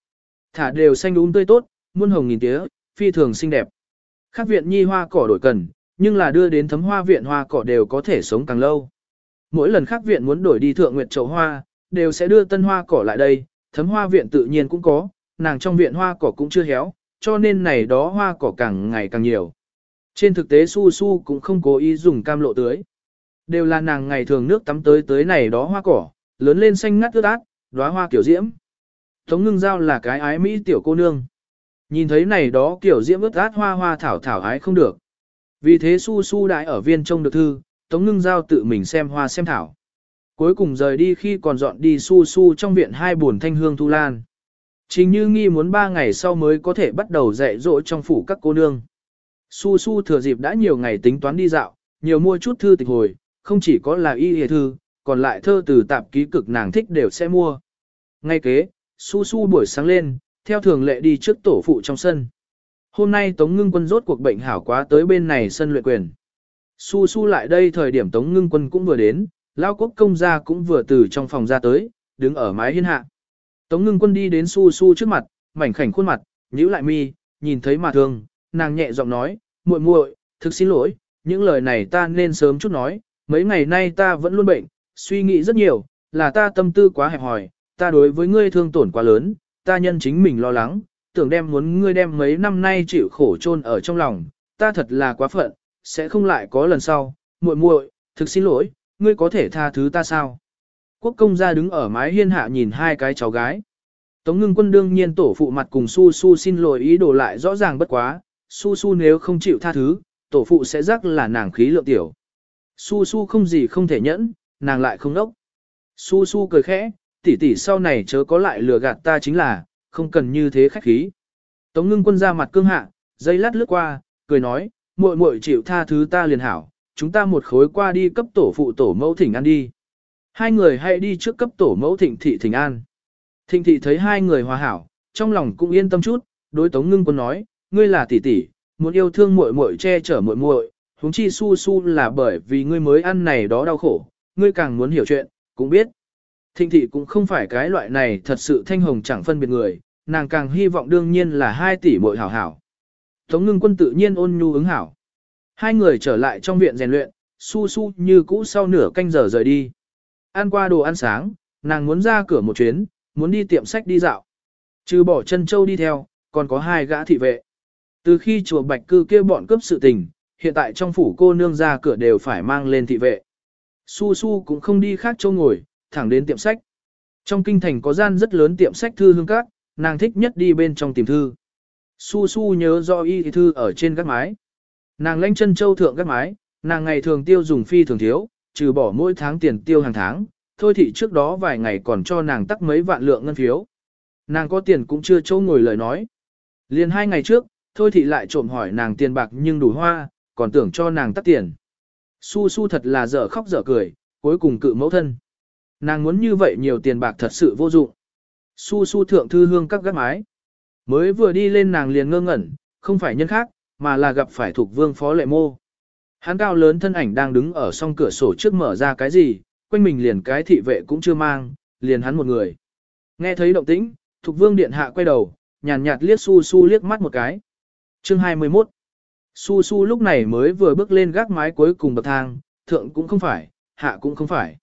Thả đều xanh đúng tươi tốt, muôn hồng nghìn tía, phi thường xinh đẹp. Khác viện nhi hoa cỏ đổi cần, nhưng là đưa đến thấm hoa viện hoa cỏ đều có thể sống càng lâu. Mỗi lần khác viện muốn đổi đi thượng nguyệt chậu hoa, đều sẽ đưa tân hoa cỏ lại đây, thấm hoa viện tự nhiên cũng có, nàng trong viện hoa cỏ cũng chưa héo, cho nên này đó hoa cỏ càng ngày càng nhiều. Trên thực tế su su cũng không cố ý dùng cam lộ tưới. Đều là nàng ngày thường nước tắm tới tới này đó hoa cỏ, lớn lên xanh ngắt ướt át, đóa hoa kiểu diễm. Tống ngưng giao là cái ái mỹ tiểu cô nương. Nhìn thấy này đó kiểu diễm ướt át hoa hoa thảo thảo ái không được. Vì thế su su đại ở viên trông được thư, tống ngưng giao tự mình xem hoa xem thảo. Cuối cùng rời đi khi còn dọn đi su su trong viện hai buồn thanh hương thu lan. chính như nghi muốn ba ngày sau mới có thể bắt đầu dạy dỗ trong phủ các cô nương. Su su thừa dịp đã nhiều ngày tính toán đi dạo, nhiều mua chút thư tịch hồi, không chỉ có là y hề thư, còn lại thơ từ tạp ký cực nàng thích đều sẽ mua. Ngay kế, su su buổi sáng lên, theo thường lệ đi trước tổ phụ trong sân. Hôm nay Tống Ngưng Quân rốt cuộc bệnh hảo quá tới bên này sân luyện quyền. Su su lại đây thời điểm Tống Ngưng Quân cũng vừa đến, Lao Quốc công gia cũng vừa từ trong phòng ra tới, đứng ở mái hiên hạ. Tống Ngưng Quân đi đến su su trước mặt, mảnh khảnh khuôn mặt, nhíu lại mi, nhìn thấy mà thương, nàng nhẹ giọng nói, muội muội, thực xin lỗi, những lời này ta nên sớm chút nói, mấy ngày nay ta vẫn luôn bệnh, suy nghĩ rất nhiều, là ta tâm tư quá hẹp hòi, ta đối với ngươi thương tổn quá lớn, ta nhân chính mình lo lắng, tưởng đem muốn ngươi đem mấy năm nay chịu khổ chôn ở trong lòng, ta thật là quá phận, sẽ không lại có lần sau, muội muội, thực xin lỗi, ngươi có thể tha thứ ta sao? Quốc công gia đứng ở mái hiên hạ nhìn hai cái cháu gái. Tống ngưng quân đương nhiên tổ phụ mặt cùng su su xin lỗi ý đồ lại rõ ràng bất quá, su su nếu không chịu tha thứ, tổ phụ sẽ rắc là nàng khí lượng tiểu. Su su không gì không thể nhẫn, nàng lại không nốc. Su su cười khẽ, tỷ tỷ sau này chớ có lại lừa gạt ta chính là, không cần như thế khách khí. Tống ngưng quân ra mặt cương hạ, dây lát lướt qua, cười nói, muội muội chịu tha thứ ta liền hảo, chúng ta một khối qua đi cấp tổ phụ tổ mẫu thỉnh an đi. Hai người hãy đi trước cấp tổ mẫu thịnh thị thỉnh an. Thịnh thị thấy hai người hòa hảo, trong lòng cũng yên tâm chút, đối tống ngưng quân nói, ngươi là tỷ tỷ, muốn yêu thương muội muội che chở muội muội, huống chi su su là bởi vì ngươi mới ăn này đó đau khổ, ngươi càng muốn hiểu chuyện, cũng biết. Thịnh thị cũng không phải cái loại này thật sự thanh hồng chẳng phân biệt người, nàng càng hy vọng đương nhiên là hai tỷ muội hảo hảo. Tống ngưng quân tự nhiên ôn nhu ứng hảo. Hai người trở lại trong viện rèn luyện, su su như cũ sau nửa canh giờ rời đi. Ăn qua đồ ăn sáng, nàng muốn ra cửa một chuyến, muốn đi tiệm sách đi dạo. Trừ bỏ chân châu đi theo, còn có hai gã thị vệ. Từ khi chùa Bạch Cư kêu bọn cướp sự tình, hiện tại trong phủ cô nương ra cửa đều phải mang lên thị vệ. Su Su cũng không đi khác châu ngồi, thẳng đến tiệm sách. Trong kinh thành có gian rất lớn tiệm sách thư hương các, nàng thích nhất đi bên trong tìm thư. Su Su nhớ do y thư ở trên gác mái. Nàng lanh chân châu thượng gác mái, nàng ngày thường tiêu dùng phi thường thiếu, trừ bỏ mỗi tháng tiền tiêu hàng tháng, thôi thì trước đó vài ngày còn cho nàng tắc mấy vạn lượng ngân phiếu. Nàng có tiền cũng chưa châu ngồi lời nói. Liền hai ngày trước, thôi thì lại trộm hỏi nàng tiền bạc nhưng đủ hoa, còn tưởng cho nàng tắt tiền. Su su thật là dở khóc dở cười, cuối cùng cự mẫu thân. Nàng muốn như vậy nhiều tiền bạc thật sự vô dụng. Su su thượng thư hương các gác mái. Mới vừa đi lên nàng liền ngơ ngẩn, không phải nhân khác, mà là gặp phải thuộc vương phó lệ mô. Hắn cao lớn thân ảnh đang đứng ở song cửa sổ trước mở ra cái gì, quanh mình liền cái thị vệ cũng chưa mang, liền hắn một người. Nghe thấy động tĩnh, thuộc vương điện hạ quay đầu, nhàn nhạt liếc su su liếc mắt một cái. Chương 21 Su su lúc này mới vừa bước lên gác mái cuối cùng bậc thang, thượng cũng không phải, hạ cũng không phải.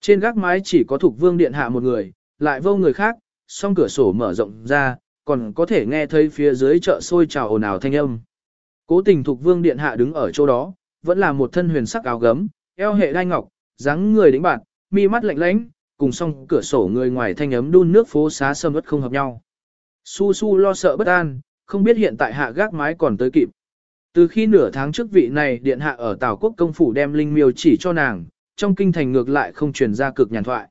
Trên gác mái chỉ có thuộc vương điện hạ một người, lại vô người khác, song cửa sổ mở rộng ra, còn có thể nghe thấy phía dưới chợ sôi trào ồn ào thanh âm. Cố tình thuộc vương điện hạ đứng ở chỗ đó, vẫn là một thân huyền sắc áo gấm, eo hệ đai ngọc, dáng người đĩnh bạn, mi mắt lạnh lãnh. cùng song cửa sổ người ngoài thanh ấm đun nước phố xá sâm ớt không hợp nhau. Su su lo sợ bất an, không biết hiện tại hạ gác mái còn tới kịp. Từ khi nửa tháng trước vị này điện hạ ở Tào Quốc công phủ đem linh miêu chỉ cho nàng, trong kinh thành ngược lại không truyền ra cực nhàn thoại.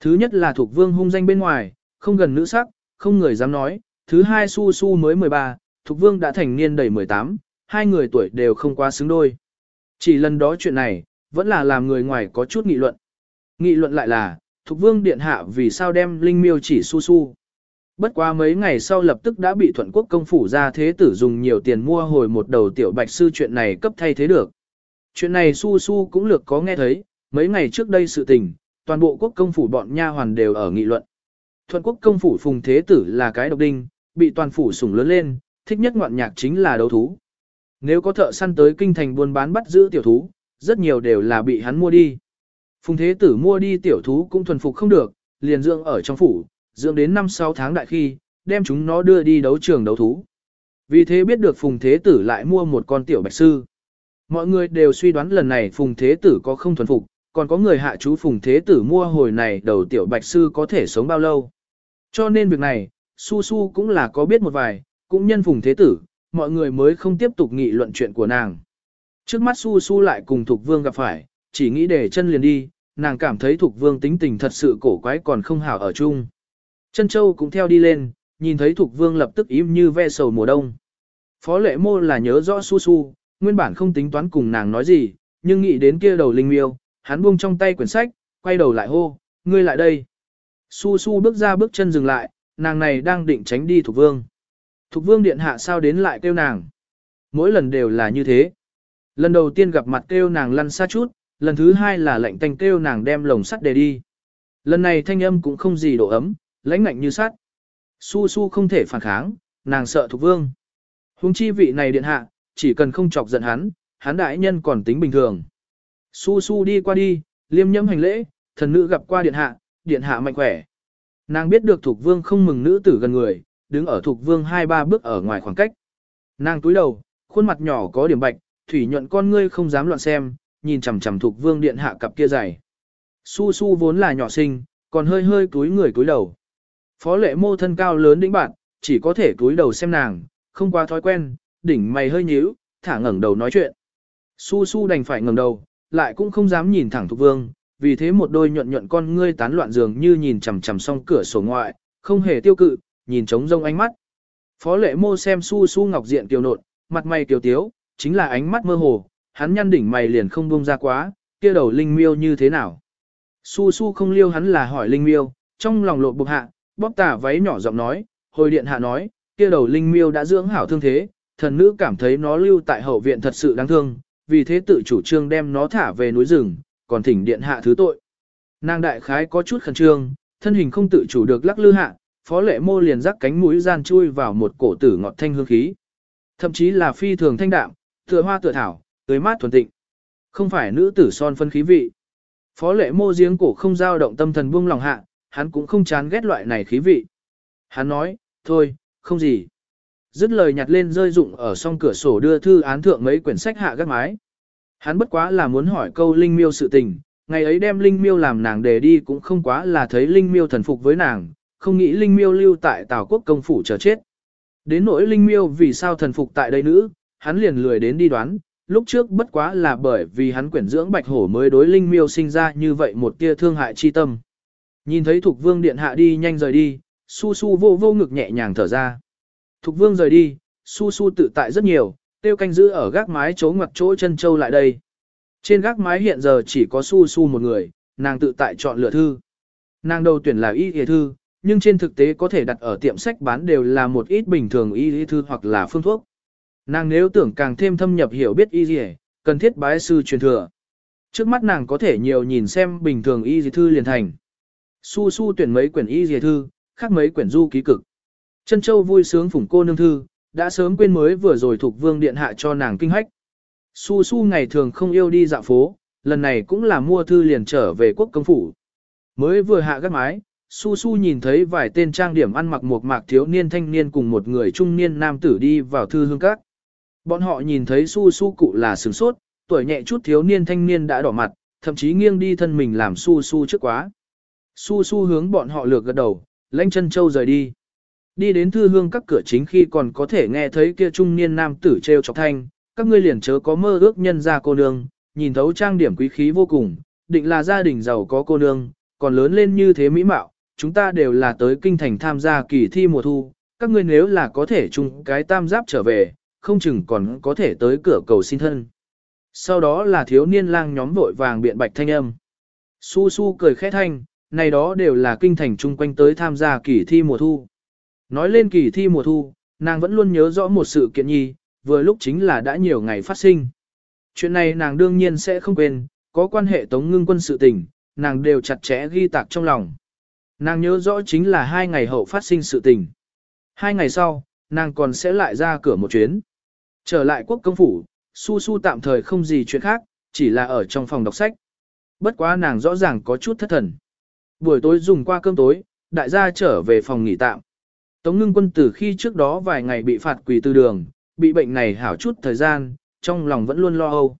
Thứ nhất là thuộc vương hung danh bên ngoài, không gần nữ sắc, không người dám nói. Thứ hai su su mới 13, thuộc vương đã thành niên đầy 18, hai người tuổi đều không quá xứng đôi. Chỉ lần đó chuyện này, vẫn là làm người ngoài có chút nghị luận. Nghị luận lại là, thuộc vương điện hạ vì sao đem linh miêu chỉ su su. Bất quá mấy ngày sau lập tức đã bị thuận quốc công phủ ra thế tử dùng nhiều tiền mua hồi một đầu tiểu bạch sư chuyện này cấp thay thế được. Chuyện này su su cũng lược có nghe thấy, mấy ngày trước đây sự tình, toàn bộ quốc công phủ bọn nha hoàn đều ở nghị luận. Thuận quốc công phủ phùng thế tử là cái độc đinh, bị toàn phủ sủng lớn lên, thích nhất ngoạn nhạc chính là đấu thú. Nếu có thợ săn tới kinh thành buôn bán bắt giữ tiểu thú, rất nhiều đều là bị hắn mua đi. Phùng thế tử mua đi tiểu thú cũng thuần phục không được, liền dưỡng ở trong phủ, dưỡng đến 5-6 tháng đại khi, đem chúng nó đưa đi đấu trường đấu thú. Vì thế biết được Phùng Thế Tử lại mua một con tiểu bạch sư. Mọi người đều suy đoán lần này Phùng Thế Tử có không thuần phục, còn có người hạ chú Phùng Thế Tử mua hồi này đầu tiểu bạch sư có thể sống bao lâu. Cho nên việc này, Su Su cũng là có biết một vài, cũng nhân Phùng Thế Tử, mọi người mới không tiếp tục nghị luận chuyện của nàng. Trước mắt Su Su lại cùng Thục Vương gặp phải, chỉ nghĩ để chân liền đi, nàng cảm thấy Thục Vương tính tình thật sự cổ quái còn không hảo ở chung. Chân Châu cũng theo đi lên, nhìn thấy Thục Vương lập tức im như ve sầu mùa đông. Phó lệ mô là nhớ rõ su su, nguyên bản không tính toán cùng nàng nói gì, nhưng nghĩ đến kia đầu linh miêu, hắn buông trong tay quyển sách, quay đầu lại hô, ngươi lại đây. Su su bước ra bước chân dừng lại, nàng này đang định tránh đi Thục Vương. Thục Vương điện hạ sao đến lại kêu nàng. Mỗi lần đều là như thế. Lần đầu tiên gặp mặt kêu nàng lăn xa chút, lần thứ hai là lệnh tanh kêu nàng đem lồng sắt để đi. Lần này thanh âm cũng không gì độ ấm, lãnh ngạnh như sắt. Su su không thể phản kháng, nàng sợ Thục vương. Hùng chi vị này điện hạ, chỉ cần không chọc giận hắn, hắn đại nhân còn tính bình thường. Su su đi qua đi, liêm nhâm hành lễ, thần nữ gặp qua điện hạ, điện hạ mạnh khỏe. Nàng biết được Thục vương không mừng nữ tử gần người, đứng ở Thục vương hai ba bước ở ngoài khoảng cách. Nàng túi đầu, khuôn mặt nhỏ có điểm bạch, thủy nhuận con ngươi không dám loạn xem, nhìn chằm chằm Thục vương điện hạ cặp kia dày. Su su vốn là nhỏ xinh, còn hơi hơi túi người túi đầu. Phó lệ mô thân cao lớn đĩnh bạn, chỉ có thể cúi đầu xem nàng, không quá thói quen, đỉnh mày hơi nhíu, thả ngẩng đầu nói chuyện. Su su đành phải ngẩng đầu, lại cũng không dám nhìn thẳng Thục Vương, vì thế một đôi nhuận nhuận con ngươi tán loạn dường như nhìn chằm chằm song cửa sổ ngoại, không hề tiêu cự, nhìn trống rông ánh mắt. Phó lệ mô xem su su ngọc diện kiều nộn, mặt mày kiều tiếu, chính là ánh mắt mơ hồ, hắn nhăn đỉnh mày liền không buông ra quá, kia đầu linh miêu như thế nào. Su su không liêu hắn là hỏi linh miêu, trong lòng lộ bục hạ, bóp tà váy nhỏ giọng nói, hồi điện hạ nói, kia đầu linh miêu đã dưỡng hảo thương thế, thần nữ cảm thấy nó lưu tại hậu viện thật sự đáng thương, vì thế tự chủ trương đem nó thả về núi rừng, còn thỉnh điện hạ thứ tội. Nàng đại khái có chút khẩn trương, thân hình không tự chủ được lắc lư hạ, phó lệ mô liền rắc cánh mũi gian chui vào một cổ tử ngọt thanh hương khí. Thậm chí là phi thường thanh đạm, tựa hoa tựa thảo, tươi mát thuần tịnh. Không phải nữ tử son phân khí vị. Phó lệ mô giếng cổ không dao động tâm thần buông lòng hạ, hắn cũng không chán ghét loại này khí vị. Hắn nói, thôi, không gì. Dứt lời nhặt lên rơi dụng ở song cửa sổ đưa thư án thượng mấy quyển sách hạ gác mái. Hắn bất quá là muốn hỏi câu Linh Miêu sự tình, ngày ấy đem Linh Miêu làm nàng để đi cũng không quá là thấy Linh Miêu thần phục với nàng, không nghĩ Linh Miêu lưu tại Tào Quốc công phủ chờ chết. Đến nỗi Linh Miêu vì sao thần phục tại đây nữ, hắn liền lười đến đi đoán, lúc trước bất quá là bởi vì hắn quyển dưỡng bạch hổ mới đối Linh Miêu sinh ra như vậy một tia thương hại chi tâm. Nhìn thấy Thục Vương điện hạ đi nhanh rời đi, Su Su vô vô ngực nhẹ nhàng thở ra. Thục Vương rời đi, Su Su tự tại rất nhiều, tiêu canh giữ ở gác mái chỗ ngoặt chỗ chân châu lại đây. Trên gác mái hiện giờ chỉ có Su Su một người, nàng tự tại chọn lựa thư. Nàng đầu tuyển là y y thư, nhưng trên thực tế có thể đặt ở tiệm sách bán đều là một ít bình thường y y thư hoặc là phương thuốc. Nàng nếu tưởng càng thêm thâm nhập hiểu biết y y, cần thiết bái sư truyền thừa. Trước mắt nàng có thể nhiều nhìn xem bình thường y y thư liền thành. Su su tuyển mấy quyển y dề thư, khác mấy quyển du ký cực. Chân châu vui sướng phủng cô nương thư, đã sớm quên mới vừa rồi thuộc vương điện hạ cho nàng kinh hách. Su su ngày thường không yêu đi dạo phố, lần này cũng là mua thư liền trở về quốc công phủ. Mới vừa hạ gác mái, Su Su nhìn thấy vài tên trang điểm ăn mặc một mạc thiếu niên thanh niên cùng một người trung niên nam tử đi vào thư hương các. Bọn họ nhìn thấy Su Su cụ là sửng sốt, tuổi nhẹ chút thiếu niên thanh niên đã đỏ mặt, thậm chí nghiêng đi thân mình làm Su Su trước quá. Su Su hướng bọn họ lược gật đầu, lãnh chân châu rời đi. Đi đến thư hương các cửa chính khi còn có thể nghe thấy kia trung niên nam tử treo chọc thanh, các ngươi liền chớ có mơ ước nhân ra cô nương, nhìn thấu trang điểm quý khí vô cùng, định là gia đình giàu có cô nương, còn lớn lên như thế mỹ mạo, chúng ta đều là tới kinh thành tham gia kỳ thi mùa thu, các ngươi nếu là có thể chung cái tam giáp trở về, không chừng còn có thể tới cửa cầu xin thân. Sau đó là thiếu niên lang nhóm vội vàng biện bạch thanh âm. Su su cười khẽ thanh, này đó đều là kinh thành chung quanh tới tham gia kỳ thi mùa thu. Nói lên kỳ thi mùa thu, nàng vẫn luôn nhớ rõ một sự kiện nhi, vừa lúc chính là đã nhiều ngày phát sinh. Chuyện này nàng đương nhiên sẽ không quên, có quan hệ tống ngưng quân sự tình, nàng đều chặt chẽ ghi tạc trong lòng. Nàng nhớ rõ chính là hai ngày hậu phát sinh sự tình. Hai ngày sau, nàng còn sẽ lại ra cửa một chuyến. Trở lại quốc công phủ, su su tạm thời không gì chuyện khác, chỉ là ở trong phòng đọc sách. Bất quá nàng rõ ràng có chút thất thần. Buổi tối dùng qua cơm tối, đại gia trở về phòng nghỉ tạm. Tống ngưng quân từ khi trước đó vài ngày bị phạt quỳ tư đường, bị bệnh này hảo chút thời gian, trong lòng vẫn luôn lo âu.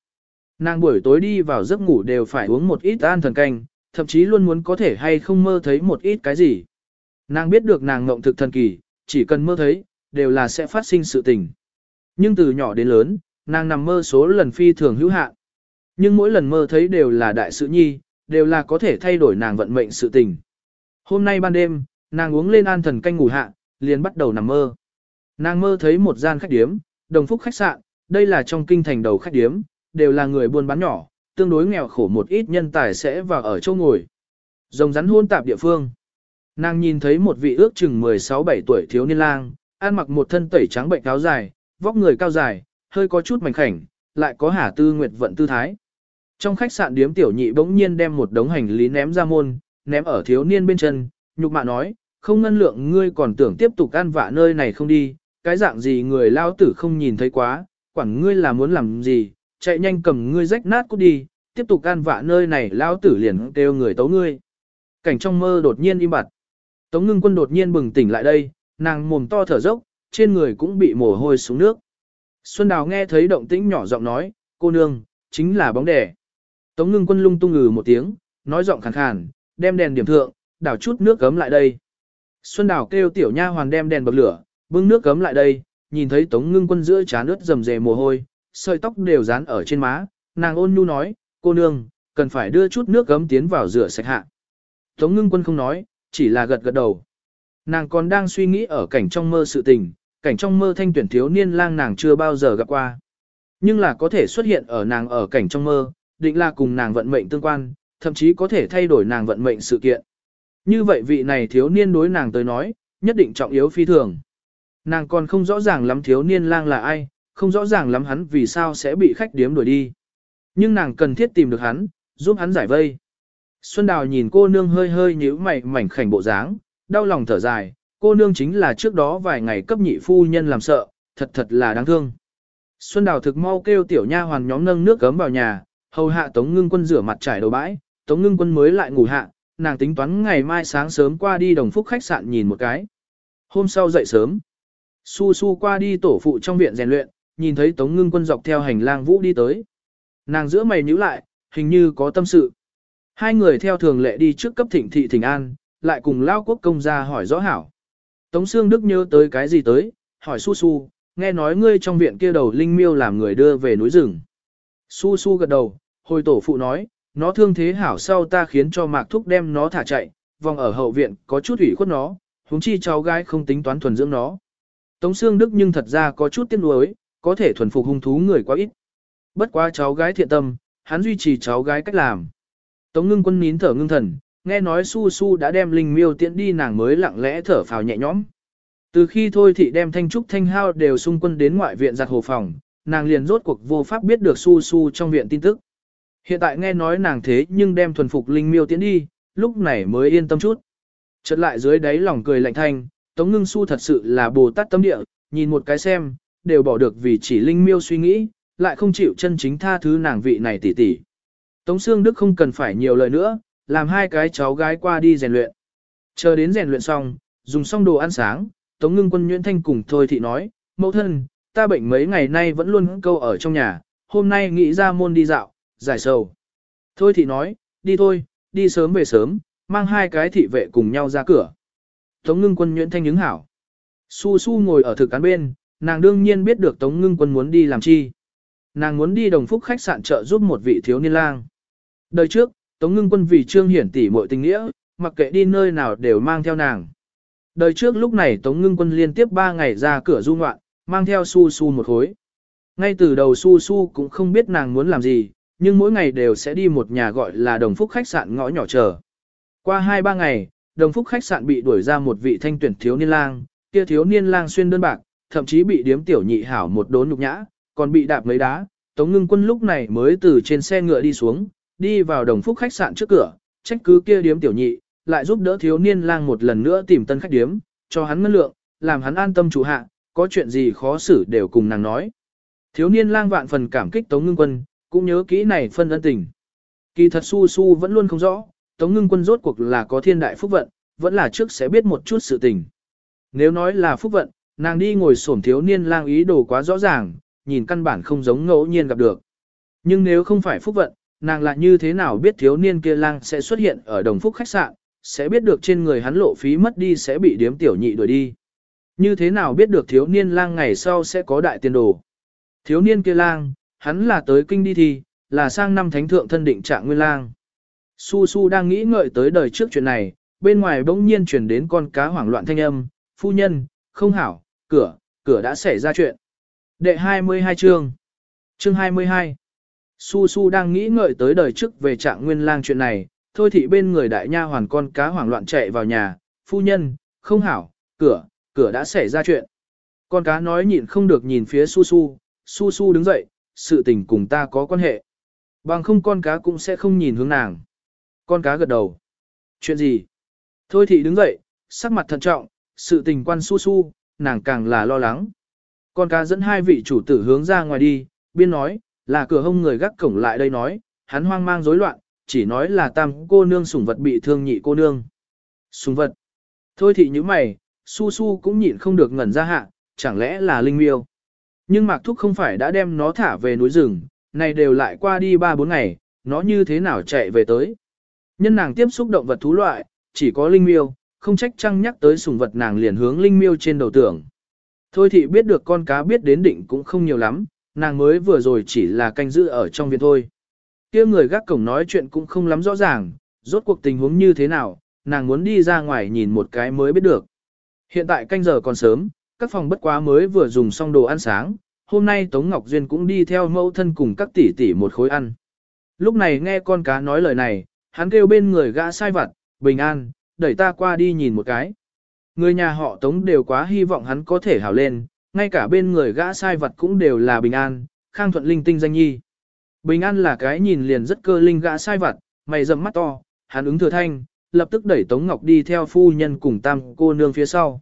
Nàng buổi tối đi vào giấc ngủ đều phải uống một ít an thần canh, thậm chí luôn muốn có thể hay không mơ thấy một ít cái gì. Nàng biết được nàng ngộng thực thần kỳ, chỉ cần mơ thấy, đều là sẽ phát sinh sự tình. Nhưng từ nhỏ đến lớn, nàng nằm mơ số lần phi thường hữu hạn. Nhưng mỗi lần mơ thấy đều là đại sự nhi, đều là có thể thay đổi nàng vận mệnh sự tình. Hôm nay ban đêm, nàng uống lên an thần canh ngủ hạ, liền bắt đầu nằm mơ. Nàng mơ thấy một gian khách điếm, đồng phúc khách sạn, đây là trong kinh thành đầu khách điếm, đều là người buôn bán nhỏ, tương đối nghèo khổ một ít nhân tài sẽ vào ở chỗ ngồi. Rồng rắn hôn tạp địa phương. Nàng nhìn thấy một vị ước chừng 16-17 tuổi thiếu niên lang, ăn mặc một thân tẩy trắng bệnh áo dài, vóc người cao dài, hơi có chút mảnh khảnh, lại có hà tư nguyệt vận tư thái. Trong khách sạn điếm tiểu nhị bỗng nhiên đem một đống hành lý ném ra môn, ném ở thiếu niên bên chân, nhục mạ nói, không ngân lượng ngươi còn tưởng tiếp tục ăn vạ nơi này không đi, cái dạng gì người lao tử không nhìn thấy quá, quản ngươi là muốn làm gì, chạy nhanh cầm ngươi rách nát cút đi, tiếp tục ăn vạ nơi này lao tử liền kêu người tấu ngươi. Cảnh trong mơ đột nhiên im bặt. Tống ngưng quân đột nhiên bừng tỉnh lại đây, nàng mồm to thở dốc, trên người cũng bị mồ hôi xuống nước. Xuân Đào nghe thấy động tĩnh nhỏ giọng nói, cô nương, chính là bóng đè. Tống ngưng quân lung tung ngừ một tiếng, nói giọng khàn khàn, đem đèn điểm thượng, đảo chút nước cấm lại đây. Xuân Đào kêu tiểu nha hoàn đem đèn bật lửa, bưng nước cấm lại đây, nhìn thấy Tống Ngưng Quân giữa trán ướt rầm rề mồ hôi, sợi tóc đều dán ở trên má, nàng ôn nhu nói, cô nương, cần phải đưa chút nước cấm tiến vào rửa sạch hạ. Tống Ngưng Quân không nói, chỉ là gật gật đầu. Nàng còn đang suy nghĩ ở cảnh trong mơ sự tình, cảnh trong mơ thanh tuyển thiếu niên lang nàng chưa bao giờ gặp qua. Nhưng là có thể xuất hiện ở nàng ở cảnh trong mơ, định là cùng nàng vận mệnh tương quan, thậm chí có thể thay đổi nàng vận mệnh sự kiện. Như vậy vị này thiếu niên đối nàng tới nói, nhất định trọng yếu phi thường. Nàng còn không rõ ràng lắm thiếu niên lang là ai, không rõ ràng lắm hắn vì sao sẽ bị khách điếm đuổi đi. Nhưng nàng cần thiết tìm được hắn, giúp hắn giải vây. Xuân Đào nhìn cô nương hơi hơi nhíu mày mảnh khảnh bộ dáng, đau lòng thở dài, cô nương chính là trước đó vài ngày cấp nhị phu nhân làm sợ, thật thật là đáng thương. Xuân Đào thực mau kêu tiểu nha hoàn nhóm nâng nước gấm vào nhà, hầu hạ Tống Ngưng Quân rửa mặt trải đầu bãi, Tống Ngưng Quân mới lại ngủ hạ, nàng tính toán ngày mai sáng sớm qua đi đồng phúc khách sạn nhìn một cái. Hôm sau dậy sớm, Su Su qua đi tổ phụ trong viện rèn luyện, nhìn thấy Tống Ngưng Quân dọc theo hành lang vũ đi tới. Nàng giữa mày nhíu lại, hình như có tâm sự. Hai người theo thường lệ đi trước cấp thịnh thị thịnh an, lại cùng lao quốc công ra hỏi rõ hảo. Tống Sương Đức nhớ tới cái gì tới, hỏi Su Su, nghe nói ngươi trong viện kia đầu linh miêu làm người đưa về núi rừng. Su Su gật đầu, hồi tổ phụ nói, nó thương thế hảo sau ta khiến cho mạc thúc đem nó thả chạy, vòng ở hậu viện có chút ủy khuất nó, huống chi cháu gái không tính toán thuần dưỡng nó. Tống xương Đức nhưng thật ra có chút tiếc nuối, có thể thuần phục hung thú người quá ít. Bất quá cháu gái thiện tâm, hắn duy trì cháu gái cách làm. Tống ngưng quân nín thở ngưng thần, nghe nói su su đã đem linh miêu tiễn đi nàng mới lặng lẽ thở phào nhẹ nhõm. Từ khi thôi thị đem thanh trúc thanh hao đều xung quân đến ngoại viện giặt hồ phòng, nàng liền rốt cuộc vô pháp biết được su su trong viện tin tức. Hiện tại nghe nói nàng thế nhưng đem thuần phục linh miêu tiến đi, lúc này mới yên tâm chút. Chợt lại dưới đáy lòng cười lạnh thanh, Tống Ngưng Su thật sự là bồ tát tâm địa, nhìn một cái xem, đều bỏ được vì chỉ linh miêu suy nghĩ, lại không chịu chân chính tha thứ nàng vị này tỷ tỷ. Tống Sương Đức không cần phải nhiều lời nữa, làm hai cái cháu gái qua đi rèn luyện. Chờ đến rèn luyện xong, dùng xong đồ ăn sáng, Tống Ngưng Quân Nguyễn Thanh cùng Thôi Thị nói, mẫu thân, ta bệnh mấy ngày nay vẫn luôn câu ở trong nhà, hôm nay nghĩ ra môn đi dạo, giải sầu. Thôi thì nói, đi thôi, đi sớm về sớm, mang hai cái thị vệ cùng nhau ra cửa. Tống Ngưng Quân nhuyễn Thanh ứng hảo. Su Su ngồi ở thực cán bên, nàng đương nhiên biết được Tống Ngưng Quân muốn đi làm chi. Nàng muốn đi đồng phúc khách sạn trợ giúp một vị thiếu niên lang. Đời trước, Tống Ngưng Quân vì Trương Hiển tỷ muội tình nghĩa, mặc kệ đi nơi nào đều mang theo nàng. Đời trước lúc này Tống Ngưng Quân liên tiếp 3 ngày ra cửa du ngoạn, mang theo su su một khối. Ngay từ đầu su su cũng không biết nàng muốn làm gì, nhưng mỗi ngày đều sẽ đi một nhà gọi là đồng phúc khách sạn ngõ nhỏ chờ. Qua 2-3 ngày, đồng phúc khách sạn bị đuổi ra một vị thanh tuyển thiếu niên lang, kia thiếu niên lang xuyên đơn bạc, thậm chí bị điếm tiểu nhị hảo một đốn nhục nhã, còn bị đạp mấy đá. Tống ngưng quân lúc này mới từ trên xe ngựa đi xuống, đi vào đồng phúc khách sạn trước cửa, trách cứ kia điếm tiểu nhị, lại giúp đỡ thiếu niên lang một lần nữa tìm tân khách điếm, cho hắn ngân lượng, làm hắn an tâm chủ hạ, có chuyện gì khó xử đều cùng nàng nói. Thiếu niên lang vạn phần cảm kích Tống Ngưng Quân, cũng nhớ kỹ này phân ân tình. Kỳ thật su su vẫn luôn không rõ, Tống Ngưng Quân rốt cuộc là có thiên đại phúc vận, vẫn là trước sẽ biết một chút sự tình. Nếu nói là phúc vận, nàng đi ngồi xổm thiếu niên lang ý đồ quá rõ ràng, nhìn căn bản không giống ngẫu nhiên gặp được. Nhưng nếu không phải phúc vận, nàng lại như thế nào biết thiếu niên kia lang sẽ xuất hiện ở đồng phúc khách sạn, sẽ biết được trên người hắn lộ phí mất đi sẽ bị điếm tiểu nhị đuổi đi. Như thế nào biết được thiếu niên lang ngày sau sẽ có đại tiền đồ. Thiếu niên kia lang, hắn là tới kinh đi thi, là sang năm thánh thượng thân định trạng nguyên lang. Su Su đang nghĩ ngợi tới đời trước chuyện này, bên ngoài bỗng nhiên chuyển đến con cá hoảng loạn thanh âm, phu nhân, không hảo, cửa, cửa đã xảy ra chuyện. Đệ 22 chương Chương 22 Su Su đang nghĩ ngợi tới đời trước về trạng nguyên lang chuyện này, thôi thị bên người đại nha hoàn con cá hoảng loạn chạy vào nhà, phu nhân, không hảo, cửa, cửa đã xảy ra chuyện. Con cá nói nhịn không được nhìn phía Su Su, Su Su đứng dậy, sự tình cùng ta có quan hệ. Bằng không con cá cũng sẽ không nhìn hướng nàng. Con cá gật đầu. Chuyện gì? Thôi thì đứng dậy, sắc mặt thận trọng, sự tình quan Su Su, nàng càng là lo lắng. Con cá dẫn hai vị chủ tử hướng ra ngoài đi, biên nói, là cửa hông người gác cổng lại đây nói, hắn hoang mang rối loạn, chỉ nói là tam cô nương sủng vật bị thương nhị cô nương. Sủng vật. Thôi thì như mày, su su cũng nhịn không được ngẩn ra hạ, chẳng lẽ là linh miêu. Nhưng Mạc Thúc không phải đã đem nó thả về núi rừng, này đều lại qua đi 3-4 ngày, nó như thế nào chạy về tới. Nhân nàng tiếp xúc động vật thú loại, chỉ có linh miêu, không trách chăng nhắc tới sùng vật nàng liền hướng linh miêu trên đầu tưởng. Thôi thì biết được con cá biết đến định cũng không nhiều lắm, nàng mới vừa rồi chỉ là canh giữ ở trong viện thôi kia người gác cổng nói chuyện cũng không lắm rõ ràng, rốt cuộc tình huống như thế nào, nàng muốn đi ra ngoài nhìn một cái mới biết được. Hiện tại canh giờ còn sớm, các phòng bất quá mới vừa dùng xong đồ ăn sáng, hôm nay Tống Ngọc Duyên cũng đi theo mẫu thân cùng các tỷ tỷ một khối ăn. Lúc này nghe con cá nói lời này, hắn kêu bên người gã sai vặt, bình an, đẩy ta qua đi nhìn một cái. Người nhà họ Tống đều quá hy vọng hắn có thể hảo lên, ngay cả bên người gã sai vật cũng đều là bình an, khang thuận linh tinh danh nhi. Bình an là cái nhìn liền rất cơ linh gã sai vặt, mày rậm mắt to, hắn ứng thừa thanh, lập tức đẩy Tống Ngọc đi theo phu nhân cùng tam cô nương phía sau.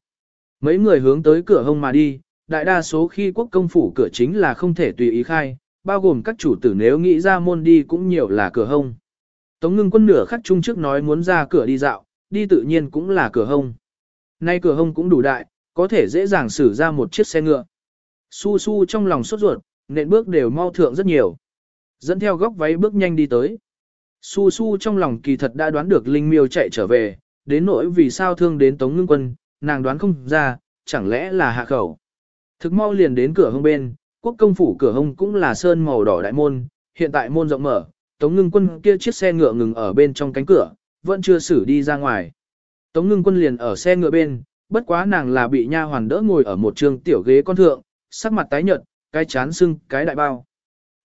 Mấy người hướng tới cửa hông mà đi, đại đa số khi quốc công phủ cửa chính là không thể tùy ý khai, bao gồm các chủ tử nếu nghĩ ra môn đi cũng nhiều là cửa hông. Tống ngưng quân nửa khắc chung trước nói muốn ra cửa đi dạo, đi tự nhiên cũng là cửa hông. Nay cửa hông cũng đủ đại, có thể dễ dàng xử ra một chiếc xe ngựa. Su su trong lòng sốt ruột, nện bước đều mau thượng rất nhiều. Dẫn theo góc váy bước nhanh đi tới. Su su trong lòng kỳ thật đã đoán được Linh Miêu chạy trở về, đến nỗi vì sao thương đến Tống Ngưng Quân, nàng đoán không ra, chẳng lẽ là hạ khẩu. Thực mau liền đến cửa hông bên, quốc công phủ cửa hông cũng là sơn màu đỏ đại môn, hiện tại môn rộng mở, Tống Ngưng Quân kia chiếc xe ngựa ngừng ở bên trong cánh cửa, vẫn chưa xử đi ra ngoài. Tống Ngưng Quân liền ở xe ngựa bên, bất quá nàng là bị nha hoàn đỡ ngồi ở một trường tiểu ghế con thượng, sắc mặt tái nhợt, cái chán sưng, cái đại bao.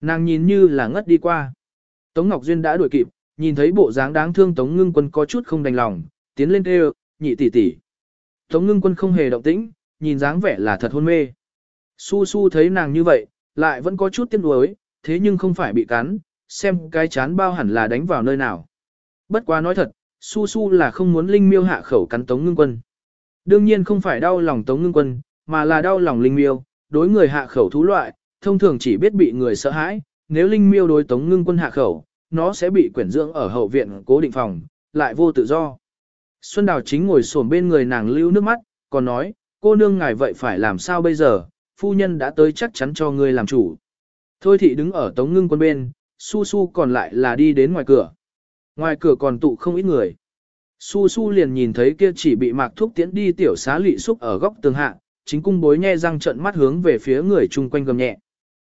Nàng nhìn như là ngất đi qua. Tống Ngọc Duyên đã đuổi kịp, nhìn thấy bộ dáng đáng thương Tống Ngưng Quân có chút không đành lòng, tiến lên kêu, nhị tỷ tỷ. Tống Ngưng Quân không hề động tĩnh, nhìn dáng vẻ là thật hôn mê. Su Su thấy nàng như vậy, lại vẫn có chút tiếc nuối, thế nhưng không phải bị cắn, xem cái chán bao hẳn là đánh vào nơi nào. Bất quá nói thật, Su Su là không muốn Linh Miêu hạ khẩu cắn Tống Ngưng Quân. Đương nhiên không phải đau lòng Tống Ngưng Quân, mà là đau lòng Linh Miêu, đối người hạ khẩu thú loại, thông thường chỉ biết bị người sợ hãi, nếu Linh Miêu đối Tống Ngưng Quân hạ khẩu, nó sẽ bị quyển dưỡng ở hậu viện cố định phòng, lại vô tự do. Xuân Đào chính ngồi xổm bên người nàng lưu nước mắt, còn nói, cô nương ngài vậy phải làm sao bây giờ, phu nhân đã tới chắc chắn cho ngươi làm chủ. Thôi thị đứng ở Tống Ngưng Quân bên, Su Su còn lại là đi đến ngoài cửa. Ngoài cửa còn tụ không ít người. Su Su liền nhìn thấy kia chỉ bị mạc thuốc tiễn đi tiểu xá lị xúc ở góc tường hạ, chính cung bối nhe răng trận mắt hướng về phía người chung quanh gầm nhẹ.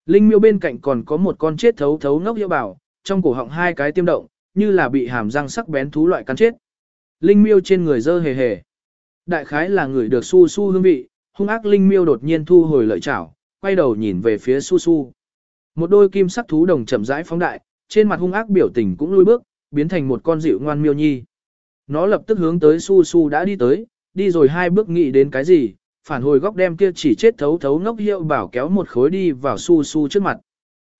Linh miêu bên cạnh còn có một con chết thấu thấu ngốc hiệu bảo, trong cổ họng hai cái tiêm động, như là bị hàm răng sắc bén thú loại cắn chết. Linh miêu trên người dơ hề hề. Đại khái là người được su su hương vị, hung ác linh miêu đột nhiên thu hồi lợi chảo, quay đầu nhìn về phía su su. Một đôi kim sắc thú đồng chậm rãi phóng đại, trên mặt hung ác biểu tình cũng lui bước, biến thành một con dịu ngoan miêu nhi. Nó lập tức hướng tới su su đã đi tới, đi rồi hai bước nghĩ đến cái gì, phản hồi góc đem kia chỉ chết thấu thấu ngốc hiệu bảo kéo một khối đi vào su su trước mặt.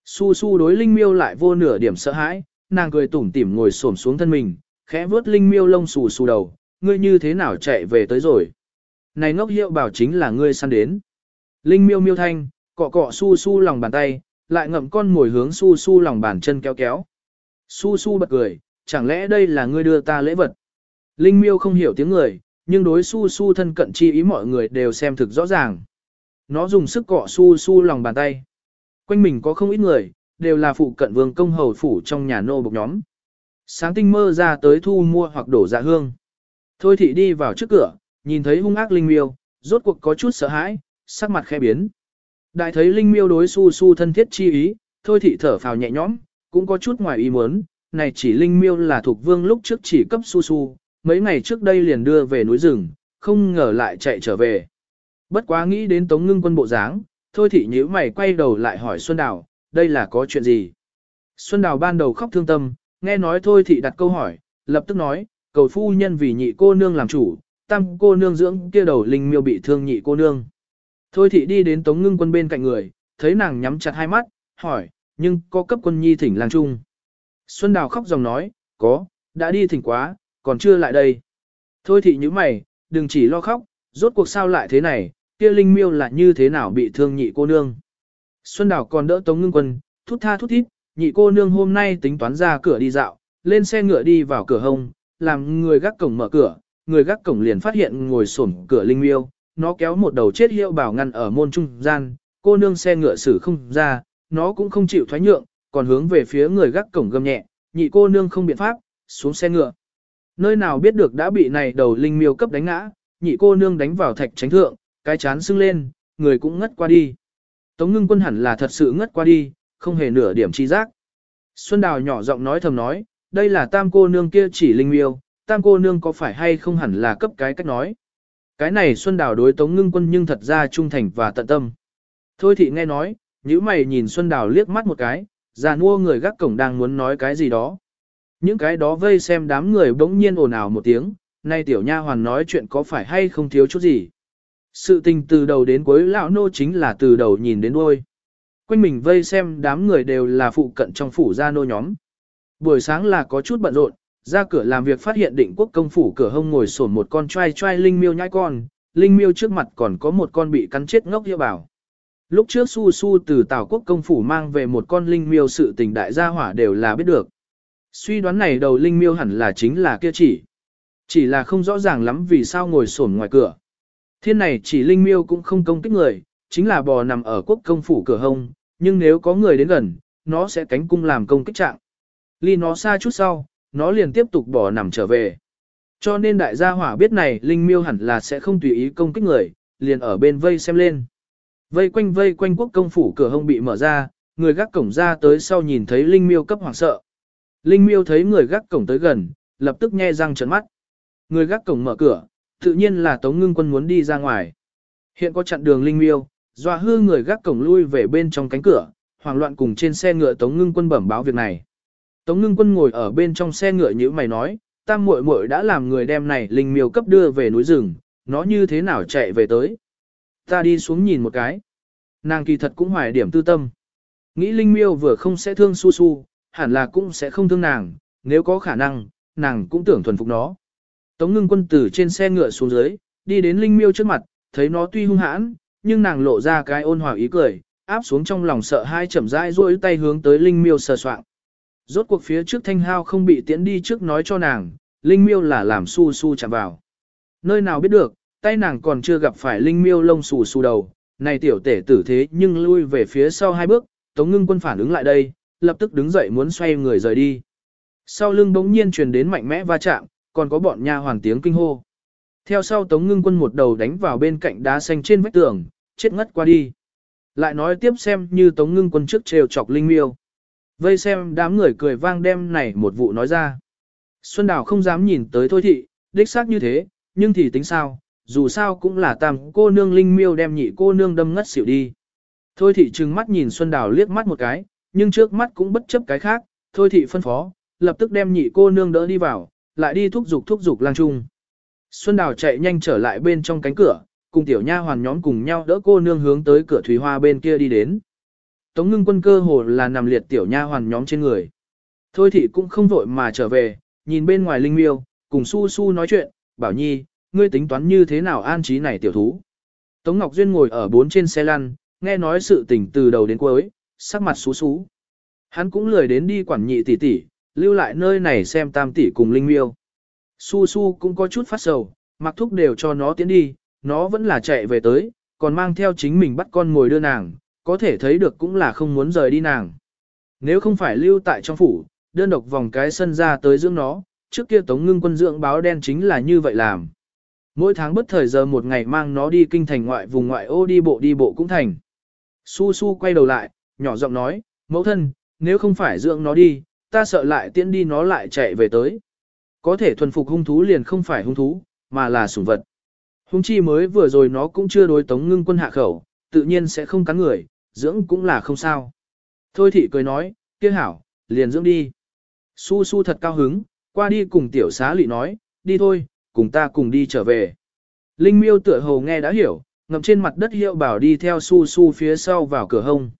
Su su đối linh miêu lại vô nửa điểm sợ hãi, nàng cười tủm tỉm ngồi xổm xuống thân mình, khẽ vớt linh miêu lông xù xù đầu, ngươi như thế nào chạy về tới rồi. Này ngốc hiệu bảo chính là ngươi săn đến. Linh miêu miêu thanh, cọ cọ su su lòng bàn tay, lại ngậm con mồi hướng su su lòng bàn chân kéo kéo. Su su bật cười, chẳng lẽ đây là ngươi đưa ta lễ vật. Linh miêu không hiểu tiếng người, nhưng đối su su thân cận chi ý mọi người đều xem thực rõ ràng. Nó dùng sức cọ su su lòng bàn tay. Quanh mình có không ít người, đều là phụ cận vương công hầu phủ trong nhà nô bộc nhóm. Sáng tinh mơ ra tới thu mua hoặc đổ dạ hương. Thôi thị đi vào trước cửa, nhìn thấy hung ác linh miêu, rốt cuộc có chút sợ hãi, sắc mặt khẽ biến. Đại thấy linh miêu đối su su thân thiết chi ý, thôi thị thở phào nhẹ nhõm, cũng có chút ngoài ý muốn, này chỉ linh miêu là thuộc vương lúc trước chỉ cấp su su, mấy ngày trước đây liền đưa về núi rừng, không ngờ lại chạy trở về. Bất quá nghĩ đến tống ngưng quân bộ dáng, thôi thị nhíu mày quay đầu lại hỏi Xuân Đào, đây là có chuyện gì? Xuân Đào ban đầu khóc thương tâm, nghe nói thôi thị đặt câu hỏi, lập tức nói, cầu phu nhân vì nhị cô nương làm chủ, tam cô nương dưỡng kia đầu linh miêu bị thương nhị cô nương. Thôi thị đi đến tống ngưng quân bên cạnh người, thấy nàng nhắm chặt hai mắt, hỏi, nhưng có cấp quân nhi thỉnh lang trung. Xuân Đào khóc dòng nói, có, đã đi thỉnh quá, còn chưa lại đây. Thôi thị như mày, đừng chỉ lo khóc, rốt cuộc sao lại thế này, kia linh miêu là như thế nào bị thương nhị cô nương. Xuân Đào còn đỡ Tống Ngưng Quân, thút tha thút thít, nhị cô nương hôm nay tính toán ra cửa đi dạo, lên xe ngựa đi vào cửa hông, làm người gác cổng mở cửa, người gác cổng liền phát hiện ngồi sổm cửa linh miêu, nó kéo một đầu chết hiệu bảo ngăn ở môn trung gian, cô nương xe ngựa xử không ra, nó cũng không chịu thoái nhượng, còn hướng về phía người gác cổng gầm nhẹ, nhị cô nương không biện pháp, xuống xe ngựa. Nơi nào biết được đã bị này đầu linh miêu cấp đánh ngã, nhị cô nương đánh vào thạch tránh thượng, cái chán sưng lên, người cũng ngất qua đi. Tống ngưng quân hẳn là thật sự ngất qua đi, không hề nửa điểm chi giác. Xuân Đào nhỏ giọng nói thầm nói, đây là tam cô nương kia chỉ linh miêu, tam cô nương có phải hay không hẳn là cấp cái cách nói. Cái này Xuân Đào đối Tống ngưng quân nhưng thật ra trung thành và tận tâm. Thôi thị nghe nói, nhíu mày nhìn Xuân Đào liếc mắt một cái, già mua người gác cổng đang muốn nói cái gì đó. Những cái đó vây xem đám người bỗng nhiên ồn ào một tiếng, nay tiểu nha hoàn nói chuyện có phải hay không thiếu chút gì. Sự tình từ đầu đến cuối lão nô chính là từ đầu nhìn đến đuôi. Quanh mình vây xem đám người đều là phụ cận trong phủ gia nô nhóm. Buổi sáng là có chút bận rộn, ra cửa làm việc phát hiện định quốc công phủ cửa hông ngồi sổn một con trai trai linh miêu nhai con, linh miêu trước mặt còn có một con bị cắn chết ngốc hiệu bảo. Lúc trước su su từ Tào quốc công phủ mang về một con linh miêu sự tình đại gia hỏa đều là biết được. Suy đoán này đầu linh miêu hẳn là chính là kia chỉ. Chỉ là không rõ ràng lắm vì sao ngồi sổn ngoài cửa. Thiên này chỉ linh miêu cũng không công kích người, chính là bò nằm ở quốc công phủ cửa hông, nhưng nếu có người đến gần, nó sẽ cánh cung làm công kích trạng. Ly nó xa chút sau, nó liền tiếp tục bò nằm trở về. Cho nên đại gia hỏa biết này linh miêu hẳn là sẽ không tùy ý công kích người, liền ở bên vây xem lên. Vây quanh vây quanh quốc công phủ cửa hông bị mở ra, người gác cổng ra tới sau nhìn thấy linh miêu cấp hoảng sợ. Linh miêu thấy người gác cổng tới gần, lập tức nghe răng trợn mắt. Người gác cổng mở cửa, tự nhiên là Tống Ngưng Quân muốn đi ra ngoài. Hiện có chặn đường Linh miêu, dọa hư người gác cổng lui về bên trong cánh cửa, hoảng loạn cùng trên xe ngựa Tống Ngưng Quân bẩm báo việc này. Tống ngưng quân ngồi ở bên trong xe ngựa như mày nói, tam muội muội đã làm người đem này linh miêu cấp đưa về núi rừng, nó như thế nào chạy về tới. Ta đi xuống nhìn một cái. Nàng kỳ thật cũng hoài điểm tư tâm. Nghĩ linh miêu vừa không sẽ thương su su, hẳn là cũng sẽ không thương nàng, nếu có khả năng, nàng cũng tưởng thuần phục nó. Tống ngưng quân tử trên xe ngựa xuống dưới, đi đến linh miêu trước mặt, thấy nó tuy hung hãn, nhưng nàng lộ ra cái ôn hòa ý cười, áp xuống trong lòng sợ hai chậm rãi duỗi tay hướng tới linh miêu sờ soạng. Rốt cuộc phía trước thanh hao không bị tiễn đi trước nói cho nàng, linh miêu là làm su su chạm vào. Nơi nào biết được, tay nàng còn chưa gặp phải linh miêu lông xù xù đầu, này tiểu tể tử thế nhưng lui về phía sau hai bước, tống ngưng quân phản ứng lại đây, lập tức đứng dậy muốn xoay người rời đi. Sau lưng bỗng nhiên truyền đến mạnh mẽ va chạm, còn có bọn nha hoàn tiếng kinh hô. Theo sau tống ngưng quân một đầu đánh vào bên cạnh đá xanh trên vách tường, chết ngất qua đi. Lại nói tiếp xem như tống ngưng quân trước trêu chọc linh miêu. Vây xem đám người cười vang đem này một vụ nói ra. Xuân Đào không dám nhìn tới thôi thị, đích xác như thế, nhưng thì tính sao, dù sao cũng là tam cô nương linh miêu đem nhị cô nương đâm ngất xỉu đi. Thôi thị trừng mắt nhìn Xuân Đào liếc mắt một cái, nhưng trước mắt cũng bất chấp cái khác, thôi thị phân phó, lập tức đem nhị cô nương đỡ đi vào, lại đi thúc giục thúc giục lang trung. Xuân Đào chạy nhanh trở lại bên trong cánh cửa, cùng tiểu nha hoàn nhóm cùng nhau đỡ cô nương hướng tới cửa thủy hoa bên kia đi đến. Tống ngưng quân cơ hồ là nằm liệt tiểu nha hoàn nhóm trên người. Thôi thị cũng không vội mà trở về, nhìn bên ngoài linh miêu, cùng su su nói chuyện, bảo nhi, ngươi tính toán như thế nào an trí này tiểu thú. Tống Ngọc Duyên ngồi ở bốn trên xe lăn, nghe nói sự tình từ đầu đến cuối, sắc mặt xú xú. Hắn cũng lười đến đi quản nhị tỷ tỷ, lưu lại nơi này xem tam tỷ cùng linh miêu. Su su cũng có chút phát sầu, mặc thúc đều cho nó tiến đi, nó vẫn là chạy về tới, còn mang theo chính mình bắt con ngồi đưa nàng, có thể thấy được cũng là không muốn rời đi nàng. Nếu không phải lưu tại trong phủ, đơn độc vòng cái sân ra tới dưỡng nó, trước kia tống ngưng quân dưỡng báo đen chính là như vậy làm. Mỗi tháng bất thời giờ một ngày mang nó đi kinh thành ngoại vùng ngoại ô đi bộ đi bộ cũng thành. Su su quay đầu lại, nhỏ giọng nói, mẫu thân, nếu không phải dưỡng nó đi, ta sợ lại tiễn đi nó lại chạy về tới. Có thể thuần phục hung thú liền không phải hung thú, mà là sủng vật. Hung chi mới vừa rồi nó cũng chưa đối tống ngưng quân hạ khẩu, tự nhiên sẽ không cắn người, dưỡng cũng là không sao. Thôi thị cười nói, kia hảo, liền dưỡng đi. Su su thật cao hứng, qua đi cùng tiểu xá lị nói, đi thôi, cùng ta cùng đi trở về. Linh miêu tựa hồ nghe đã hiểu, ngậm trên mặt đất hiệu bảo đi theo su su phía sau vào cửa hông.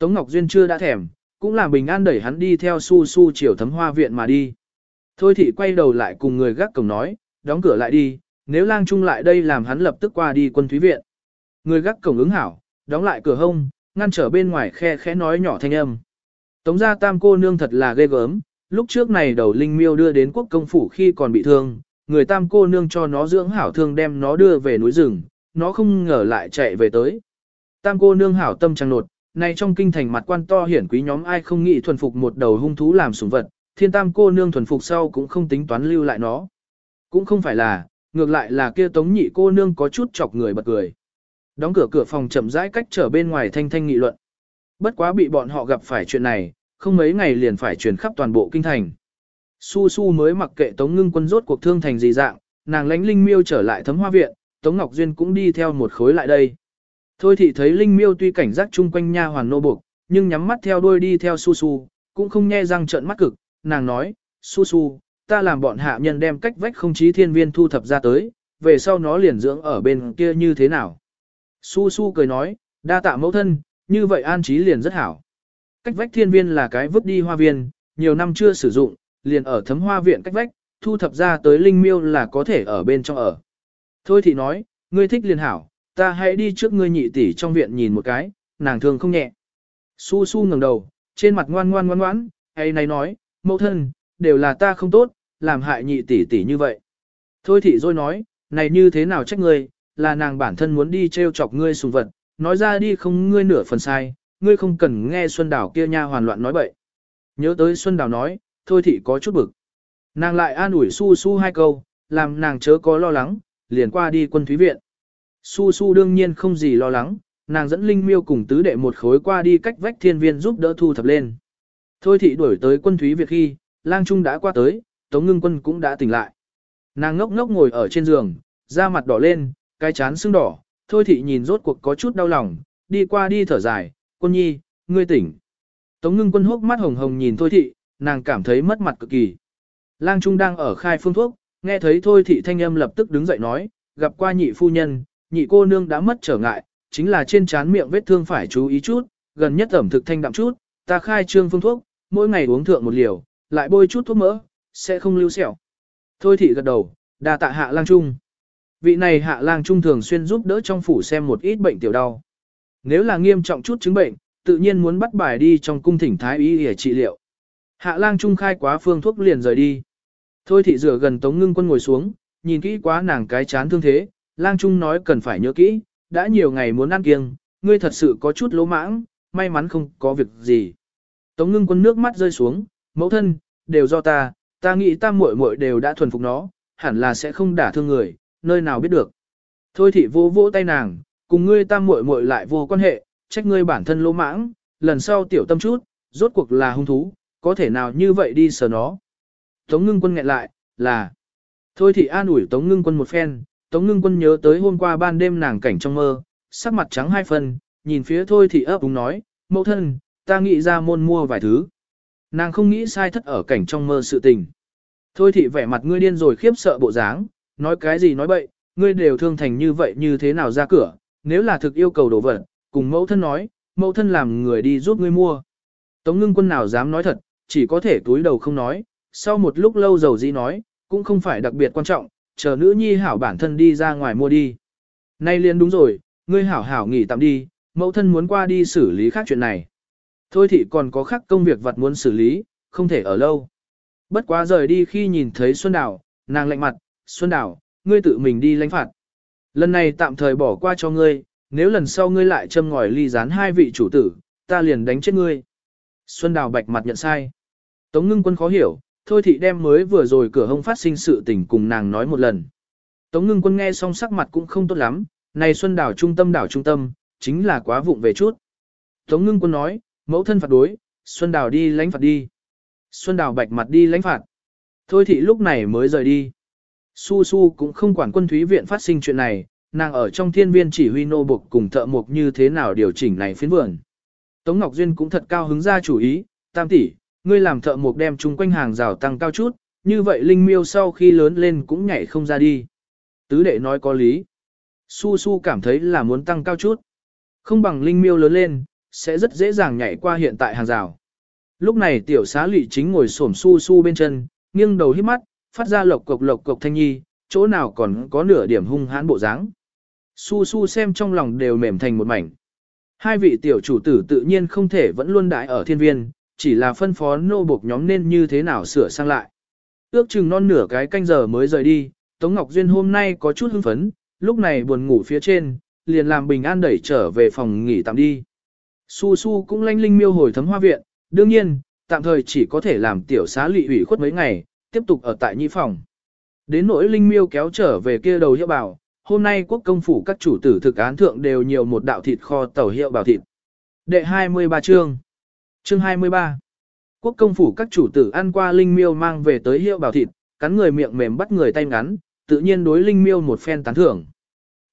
Tống Ngọc Duyên chưa đã thèm, cũng là bình an đẩy hắn đi theo su su chiều thấm hoa viện mà đi. Thôi thị quay đầu lại cùng người gác cổng nói, đóng cửa lại đi, nếu lang trung lại đây làm hắn lập tức qua đi quân thúy viện. Người gác cổng ứng hảo, đóng lại cửa hông, ngăn trở bên ngoài khe khẽ nói nhỏ thanh âm. Tống gia tam cô nương thật là ghê gớm, lúc trước này đầu linh miêu đưa đến quốc công phủ khi còn bị thương, người tam cô nương cho nó dưỡng hảo thương đem nó đưa về núi rừng, nó không ngờ lại chạy về tới. Tam cô nương hảo tâm trăng nột, này trong kinh thành mặt quan to hiển quý nhóm ai không nghĩ thuần phục một đầu hung thú làm sủng vật, thiên tam cô nương thuần phục sau cũng không tính toán lưu lại nó. Cũng không phải là, ngược lại là kia tống nhị cô nương có chút chọc người bật cười. Đóng cửa cửa phòng chậm rãi cách trở bên ngoài thanh thanh nghị luận. Bất quá bị bọn họ gặp phải chuyện này, không mấy ngày liền phải truyền khắp toàn bộ kinh thành. Su Su mới mặc kệ Tống Ngưng Quân rốt cuộc thương thành gì dạng, nàng lánh Linh Miêu trở lại thấm hoa viện, Tống Ngọc Duyên cũng đi theo một khối lại đây. Thôi thị thấy Linh Miêu tuy cảnh giác chung quanh nha hoàn nô buộc, nhưng nhắm mắt theo đuôi đi theo Su Su, cũng không nghe răng trợn mắt cực, nàng nói, Su Su, ta làm bọn hạ nhân đem cách vách không chí thiên viên thu thập ra tới, về sau nó liền dưỡng ở bên kia như thế nào. Su Su cười nói, đa tạ mẫu thân, như vậy an trí liền rất hảo. Cách vách thiên viên là cái vứt đi hoa viên, nhiều năm chưa sử dụng, liền ở thấm hoa viện cách vách, thu thập ra tới linh miêu là có thể ở bên trong ở. Thôi thì nói, ngươi thích liền hảo, ta hãy đi trước ngươi nhị tỷ trong viện nhìn một cái, nàng thường không nhẹ. Su su ngẩng đầu, trên mặt ngoan ngoan ngoan ngoãn, hay này nói, mẫu thân, đều là ta không tốt, làm hại nhị tỷ tỷ như vậy. Thôi Thị rồi nói, này như thế nào trách ngươi, là nàng bản thân muốn đi treo chọc ngươi sùng vật, nói ra đi không ngươi nửa phần sai, ngươi không cần nghe Xuân Đào kia nha hoàn loạn nói bậy. Nhớ tới Xuân Đào nói, thôi thị có chút bực. Nàng lại an ủi su su hai câu, làm nàng chớ có lo lắng, liền qua đi quân thúy viện. Su su đương nhiên không gì lo lắng, nàng dẫn Linh Miêu cùng tứ đệ một khối qua đi cách vách thiên viên giúp đỡ thu thập lên. Thôi thị đuổi tới quân thúy Việt khi, lang trung đã qua tới, tống ngưng quân cũng đã tỉnh lại. Nàng ngốc ngốc ngồi ở trên giường, da mặt đỏ lên, cái chán sưng đỏ, thôi thị nhìn rốt cuộc có chút đau lòng, đi qua đi thở dài, quân nhi, ngươi tỉnh. Tống ngưng quân hốc mắt hồng hồng nhìn thôi thị, nàng cảm thấy mất mặt cực kỳ. Lang Trung đang ở khai phương thuốc, nghe thấy thôi thị thanh âm lập tức đứng dậy nói, gặp qua nhị phu nhân, nhị cô nương đã mất trở ngại, chính là trên trán miệng vết thương phải chú ý chút, gần nhất ẩm thực thanh đậm chút, ta khai trương phương thuốc, mỗi ngày uống thượng một liều, lại bôi chút thuốc mỡ, sẽ không lưu sẹo. Thôi thị gật đầu, đa tạ hạ lang trung. Vị này hạ lang trung thường xuyên giúp đỡ trong phủ xem một ít bệnh tiểu đau. Nếu là nghiêm trọng chút chứng bệnh, tự nhiên muốn bắt bài đi trong cung thỉnh thái y để trị liệu. Hạ lang trung khai quá phương thuốc liền rời đi. Thôi thị rửa gần tống ngưng quân ngồi xuống, nhìn kỹ quá nàng cái chán thương thế, lang trung nói cần phải nhớ kỹ, đã nhiều ngày muốn ăn kiêng, ngươi thật sự có chút lỗ mãng, may mắn không có việc gì. Tống ngưng quân nước mắt rơi xuống, mẫu thân, đều do ta, ta nghĩ ta muội muội đều đã thuần phục nó, hẳn là sẽ không đả thương người, nơi nào biết được. Thôi thị vô vỗ tay nàng, cùng ngươi ta muội muội lại vô quan hệ, trách ngươi bản thân lỗ mãng, lần sau tiểu tâm chút, rốt cuộc là hung thú, có thể nào như vậy đi sờ nó. Tống ngưng quân nghẹn lại, là. Thôi thị an ủi Tống ngưng quân một phen, Tống ngưng quân nhớ tới hôm qua ban đêm nàng cảnh trong mơ, sắc mặt trắng hai phần, nhìn phía thôi thị ấp úng nói, mẫu thân, ta nghĩ ra môn mua vài thứ. Nàng không nghĩ sai thất ở cảnh trong mơ sự tình. Thôi thị vẻ mặt ngươi điên rồi khiếp sợ bộ dáng, nói cái gì nói bậy, ngươi đều thương thành như vậy như thế nào ra cửa, nếu là thực yêu cầu đồ vật, cùng mẫu thân nói, mẫu thân làm người đi giúp ngươi mua. Tống ngưng quân nào dám nói thật, chỉ có thể túi đầu không nói, sau một lúc lâu dầu dĩ nói, cũng không phải đặc biệt quan trọng, chờ nữ nhi hảo bản thân đi ra ngoài mua đi. Nay liền đúng rồi, ngươi hảo hảo nghỉ tạm đi, mẫu thân muốn qua đi xử lý khác chuyện này. Thôi thì còn có khác công việc vật muốn xử lý, không thể ở lâu. Bất quá rời đi khi nhìn thấy Xuân Đào, nàng lạnh mặt, Xuân Đào, ngươi tự mình đi lãnh phạt. Lần này tạm thời bỏ qua cho ngươi, nếu lần sau ngươi lại châm ngòi ly gián hai vị chủ tử, ta liền đánh chết ngươi. Xuân Đào bạch mặt nhận sai. Tống ngưng quân khó hiểu, thôi thị đem mới vừa rồi cửa hông phát sinh sự tình cùng nàng nói một lần. Tống ngưng quân nghe xong sắc mặt cũng không tốt lắm, này Xuân Đào trung tâm đảo trung tâm, chính là quá vụng về chút. Tống ngưng quân nói, mẫu thân phạt đối, Xuân Đào đi lãnh phạt đi. Xuân Đào bạch mặt đi lãnh phạt. Thôi thị lúc này mới rời đi. Su Su cũng không quản quân thúy viện phát sinh chuyện này, nàng ở trong thiên viên chỉ huy nô buộc cùng thợ mộc như thế nào điều chỉnh này phiến vườn. Tống Ngọc Duyên cũng thật cao hứng ra chủ ý, tam tỷ, ngươi làm thợ mộc đem chung quanh hàng rào tăng cao chút, như vậy linh miêu sau khi lớn lên cũng nhảy không ra đi. Tứ đệ nói có lý. Su Su cảm thấy là muốn tăng cao chút. Không bằng linh miêu lớn lên, sẽ rất dễ dàng nhảy qua hiện tại hàng rào. Lúc này tiểu xá lụy chính ngồi xổm Su Su bên chân, nghiêng đầu hít mắt, phát ra lộc cộc lộc cộc thanh nhi, chỗ nào còn có nửa điểm hung hãn bộ dáng. Su Su xem trong lòng đều mềm thành một mảnh. Hai vị tiểu chủ tử tự nhiên không thể vẫn luôn đại ở thiên viên, chỉ là phân phó nô buộc nhóm nên như thế nào sửa sang lại. Ước chừng non nửa cái canh giờ mới rời đi, Tống Ngọc Duyên hôm nay có chút hưng phấn, lúc này buồn ngủ phía trên, liền làm bình an đẩy trở về phòng nghỉ tạm đi. Su Su cũng lanh linh miêu hồi thấm hoa viện, đương nhiên, tạm thời chỉ có thể làm tiểu xá lị ủy khuất mấy ngày, tiếp tục ở tại nhị phòng. Đến nỗi linh miêu kéo trở về kia đầu hiệu bảo, hôm nay quốc công phủ các chủ tử thực án thượng đều nhiều một đạo thịt kho tàu hiệu bảo thịt. Đệ 23 chương Chương 23 Quốc công phủ các chủ tử ăn qua linh miêu mang về tới hiệu bảo thịt, cắn người miệng mềm bắt người tay ngắn, tự nhiên đối linh miêu một phen tán thưởng.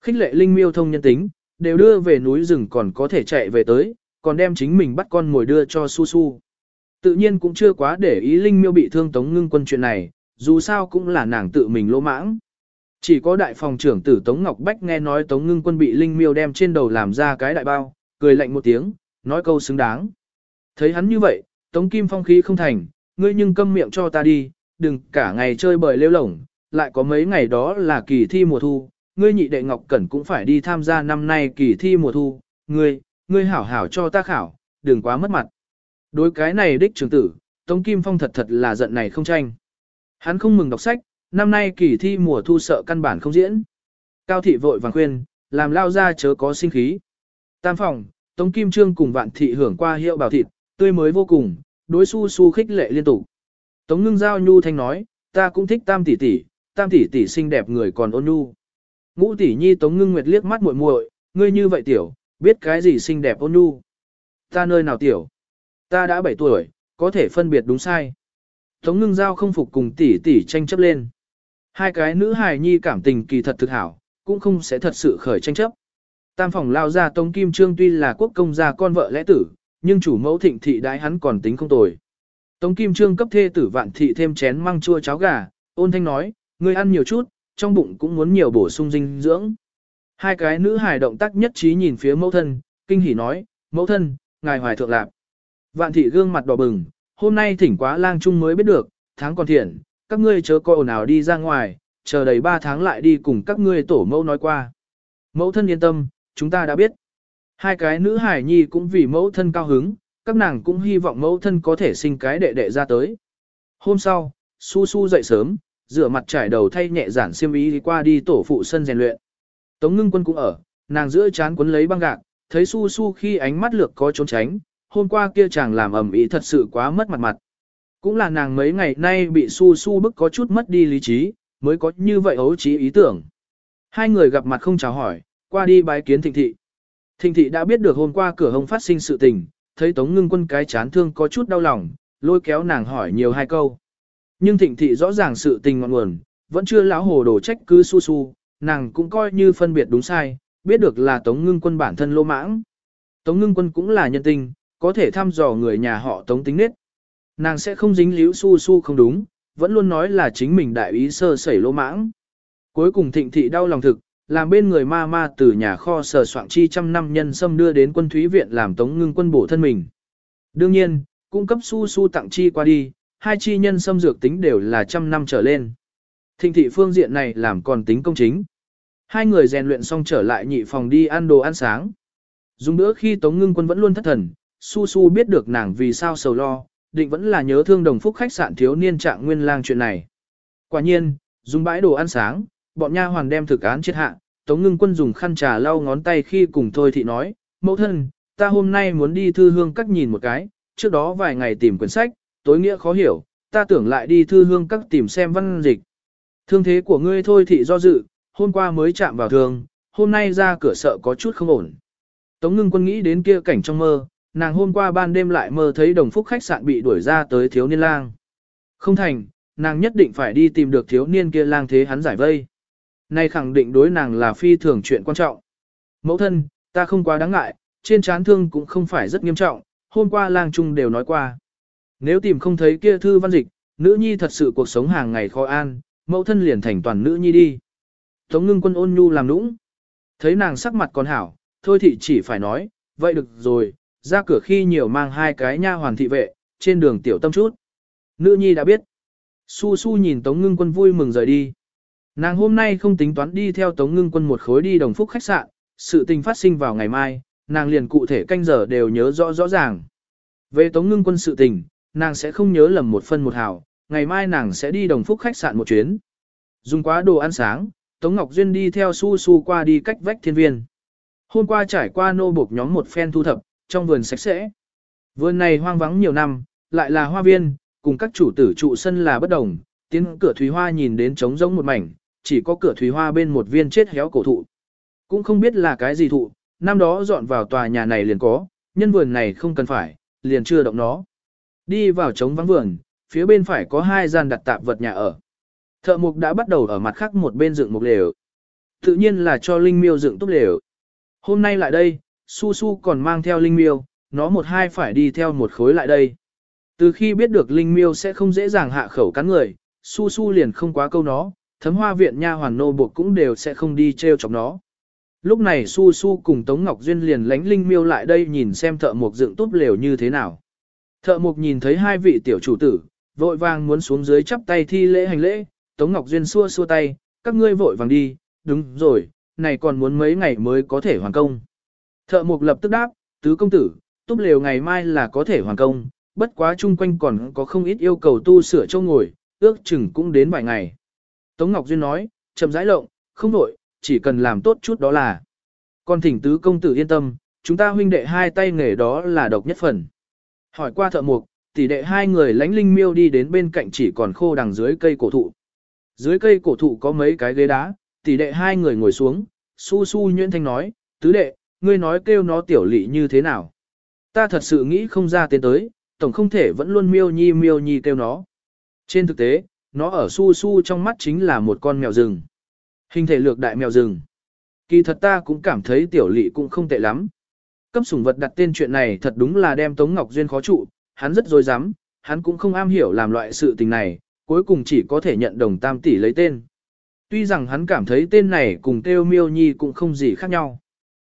Khích lệ linh miêu thông nhân tính, đều đưa về núi rừng còn có thể chạy về tới, còn đem chính mình bắt con ngồi đưa cho su su. Tự nhiên cũng chưa quá để ý linh miêu bị thương tống ngưng quân chuyện này, dù sao cũng là nàng tự mình lỗ mãng. Chỉ có đại phòng trưởng tử Tống Ngọc Bách nghe nói Tống Ngưng Quân bị Linh Miêu đem trên đầu làm ra cái đại bao, cười lạnh một tiếng, nói câu xứng đáng. Thấy hắn như vậy, Tống Kim Phong khí không thành, ngươi nhưng câm miệng cho ta đi, đừng cả ngày chơi bời lêu lổng, lại có mấy ngày đó là kỳ thi mùa thu, ngươi nhị đệ Ngọc Cẩn cũng phải đi tham gia năm nay kỳ thi mùa thu, ngươi, ngươi hảo hảo cho ta khảo, đừng quá mất mặt. Đối cái này đích trưởng tử, Tống Kim Phong thật thật là giận này không tranh. Hắn không mừng đọc sách, năm nay kỳ thi mùa thu sợ căn bản không diễn. Cao thị vội vàng khuyên, làm lao ra chớ có sinh khí. Tam phòng, Tống Kim Trương cùng vạn thị hưởng qua hiệu bảo thịt, tươi mới vô cùng, đối su su khích lệ liên tục. Tống ngưng giao nhu thanh nói, ta cũng thích tam tỷ tỷ, tam tỷ tỷ xinh đẹp người còn ôn nhu. Ngũ tỷ nhi Tống ngưng nguyệt liếc mắt muội muội, ngươi như vậy tiểu, biết cái gì xinh đẹp ôn nhu. Ta nơi nào tiểu? Ta đã 7 tuổi, có thể phân biệt đúng sai. Tống ngưng giao không phục cùng tỷ tỷ tranh chấp lên. Hai cái nữ hài nhi cảm tình kỳ thật thực hảo, cũng không sẽ thật sự khởi tranh chấp. Tam phòng lao ra Tống Kim Trương tuy là quốc công gia con vợ lẽ tử, nhưng chủ mẫu thịnh thị đái hắn còn tính không tồi. Tống Kim Trương cấp thê tử vạn thị thêm chén măng chua cháo gà, ôn thanh nói, ngươi ăn nhiều chút, trong bụng cũng muốn nhiều bổ sung dinh dưỡng. Hai cái nữ hài động tác nhất trí nhìn phía mẫu thân, kinh hỉ nói, mẫu thân, ngài hoài thượng lạc. Vạn thị gương mặt đỏ bừng, hôm nay thỉnh quá lang trung mới biết được, tháng còn thiện, các ngươi chớ coi ồn ào đi ra ngoài, chờ đầy ba tháng lại đi cùng các ngươi tổ mẫu nói qua. Mẫu thân yên tâm, chúng ta đã biết. Hai cái nữ hải nhi cũng vì mẫu thân cao hứng, các nàng cũng hy vọng mẫu thân có thể sinh cái đệ đệ ra tới. Hôm sau, Su Su dậy sớm, rửa mặt trải đầu thay nhẹ giản xiêm y đi qua đi tổ phụ sân rèn luyện. Tống ngưng quân cũng ở, nàng giữa chán quấn lấy băng gạc, thấy Su Su khi ánh mắt lược có trốn tránh, hôm qua kia chàng làm ẩm ý thật sự quá mất mặt mặt. Cũng là nàng mấy ngày nay bị Su Su bức có chút mất đi lý trí, mới có như vậy ấu trí ý tưởng. Hai người gặp mặt không chào hỏi, qua đi bái kiến thịnh thị. Thịnh thị đã biết được hôm qua cửa hông phát sinh sự tình, thấy Tống ngưng quân cái chán thương có chút đau lòng, lôi kéo nàng hỏi nhiều hai câu. Nhưng thịnh thị rõ ràng sự tình ngọn nguồn, vẫn chưa lão hồ đồ trách cứ su su, nàng cũng coi như phân biệt đúng sai, biết được là Tống ngưng quân bản thân lô mãng. Tống ngưng quân cũng là nhân tình, có thể thăm dò người nhà họ Tống tính nết. Nàng sẽ không dính líu su su không đúng, vẫn luôn nói là chính mình đại ý sơ sẩy lô mãng. Cuối cùng thịnh thị đau lòng thực, làm bên người ma ma từ nhà kho sờ soạn chi trăm năm nhân xâm đưa đến quân thúy viện làm tống ngưng quân bổ thân mình. Đương nhiên, cung cấp su su tặng chi qua đi, hai chi nhân xâm dược tính đều là trăm năm trở lên. Thịnh thị phương diện này làm còn tính công chính. Hai người rèn luyện xong trở lại nhị phòng đi ăn đồ ăn sáng. Dùng bữa khi Tống Ngưng Quân vẫn luôn thất thần, Su Su biết được nàng vì sao sầu lo, định vẫn là nhớ thương đồng phúc khách sạn thiếu niên trạng nguyên lang chuyện này. Quả nhiên, dùng bãi đồ ăn sáng, bọn nha hoàn đem thực án chết hạ, Tống Ngưng Quân dùng khăn trà lau ngón tay khi cùng Thôi Thị nói, mẫu thân, ta hôm nay muốn đi thư hương các nhìn một cái, trước đó vài ngày tìm quyển sách, tối nghĩa khó hiểu, ta tưởng lại đi thư hương các tìm xem văn dịch. Thương thế của ngươi Thôi Thị do dự, hôm qua mới chạm vào thường, hôm nay ra cửa sợ có chút không ổn. Tống Ngưng Quân nghĩ đến kia cảnh trong mơ, nàng hôm qua ban đêm lại mơ thấy đồng phúc khách sạn bị đuổi ra tới thiếu niên lang. Không thành, nàng nhất định phải đi tìm được thiếu niên kia lang thế hắn giải vây. Này khẳng định đối nàng là phi thường chuyện quan trọng. Mẫu thân, ta không quá đáng ngại, trên chán thương cũng không phải rất nghiêm trọng, hôm qua lang trung đều nói qua. Nếu tìm không thấy kia thư văn dịch, nữ nhi thật sự cuộc sống hàng ngày khó an, mẫu thân liền thành toàn nữ nhi đi. Tống ngưng quân ôn nhu làm nũng. Thấy nàng sắc mặt còn hảo, thôi thì chỉ phải nói, vậy được rồi, ra cửa khi nhiều mang hai cái nha hoàn thị vệ, trên đường tiểu tâm chút. Nữ nhi đã biết. Su su nhìn Tống ngưng quân vui mừng rời đi. Nàng hôm nay không tính toán đi theo Tống Ngưng Quân một khối đi đồng phúc khách sạn, sự tình phát sinh vào ngày mai, nàng liền cụ thể canh giờ đều nhớ rõ rõ ràng. Về Tống Ngưng Quân sự tình, nàng sẽ không nhớ lầm một phân một hào, ngày mai nàng sẽ đi đồng phúc khách sạn một chuyến. Dùng quá đồ ăn sáng, Tống Ngọc Duyên đi theo su su qua đi cách vách thiên viên. Hôm qua trải qua nô buộc nhóm một phen thu thập, trong vườn sạch sẽ. Vườn này hoang vắng nhiều năm, lại là hoa viên, cùng các chủ tử trụ sân là bất đồng, tiến cửa thủy hoa nhìn đến trống rỗng một mảnh, chỉ có cửa thủy hoa bên một viên chết héo cổ thụ. Cũng không biết là cái gì thụ, năm đó dọn vào tòa nhà này liền có, nhân vườn này không cần phải, liền chưa động nó. Đi vào trống vắng vườn, phía bên phải có hai gian đặt tạp vật nhà ở. Thợ mục đã bắt đầu ở mặt khác một bên dựng một lều. Tự nhiên là cho Linh Miêu dựng tốt lều. Hôm nay lại đây, Su Su còn mang theo Linh Miêu, nó một hai phải đi theo một khối lại đây. Từ khi biết được Linh Miêu sẽ không dễ dàng hạ khẩu cắn người, Su Su liền không quá câu nó, thấm hoa viện nha hoàn nô buộc cũng đều sẽ không đi treo chọc nó. Lúc này Su Su cùng Tống Ngọc Duyên liền lánh Linh Miêu lại đây nhìn xem thợ mộc dựng túp lều như thế nào. Thợ mộc nhìn thấy hai vị tiểu chủ tử, vội vàng muốn xuống dưới chắp tay thi lễ hành lễ, Tống Ngọc Duyên xua xua tay, các ngươi vội vàng đi, đúng rồi, này còn muốn mấy ngày mới có thể hoàn công. Thợ mộc lập tức đáp, tứ công tử, túp lều ngày mai là có thể hoàn công, bất quá chung quanh còn có không ít yêu cầu tu sửa châu ngồi, ước chừng cũng đến vài ngày. Tống Ngọc Duyên nói, chậm rãi lộng, không đổi, chỉ cần làm tốt chút đó là. Còn thỉnh tứ công tử yên tâm, chúng ta huynh đệ hai tay nghề đó là độc nhất phần. Hỏi qua thợ mục, tỷ đệ hai người lánh linh miêu đi đến bên cạnh chỉ còn khô đằng dưới cây cổ thụ. Dưới cây cổ thụ có mấy cái ghế đá, tỷ đệ hai người ngồi xuống, su su nhuyễn thanh nói, tứ đệ, ngươi nói kêu nó tiểu lị như thế nào. Ta thật sự nghĩ không ra tên tới, tổng không thể vẫn luôn miêu nhi miêu nhi kêu nó. Trên thực tế, nó ở su su trong mắt chính là một con mèo rừng. Hình thể lược đại mèo rừng. Kỳ thật ta cũng cảm thấy tiểu lỵ cũng không tệ lắm. Cấp sủng vật đặt tên chuyện này thật đúng là đem Tống Ngọc Duyên khó trụ, hắn rất dối dám, hắn cũng không am hiểu làm loại sự tình này, cuối cùng chỉ có thể nhận đồng tam tỷ lấy tên. Tuy rằng hắn cảm thấy tên này cùng Têu Miêu Nhi cũng không gì khác nhau.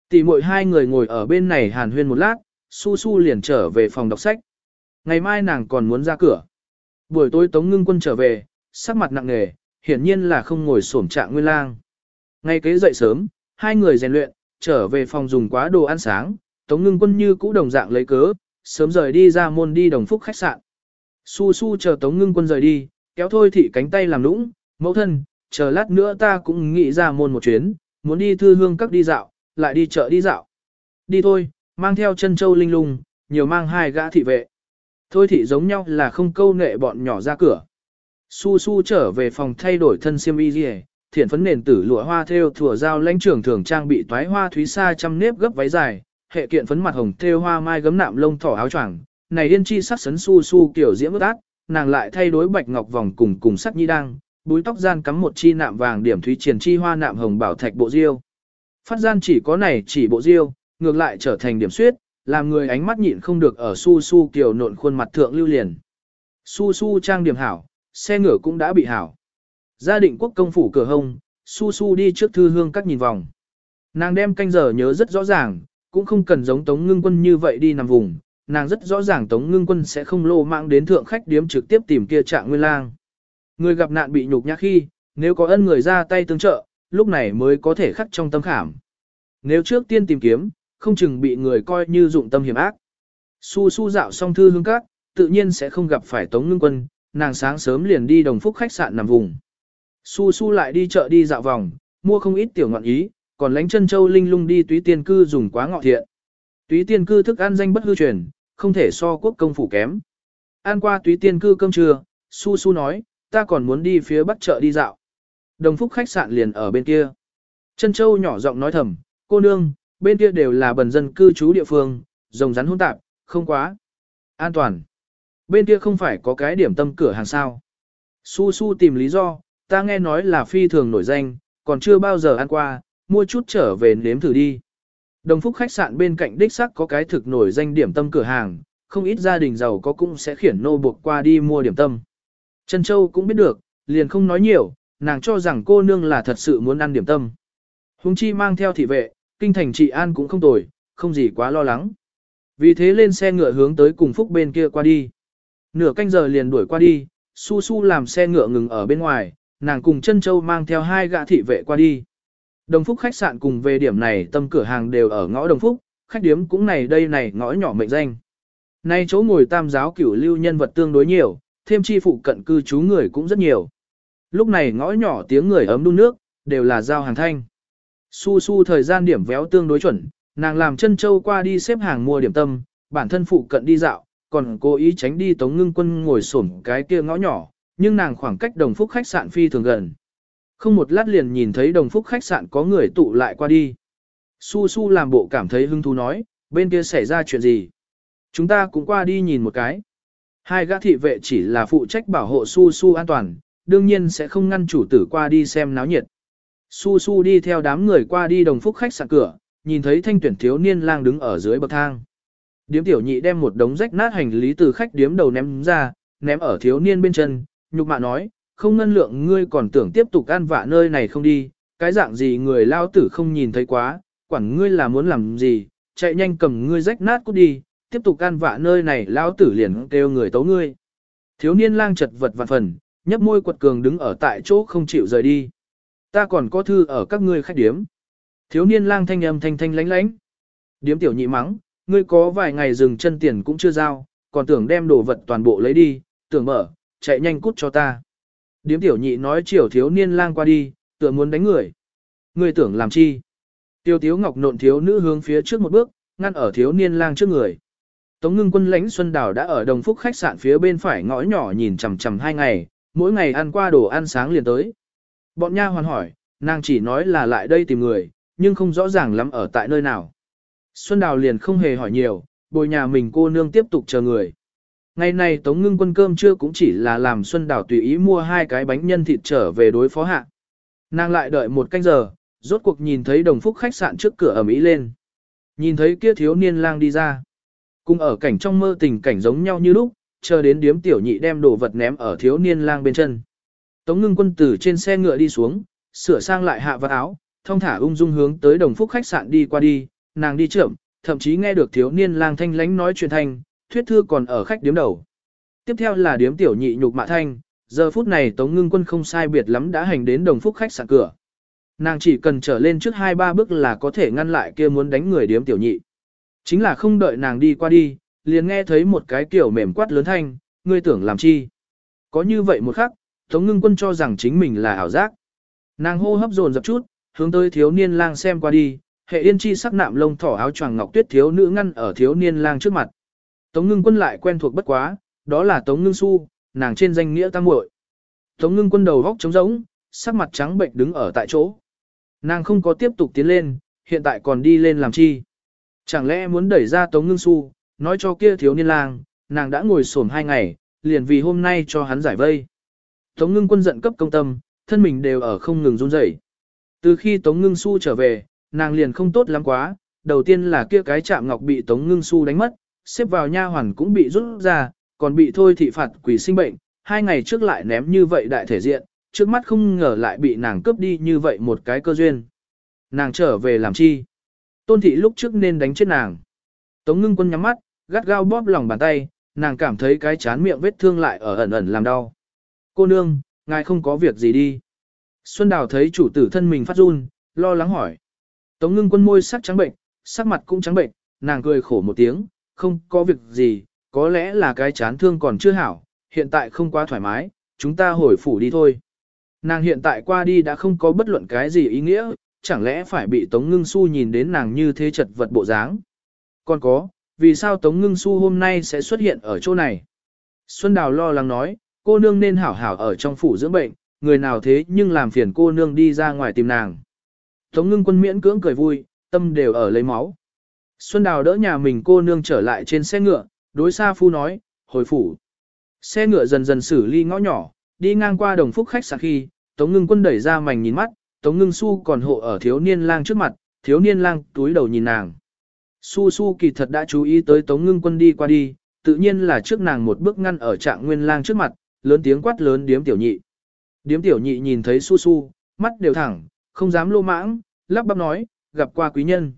Tỷ muội hai người ngồi ở bên này hàn huyên một lát, Su Su liền trở về phòng đọc sách. Ngày mai nàng còn muốn ra cửa. Buổi tối Tống Ngưng Quân trở về, sắc mặt nặng nề, hiển nhiên là không ngồi xổm trạng nguyên lang. Ngay kế dậy sớm, hai người rèn luyện, trở về phòng dùng quá đồ ăn sáng, Tống Ngưng Quân như cũ đồng dạng lấy cớ, sớm rời đi ra môn đi đồng phúc khách sạn. Su Su chờ Tống Ngưng Quân rời đi, kéo thôi thị cánh tay làm nũng, mẫu thân, chờ lát nữa ta cũng nghĩ ra môn một chuyến, muốn đi thư hương các đi dạo, lại đi chợ đi dạo. Đi thôi, mang theo chân châu linh lung, nhiều mang hai gã thị vệ. Thôi thị giống nhau là không câu nệ bọn nhỏ ra cửa. Su su trở về phòng thay đổi thân xiêm y rìa, thiện phấn nền tử lụa hoa theo thủa dao lãnh trưởng thường trang bị toái hoa thúy sa trăm nếp gấp váy dài, hệ kiện phấn mặt hồng theo hoa mai gấm nạm lông thỏ áo choàng, này điên chi sắc sấn su su kiểu diễm ước ác, nàng lại thay đổi bạch ngọc vòng cùng cùng sắc nhi đăng, búi tóc gian cắm một chi nạm vàng điểm thúy triền chi hoa nạm hồng bảo thạch bộ diêu. Phát gian chỉ có này chỉ bộ diêu, ngược lại trở thành điểm suyết, làm người ánh mắt nhịn không được ở su su kiểu nộn khuôn mặt thượng lưu liền. Su su trang điểm hảo, xe ngựa cũng đã bị hảo. Gia định quốc công phủ cửa hông, su su đi trước thư hương các nhìn vòng. Nàng đem canh giờ nhớ rất rõ ràng, cũng không cần giống tống ngưng quân như vậy đi nằm vùng. Nàng rất rõ ràng Tống Ngưng Quân sẽ không lô mạng đến thượng khách điếm trực tiếp tìm kia trạng nguyên lang. Người gặp nạn bị nhục nhã khi, nếu có ân người ra tay tương trợ, lúc này mới có thể khắc trong tâm khảm. Nếu trước tiên tìm kiếm, không chừng bị người coi như dụng tâm hiểm ác. Su su dạo xong thư hương các, tự nhiên sẽ không gặp phải Tống Ngưng Quân, nàng sáng sớm liền đi đồng phúc khách sạn nằm vùng. Su su lại đi chợ đi dạo vòng, mua không ít tiểu ngọn ý, còn lánh chân châu linh lung đi túy tiên cư dùng quá ngọ thiện. Túy tiên cư thức ăn danh bất hư truyền, không thể so quốc công phủ kém. Ăn qua túy tiên cư cơm trưa, su su nói, ta còn muốn đi phía bắc chợ đi dạo. Đồng phúc khách sạn liền ở bên kia. Chân châu nhỏ giọng nói thầm, cô nương, bên kia đều là bần dân cư trú địa phương, rồng rắn hỗn tạp, không quá. An toàn. Bên kia không phải có cái điểm tâm cửa hàng sao. Su su tìm lý do, ta nghe nói là phi thường nổi danh, còn chưa bao giờ ăn qua, mua chút trở về nếm thử đi. Đồng phúc khách sạn bên cạnh đích sắc có cái thực nổi danh điểm tâm cửa hàng, không ít gia đình giàu có cũng sẽ khiển nô buộc qua đi mua điểm tâm. Trân Châu cũng biết được, liền không nói nhiều, nàng cho rằng cô nương là thật sự muốn ăn điểm tâm. Hùng chi mang theo thị vệ, kinh thành trị an cũng không tồi, không gì quá lo lắng. Vì thế lên xe ngựa hướng tới cùng phúc bên kia qua đi. Nửa canh giờ liền đuổi qua đi, su su làm xe ngựa ngừng ở bên ngoài, nàng cùng chân châu mang theo hai gã thị vệ qua đi. Đồng phúc khách sạn cùng về điểm này tâm cửa hàng đều ở ngõ đồng phúc, khách điếm cũng này đây này ngõ nhỏ mệnh danh. Nay chỗ ngồi tam giáo cửu lưu nhân vật tương đối nhiều, thêm chi phụ cận cư trú người cũng rất nhiều. Lúc này ngõ nhỏ tiếng người ấm đun nước, đều là giao hàng thanh. Su su thời gian điểm véo tương đối chuẩn, nàng làm chân châu qua đi xếp hàng mua điểm tâm, bản thân phụ cận đi dạo, còn cố ý tránh đi tống ngưng quân ngồi xổm cái kia ngõ nhỏ, nhưng nàng khoảng cách đồng phúc khách sạn phi thường gần. Không một lát liền nhìn thấy đồng phúc khách sạn có người tụ lại qua đi. Su su làm bộ cảm thấy hứng thú nói, bên kia xảy ra chuyện gì. Chúng ta cũng qua đi nhìn một cái. Hai gã thị vệ chỉ là phụ trách bảo hộ su su an toàn, đương nhiên sẽ không ngăn chủ tử qua đi xem náo nhiệt. Su su đi theo đám người qua đi đồng phúc khách sạn cửa, nhìn thấy thanh tuyển thiếu niên lang đứng ở dưới bậc thang. Điếm tiểu nhị đem một đống rách nát hành lý từ khách điếm đầu ném ra, ném ở thiếu niên bên chân, nhục mạ nói, không ngân lượng ngươi còn tưởng tiếp tục ăn vạ nơi này không đi, cái dạng gì người lao tử không nhìn thấy quá, quản ngươi là muốn làm gì, chạy nhanh cầm ngươi rách nát cút đi, tiếp tục ăn vạ nơi này lao tử liền kêu người tấu ngươi. Thiếu niên lang chật vật vạn phần, nhấp môi quật cường đứng ở tại chỗ không chịu rời đi. Ta còn có thư ở các ngươi khách điếm. Thiếu niên lang thanh âm thanh thanh lánh lánh. Điếm tiểu nhị mắng, ngươi có vài ngày dừng chân tiền cũng chưa giao, còn tưởng đem đồ vật toàn bộ lấy đi, tưởng mở, chạy nhanh cút cho ta. Điếm tiểu nhị nói chiều thiếu niên lang qua đi, tựa muốn đánh người. Ngươi tưởng làm chi? Tiêu tiếu ngọc nộn thiếu nữ hướng phía trước một bước, ngăn ở thiếu niên lang trước người. Tống ngưng quân lãnh Xuân Đào đã ở đồng phúc khách sạn phía bên phải ngõ nhỏ nhìn chằm chằm hai ngày, mỗi ngày ăn qua đồ ăn sáng liền tới. Bọn nha hoàn hỏi, nàng chỉ nói là lại đây tìm người, nhưng không rõ ràng lắm ở tại nơi nào. Xuân Đào liền không hề hỏi nhiều, bồi nhà mình cô nương tiếp tục chờ người. Ngày này Tống Ngưng quân cơm trưa cũng chỉ là làm Xuân Đào tùy ý mua hai cái bánh nhân thịt trở về đối phó hạ. Nàng lại đợi một canh giờ, rốt cuộc nhìn thấy đồng phúc khách sạn trước cửa ở Mỹ lên. Nhìn thấy kia thiếu niên lang đi ra. Cùng ở cảnh trong mơ tình cảnh giống nhau như lúc, chờ đến điếm tiểu nhị đem đồ vật ném ở thiếu niên lang bên chân. Tống ngưng quân từ trên xe ngựa đi xuống, sửa sang lại hạ vật áo, thông thả ung dung hướng tới đồng phúc khách sạn đi qua đi, nàng đi chậm, thậm chí nghe được thiếu niên lang thanh lánh nói chuyện thanh, thuyết thư còn ở khách điếm đầu. Tiếp theo là điếm tiểu nhị nhục mạ thanh, giờ phút này Tống Ngưng Quân không sai biệt lắm đã hành đến đồng phúc khách sạn cửa. Nàng chỉ cần trở lên trước hai ba bước là có thể ngăn lại kia muốn đánh người điếm tiểu nhị. Chính là không đợi nàng đi qua đi, liền nghe thấy một cái kiểu mềm quát lớn thanh, ngươi tưởng làm chi. Có như vậy một khắc, Tống Ngưng Quân cho rằng chính mình là ảo giác. Nàng hô hấp dồn dập chút, hướng tới thiếu niên lang xem qua đi, hệ yên chi sắc nạm lông thỏ áo choàng ngọc tuyết thiếu nữ ngăn ở thiếu niên lang trước mặt. Tống ngưng quân lại quen thuộc bất quá, đó là tống ngưng su, nàng trên danh nghĩa tam muội. Tống ngưng quân đầu góc trống rỗng, sắc mặt trắng bệnh đứng ở tại chỗ. Nàng không có tiếp tục tiến lên, hiện tại còn đi lên làm chi. Chẳng lẽ muốn đẩy ra tống ngưng su, nói cho kia thiếu niên lang, nàng đã ngồi xổm hai ngày, liền vì hôm nay cho hắn giải vây. Tống ngưng quân giận cấp công tâm, thân mình đều ở không ngừng run rẩy. Từ khi Tống Ngưng Su trở về, nàng liền không tốt lắm quá, đầu tiên là kia cái chạm ngọc bị Tống Ngưng Su đánh mất, xếp vào nha hoàn cũng bị rút ra, còn bị thôi thị phạt quỷ sinh bệnh, hai ngày trước lại ném như vậy đại thể diện, trước mắt không ngờ lại bị nàng cướp đi như vậy một cái cơ duyên. Nàng trở về làm chi? Tôn thị lúc trước nên đánh chết nàng. Tống ngưng quân nhắm mắt, gắt gao bóp lòng bàn tay, nàng cảm thấy cái chán miệng vết thương lại ở ẩn ẩn làm đau. Cô nương, ngài không có việc gì đi. Xuân Đào thấy chủ tử thân mình phát run, lo lắng hỏi. Tống ngưng quân môi sắc trắng bệnh, sắc mặt cũng trắng bệnh, nàng cười khổ một tiếng, không có việc gì, có lẽ là cái chán thương còn chưa hảo, hiện tại không quá thoải mái, chúng ta hồi phủ đi thôi. Nàng hiện tại qua đi đã không có bất luận cái gì ý nghĩa, chẳng lẽ phải bị Tống Ngưng Su nhìn đến nàng như thế chật vật bộ dáng. Còn có, vì sao Tống Ngưng Su hôm nay sẽ xuất hiện ở chỗ này? Xuân Đào lo lắng nói, cô nương nên hảo hảo ở trong phủ dưỡng bệnh, người nào thế nhưng làm phiền cô nương đi ra ngoài tìm nàng. Tống ngưng quân miễn cưỡng cười vui, tâm đều ở lấy máu. Xuân Đào đỡ nhà mình cô nương trở lại trên xe ngựa, đối xa phu nói, hồi phủ. Xe ngựa dần dần xử ly ngõ nhỏ, đi ngang qua đồng phúc khách sạn khi, Tống ngưng quân đẩy ra mảnh nhìn mắt, Tống ngưng su còn hộ ở thiếu niên lang trước mặt, thiếu niên lang túi đầu nhìn nàng. Su su kỳ thật đã chú ý tới Tống ngưng quân đi qua đi, tự nhiên là trước nàng một bước ngăn ở trạng nguyên lang trước mặt, lớn tiếng quát lớn điếm tiểu nhị. Điếm tiểu nhị nhìn thấy su su, mắt đều thẳng, không dám lô mãng, lắp bắp nói, gặp qua quý nhân.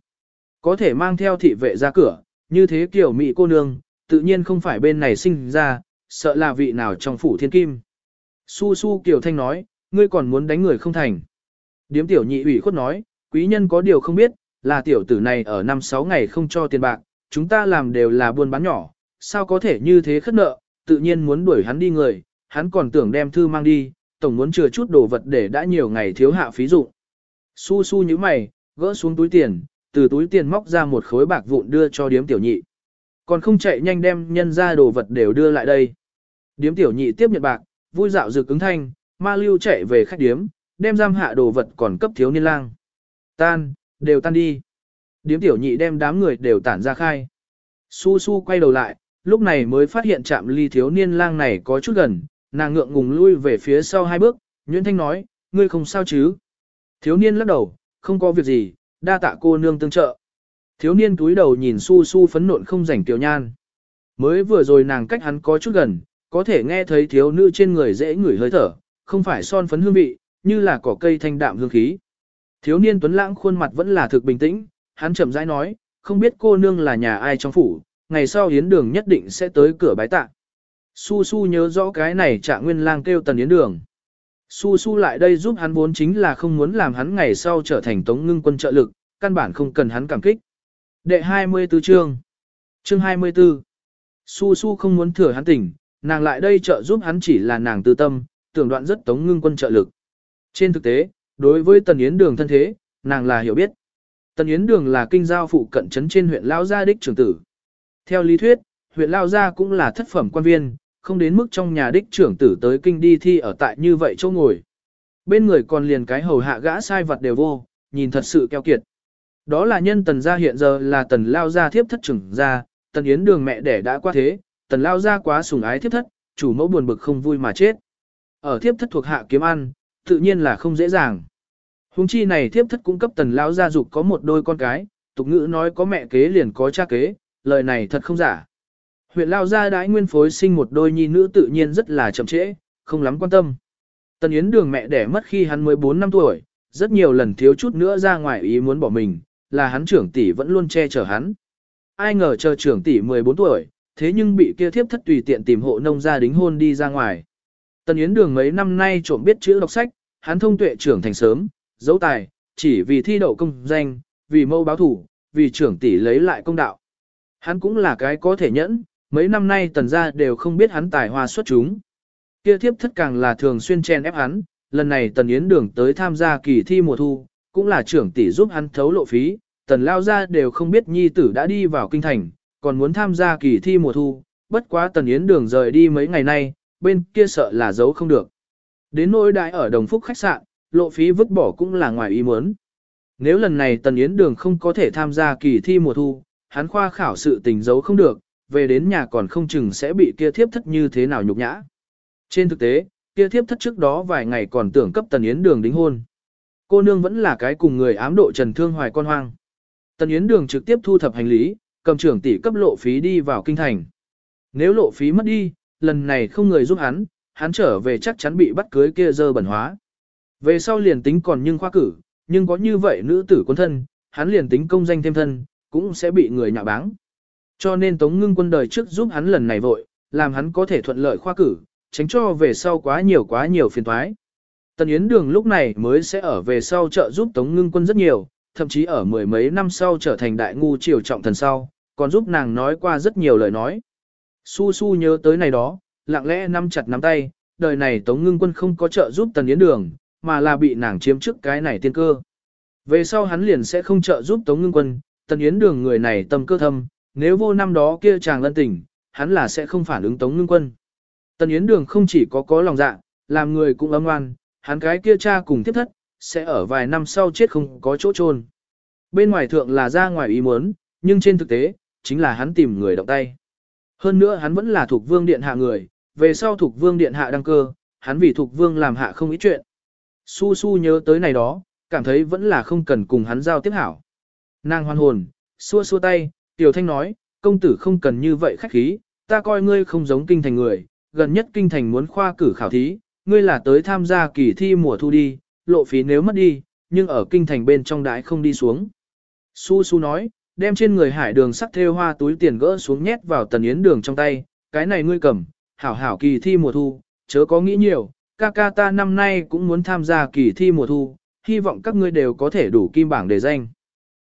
Có thể mang theo thị vệ ra cửa, như thế kiểu mị cô nương, tự nhiên không phải bên này sinh ra, sợ là vị nào trong phủ thiên kim. Su su kiểu thanh nói, ngươi còn muốn đánh người không thành. Điếm tiểu nhị ủy khuất nói, quý nhân có điều không biết, là tiểu tử này ở năm sáu ngày không cho tiền bạc, chúng ta làm đều là buôn bán nhỏ, sao có thể như thế khất nợ, tự nhiên muốn đuổi hắn đi người, hắn còn tưởng đem thư mang đi, tổng muốn chừa chút đồ vật để đã nhiều ngày thiếu hạ phí dụng. Su su như mày, gỡ xuống túi tiền, từ túi tiền móc ra một khối bạc vụn đưa cho điếm tiểu nhị. Còn không chạy nhanh đem nhân ra đồ vật đều đưa lại đây. Điếm tiểu nhị tiếp nhận bạc, vui dạo dự cứng thanh, ma lưu chạy về khách điếm, đem giam hạ đồ vật còn cấp thiếu niên lang. Tan, đều tan đi. Điếm tiểu nhị đem đám người đều tản ra khai. Su su quay đầu lại, lúc này mới phát hiện chạm ly thiếu niên lang này có chút gần, nàng ngượng ngùng lui về phía sau hai bước, Nguyễn Thanh nói, ngươi không sao chứ? Thiếu niên lắc đầu, không có việc gì, đa tạ cô nương tương trợ. Thiếu niên túi đầu nhìn su su phấn nộn không rảnh tiểu nhan. Mới vừa rồi nàng cách hắn có chút gần, có thể nghe thấy thiếu nữ trên người dễ ngửi hơi thở, không phải son phấn hương vị, như là cỏ cây thanh đạm hương khí. Thiếu niên tuấn lãng khuôn mặt vẫn là thực bình tĩnh, hắn chậm rãi nói, không biết cô nương là nhà ai trong phủ, ngày sau hiến đường nhất định sẽ tới cửa bái tạ. Su Su nhớ rõ cái này trạng nguyên lang kêu tần yến đường. Su Su lại đây giúp hắn vốn chính là không muốn làm hắn ngày sau trở thành tống ngưng quân trợ lực, căn bản không cần hắn cảm kích. Đệ 24 chương Chương 24 Su Su không muốn thừa hắn tỉnh, nàng lại đây trợ giúp hắn chỉ là nàng tư tâm, tưởng đoạn rất tống ngưng quân trợ lực. Trên thực tế, đối với tần yến đường thân thế, nàng là hiểu biết. Tần yến đường là kinh giao phụ cận trấn trên huyện Lao Gia Đích trưởng tử. Theo lý thuyết, huyện Lao Gia cũng là thất phẩm quan viên, không đến mức trong nhà đích trưởng tử tới kinh đi thi ở tại như vậy chỗ ngồi. Bên người còn liền cái hầu hạ gã sai vật đều vô, nhìn thật sự keo kiệt. Đó là nhân tần gia hiện giờ là tần lao gia thiếp thất trưởng gia, tần yến đường mẹ đẻ đã qua thế, tần lao gia quá sủng ái thiếp thất, chủ mẫu buồn bực không vui mà chết. Ở thiếp thất thuộc hạ kiếm ăn, tự nhiên là không dễ dàng. Hùng chi này thiếp thất cung cấp tần lao gia dục có một đôi con cái, tục ngữ nói có mẹ kế liền có cha kế, lời này thật không giả. Huyện Lao gia đãi nguyên phối sinh một đôi nhi nữ tự nhiên rất là chậm trễ, không lắm quan tâm. Tần Yến đường mẹ đẻ mất khi hắn mới 4 năm tuổi, rất nhiều lần thiếu chút nữa ra ngoài ý muốn bỏ mình, là hắn trưởng tỷ vẫn luôn che chở hắn. Ai ngờ chờ trưởng tỷ 14 tuổi, thế nhưng bị kia thiếp thất tùy tiện tìm hộ nông gia đính hôn đi ra ngoài. Tần Yến đường mấy năm nay trộm biết chữ đọc sách, hắn thông tuệ trưởng thành sớm, dấu tài, chỉ vì thi đậu công danh, vì mâu báo thủ, vì trưởng tỷ lấy lại công đạo. Hắn cũng là cái có thể nhẫn, mấy năm nay tần gia đều không biết hắn tài hoa xuất chúng. Kia thiếp thất càng là thường xuyên chen ép hắn, lần này tần yến đường tới tham gia kỳ thi mùa thu, cũng là trưởng tỷ giúp hắn thấu lộ phí, tần lao gia đều không biết nhi tử đã đi vào kinh thành, còn muốn tham gia kỳ thi mùa thu, bất quá tần yến đường rời đi mấy ngày nay, bên kia sợ là giấu không được. Đến nỗi đại ở đồng phúc khách sạn, lộ phí vứt bỏ cũng là ngoài ý muốn. Nếu lần này tần yến đường không có thể tham gia kỳ thi mùa thu, hắn khoa khảo sự tình giấu không được, về đến nhà còn không chừng sẽ bị kia thiếp thất như thế nào nhục nhã. Trên thực tế, kia thiếp thất trước đó vài ngày còn tưởng cấp Tần Yến Đường đính hôn. Cô nương vẫn là cái cùng người ám độ trần thương hoài con hoang. Tần Yến Đường trực tiếp thu thập hành lý, cầm trưởng tỷ cấp lộ phí đi vào kinh thành. Nếu lộ phí mất đi, lần này không người giúp hắn, hắn trở về chắc chắn bị bắt cưới kia dơ bẩn hóa. Về sau liền tính còn nhưng khoa cử, nhưng có như vậy nữ tử quân thân, hắn liền tính công danh thêm thân, cũng sẽ bị người nhạo báng. Cho nên Tống Ngưng quân đời trước giúp hắn lần này vội, làm hắn có thể thuận lợi khoa cử, tránh cho về sau quá nhiều quá nhiều phiền toái. Tần Yến Đường lúc này mới sẽ ở về sau trợ giúp Tống Ngưng quân rất nhiều, thậm chí ở mười mấy năm sau trở thành đại ngu triều trọng thần sau, còn giúp nàng nói qua rất nhiều lời nói. Su Su nhớ tới này đó, lặng lẽ nắm chặt nắm tay, đời này Tống Ngưng quân không có trợ giúp Tần Yến Đường, mà là bị nàng chiếm trước cái này tiên cơ. Về sau hắn liền sẽ không trợ giúp Tống Ngưng quân, Tần Yến Đường người này tâm cơ thâm, nếu vô năm đó kia chàng lân tình, hắn là sẽ không phản ứng Tống Ngưng Quân. Tần Yến Đường không chỉ có có lòng dạ, làm người cũng âm ngoan, hắn cái kia cha cùng tiếp thất, sẽ ở vài năm sau chết không có chỗ chôn. Bên ngoài thượng là ra ngoài ý muốn, nhưng trên thực tế, chính là hắn tìm người động tay. Hơn nữa hắn vẫn là thuộc vương điện hạ người, về sau thuộc vương điện hạ đăng cơ, hắn vì thuộc vương làm hạ không ít chuyện. Su Su nhớ tới này đó, cảm thấy vẫn là không cần cùng hắn giao tiếp hảo. Nàng hoan hồn, xua xua tay, Tiểu Thanh nói, công tử không cần như vậy khách khí, ta coi ngươi không giống kinh thành người, gần nhất kinh thành muốn khoa cử khảo thí, ngươi là tới tham gia kỳ thi mùa thu đi, lộ phí nếu mất đi, nhưng ở kinh thành bên trong đại không đi xuống. Su Su nói, đem trên người hải đường sắc theo hoa túi tiền gỡ xuống nhét vào tần yến đường trong tay, cái này ngươi cầm, hảo hảo kỳ thi mùa thu, chớ có nghĩ nhiều, ca ca ta năm nay cũng muốn tham gia kỳ thi mùa thu, hy vọng các ngươi đều có thể đủ kim bảng để danh.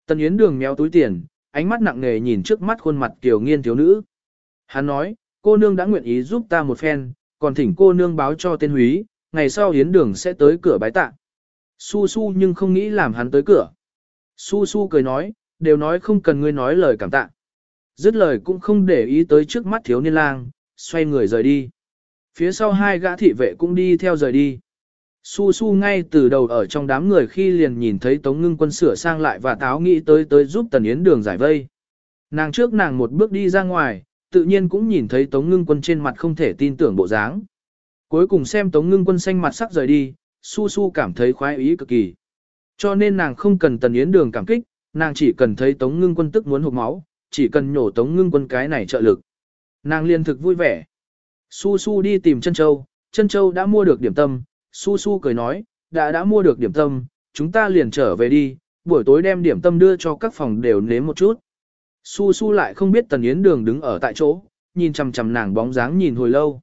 Tần yến đường méo túi tiền, ánh mắt nặng nề nhìn trước mắt khuôn mặt kiều nghiên thiếu nữ. Hắn nói, cô nương đã nguyện ý giúp ta một phen, còn thỉnh cô nương báo cho tên húy, ngày sau hiến đường sẽ tới cửa bái tạ. Su su nhưng không nghĩ làm hắn tới cửa. Su su cười nói, đều nói không cần ngươi nói lời cảm tạ. Dứt lời cũng không để ý tới trước mắt thiếu niên lang, xoay người rời đi. Phía sau hai gã thị vệ cũng đi theo rời đi. Su su ngay từ đầu ở trong đám người khi liền nhìn thấy Tống Ngưng quân sửa sang lại và táo nghĩ tới tới giúp Tần Yến đường giải vây. Nàng trước nàng một bước đi ra ngoài, tự nhiên cũng nhìn thấy Tống Ngưng quân trên mặt không thể tin tưởng bộ dáng. Cuối cùng xem Tống Ngưng quân xanh mặt sắc rời đi, su su cảm thấy khoái ý cực kỳ. Cho nên nàng không cần Tần Yến đường cảm kích, nàng chỉ cần thấy Tống Ngưng quân tức muốn hụt máu, chỉ cần nhổ Tống Ngưng quân cái này trợ lực. Nàng liên thực vui vẻ. Su su đi tìm chân châu, chân châu đã mua được điểm tâm, Su Su cười nói, đã đã mua được điểm tâm, chúng ta liền trở về đi, buổi tối đem điểm tâm đưa cho các phòng đều nếm một chút. Su Su lại không biết Tần Yến Đường đứng ở tại chỗ, nhìn chằm chằm nàng bóng dáng nhìn hồi lâu.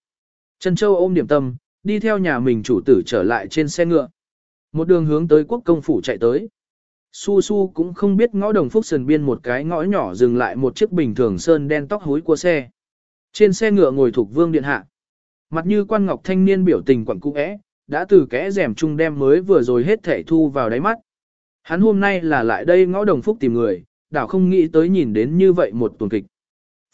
Trần Châu ôm điểm tâm, đi theo nhà mình chủ tử trở lại trên xe ngựa. Một đường hướng tới quốc công phủ chạy tới. Su Su cũng không biết ngõ đồng phúc sườn biên một cái ngõ nhỏ dừng lại một chiếc bình thường sơn đen tóc hối của xe. Trên xe ngựa ngồi thuộc vương điện hạ. Mặt như quan ngọc thanh niên biểu tình quẩn cung ẽ, đã từ kẽ rèm chung đem mới vừa rồi hết thể thu vào đáy mắt. Hắn hôm nay là lại đây ngõ đồng phúc tìm người, đảo không nghĩ tới nhìn đến như vậy một tuần kịch.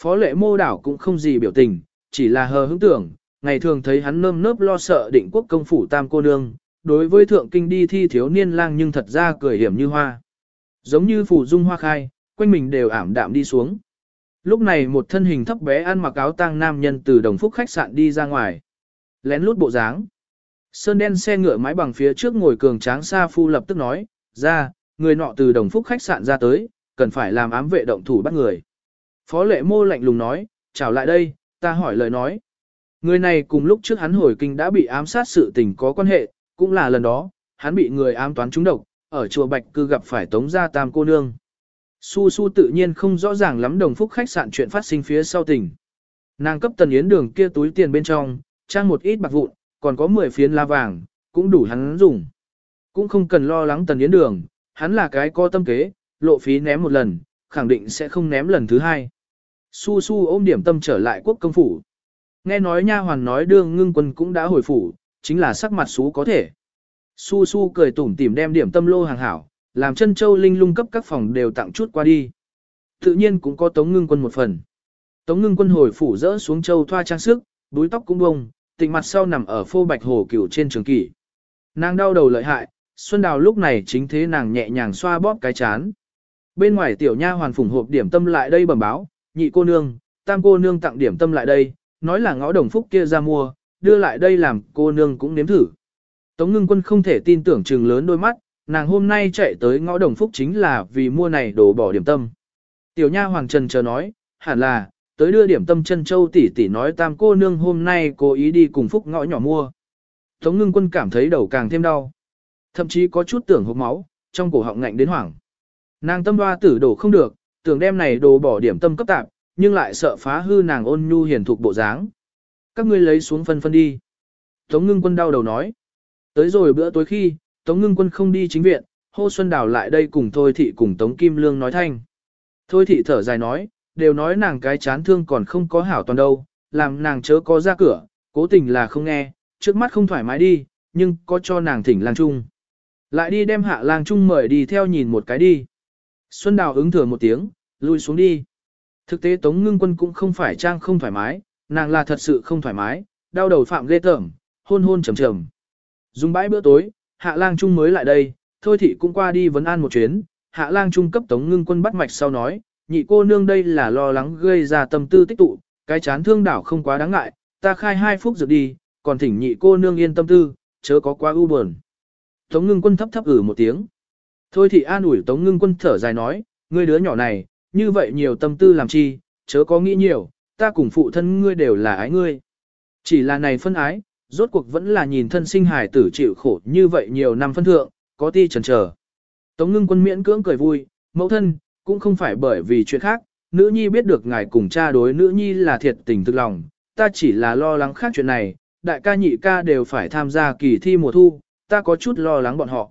Phó lệ mô đảo cũng không gì biểu tình, chỉ là hờ hững tưởng, ngày thường thấy hắn nơm nớp lo sợ định quốc công phủ tam cô nương, đối với thượng kinh đi thi thiếu niên lang nhưng thật ra cười hiểm như hoa. Giống như phủ dung hoa khai, quanh mình đều ảm đạm đi xuống. Lúc này một thân hình thấp bé ăn mặc áo tang nam nhân từ đồng phúc khách sạn đi ra ngoài. Lén lút bộ dáng. Sơn đen xe ngựa mái bằng phía trước ngồi cường tráng xa Phu lập tức nói, ra, người nọ từ đồng phúc khách sạn ra tới, cần phải làm ám vệ động thủ bắt người. Phó lệ mô lạnh lùng nói, chào lại đây, ta hỏi lời nói. Người này cùng lúc trước hắn hồi kinh đã bị ám sát sự tình có quan hệ, cũng là lần đó, hắn bị người ám toán trúng độc, ở chùa Bạch cư gặp phải tống gia tam cô nương. Su Su tự nhiên không rõ ràng lắm đồng phúc khách sạn chuyện phát sinh phía sau tỉnh. Nàng cấp tần yến đường kia túi tiền bên trong, trang một ít bạc vụn, còn có 10 phiến la vàng, cũng đủ hắn dùng. Cũng không cần lo lắng tần yến đường, hắn là cái có tâm kế, lộ phí ném một lần, khẳng định sẽ không ném lần thứ hai. Su Su ôm điểm tâm trở lại quốc công phủ. Nghe nói nha hoàn nói đương ngưng quân cũng đã hồi phủ, chính là sắc mặt xú có thể. Su Su cười tủm tỉm đem điểm tâm lô hàng hảo, làm chân châu linh lung cấp các phòng đều tặng chút qua đi. Tự nhiên cũng có tống ngưng quân một phần. Tống ngưng quân hồi phủ rỡ xuống châu thoa trang sức, đuối tóc cũng bông, tịnh mặt sau nằm ở phô bạch hồ cửu trên trường kỷ. Nàng đau đầu lợi hại, Xuân Đào lúc này chính thế nàng nhẹ nhàng xoa bóp cái chán. Bên ngoài tiểu nha hoàn phủng hộp điểm tâm lại đây bẩm báo, nhị cô nương, tam cô nương tặng điểm tâm lại đây, nói là ngõ đồng phúc kia ra mua, đưa lại đây làm cô nương cũng nếm thử. Tống ngưng quân không thể tin tưởng trừng lớn đôi mắt, nàng hôm nay chạy tới ngõ đồng phúc chính là vì mua này đồ bỏ điểm tâm. Tiểu nha hoàng trần chờ nói, hẳn là, tới đưa điểm tâm chân châu tỷ tỷ nói tam cô nương hôm nay cố ý đi cùng phúc ngõ nhỏ mua. Tống ngưng quân cảm thấy đầu càng thêm đau. Thậm chí có chút tưởng hộp máu, trong cổ họng ngạnh đến hoảng. Nàng tâm hoa tử đổ không được, tưởng đem này đồ bỏ điểm tâm cấp tạp, nhưng lại sợ phá hư nàng ôn nhu hiền thục bộ dáng. Các ngươi lấy xuống phân phân đi. Tống ngưng quân đau đầu nói. Tới rồi bữa tối khi, Tống ngưng quân không đi chính viện, hô Xuân Đào lại đây cùng Thôi Thị cùng Tống Kim Lương nói thanh. Thôi Thị thở dài nói, đều nói nàng cái chán thương còn không có hảo toàn đâu, làm nàng chớ có ra cửa, cố tình là không nghe, trước mắt không thoải mái đi, nhưng có cho nàng thỉnh lang trung. Lại đi đem hạ lang trung mời đi theo nhìn một cái đi. Xuân Đào ứng thừa một tiếng, lui xuống đi. Thực tế Tống Ngưng Quân cũng không phải trang không thoải mái, nàng là thật sự không thoải mái, đau đầu phạm ghê tởm, hôn hôn trầm trầm. Dùng bãi bữa tối, Hạ Lang Trung mới lại đây, thôi thị cũng qua đi vấn an một chuyến, Hạ Lang Trung cấp Tống Ngưng Quân bắt mạch sau nói, nhị cô nương đây là lo lắng gây ra tâm tư tích tụ, cái chán thương đảo không quá đáng ngại, ta khai hai phút dược đi, còn thỉnh nhị cô nương yên tâm tư, chớ có quá u buồn. Tống Ngưng Quân thấp thấp ử một tiếng. Thôi thì an ủi Tống Ngưng Quân thở dài nói, ngươi đứa nhỏ này, như vậy nhiều tâm tư làm chi, chớ có nghĩ nhiều, ta cùng phụ thân ngươi đều là ái ngươi. Chỉ là này phân ái, rốt cuộc vẫn là nhìn thân sinh hài tử chịu khổ như vậy nhiều năm phân thượng, có ti chần chờ. Tống ngưng quân miễn cưỡng cười vui, mẫu thân, cũng không phải bởi vì chuyện khác, nữ nhi biết được ngài cùng cha đối nữ nhi là thiệt tình thực lòng, ta chỉ là lo lắng khác chuyện này, đại ca nhị ca đều phải tham gia kỳ thi mùa thu, ta có chút lo lắng bọn họ.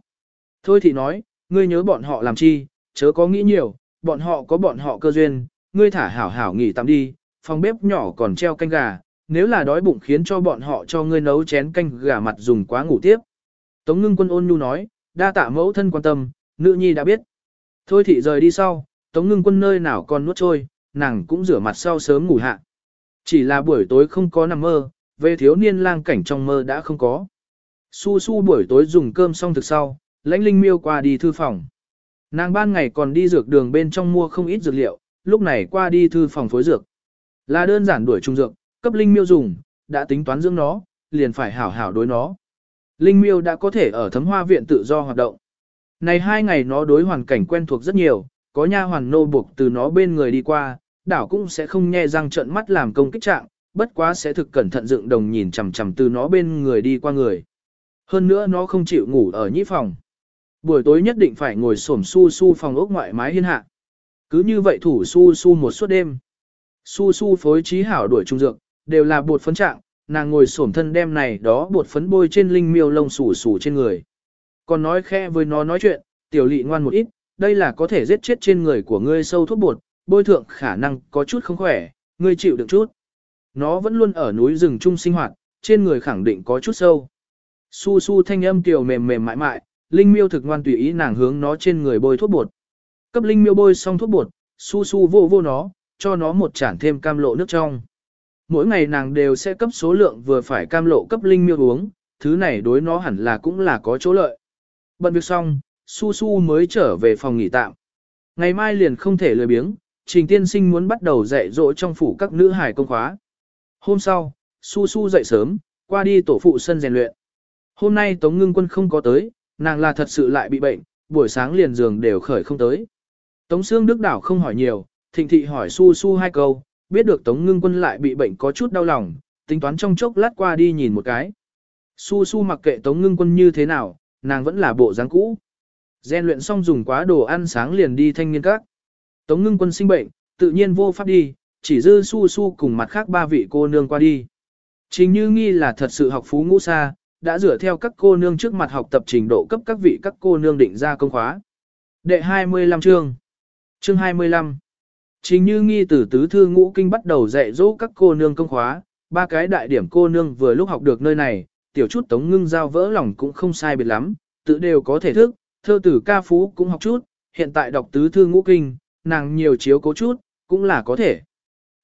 Thôi thì nói, ngươi nhớ bọn họ làm chi, chớ có nghĩ nhiều, bọn họ có bọn họ cơ duyên, ngươi thả hảo hảo nghỉ tạm đi, phòng bếp nhỏ còn treo canh gà, nếu là đói bụng khiến cho bọn họ cho ngươi nấu chén canh gà mặt dùng quá ngủ tiếp. Tống ngưng quân ôn nhu nói, đa tạ mẫu thân quan tâm, nữ nhi đã biết. Thôi thị rời đi sau, tống ngưng quân nơi nào còn nuốt trôi, nàng cũng rửa mặt sau sớm ngủ hạ. Chỉ là buổi tối không có nằm mơ, về thiếu niên lang cảnh trong mơ đã không có. Su su buổi tối dùng cơm xong thực sau, lãnh linh miêu qua đi thư phòng. Nàng ban ngày còn đi dược đường bên trong mua không ít dược liệu, lúc này qua đi thư phòng phối dược. Là đơn giản đuổi trung dược, cấp linh miêu dùng, đã tính toán dưỡng nó, liền phải hảo hảo đối nó. Linh miêu đã có thể ở thấm hoa viện tự do hoạt động. Này hai ngày nó đối hoàn cảnh quen thuộc rất nhiều, có nha hoàn nô buộc từ nó bên người đi qua, đảo cũng sẽ không nghe răng trợn mắt làm công kích trạng, bất quá sẽ thực cẩn thận dựng đồng nhìn chằm chằm từ nó bên người đi qua người. Hơn nữa nó không chịu ngủ ở nhĩ phòng. Buổi tối nhất định phải ngồi xổm su su phòng ốc ngoại mái hiên hạ. Cứ như vậy thủ su su một suốt đêm. Su su phối trí hảo đuổi trung dược, đều là bột phấn trạng, nàng ngồi xổm thân đem này đó bột phấn bôi trên linh miêu lông sủ sủ trên người. Còn nói khe với nó nói chuyện, tiểu lị ngoan một ít, đây là có thể giết chết trên người của ngươi sâu thuốc bột, bôi thượng khả năng có chút không khỏe, ngươi chịu được chút. Nó vẫn luôn ở núi rừng chung sinh hoạt, trên người khẳng định có chút sâu. Su su thanh âm tiểu mềm mềm mại mại, linh miêu thực ngoan tùy ý nàng hướng nó trên người bôi thuốc bột. Cấp linh miêu bôi xong thuốc bột, su su vô vô nó, cho nó một chản thêm cam lộ nước trong. Mỗi ngày nàng đều sẽ cấp số lượng vừa phải cam lộ cấp linh miêu uống, thứ này đối nó hẳn là cũng là có chỗ lợi. Bận việc xong, su su mới trở về phòng nghỉ tạm. Ngày mai liền không thể lười biếng, trình tiên sinh muốn bắt đầu dạy dỗ trong phủ các nữ hải công khóa. Hôm sau, su su dậy sớm, qua đi tổ phụ sân rèn luyện. Hôm nay Tống Ngưng Quân không có tới, nàng là thật sự lại bị bệnh, buổi sáng liền giường đều khởi không tới. Tống Sương Đức Đảo không hỏi nhiều, thịnh thị hỏi su su hai câu, biết được Tống Ngưng Quân lại bị bệnh có chút đau lòng, tính toán trong chốc lát qua đi nhìn một cái. Su su mặc kệ Tống Ngưng Quân như thế nào, nàng vẫn là bộ dáng cũ. Gen luyện xong dùng quá đồ ăn sáng liền đi thanh niên các. Tống Ngưng Quân sinh bệnh, tự nhiên vô pháp đi, chỉ dư su su cùng mặt khác ba vị cô nương qua đi. Chính Như Nghi là thật sự học phú ngũ xa, đã dựa theo các cô nương trước mặt học tập trình độ cấp các vị các cô nương định ra công khóa. Đệ 25 chương Chương 25 chính Như Nghi từ tứ thư ngũ kinh bắt đầu dạy dỗ các cô nương công khóa, ba cái đại điểm cô nương vừa lúc học được nơi này, tiểu chút tống ngưng giao vỡ lòng cũng không sai biệt lắm, tự đều có thể thức, thơ tử ca phú cũng học chút, hiện tại đọc tứ thư ngũ kinh, nàng nhiều chiếu cố chút, cũng là có thể.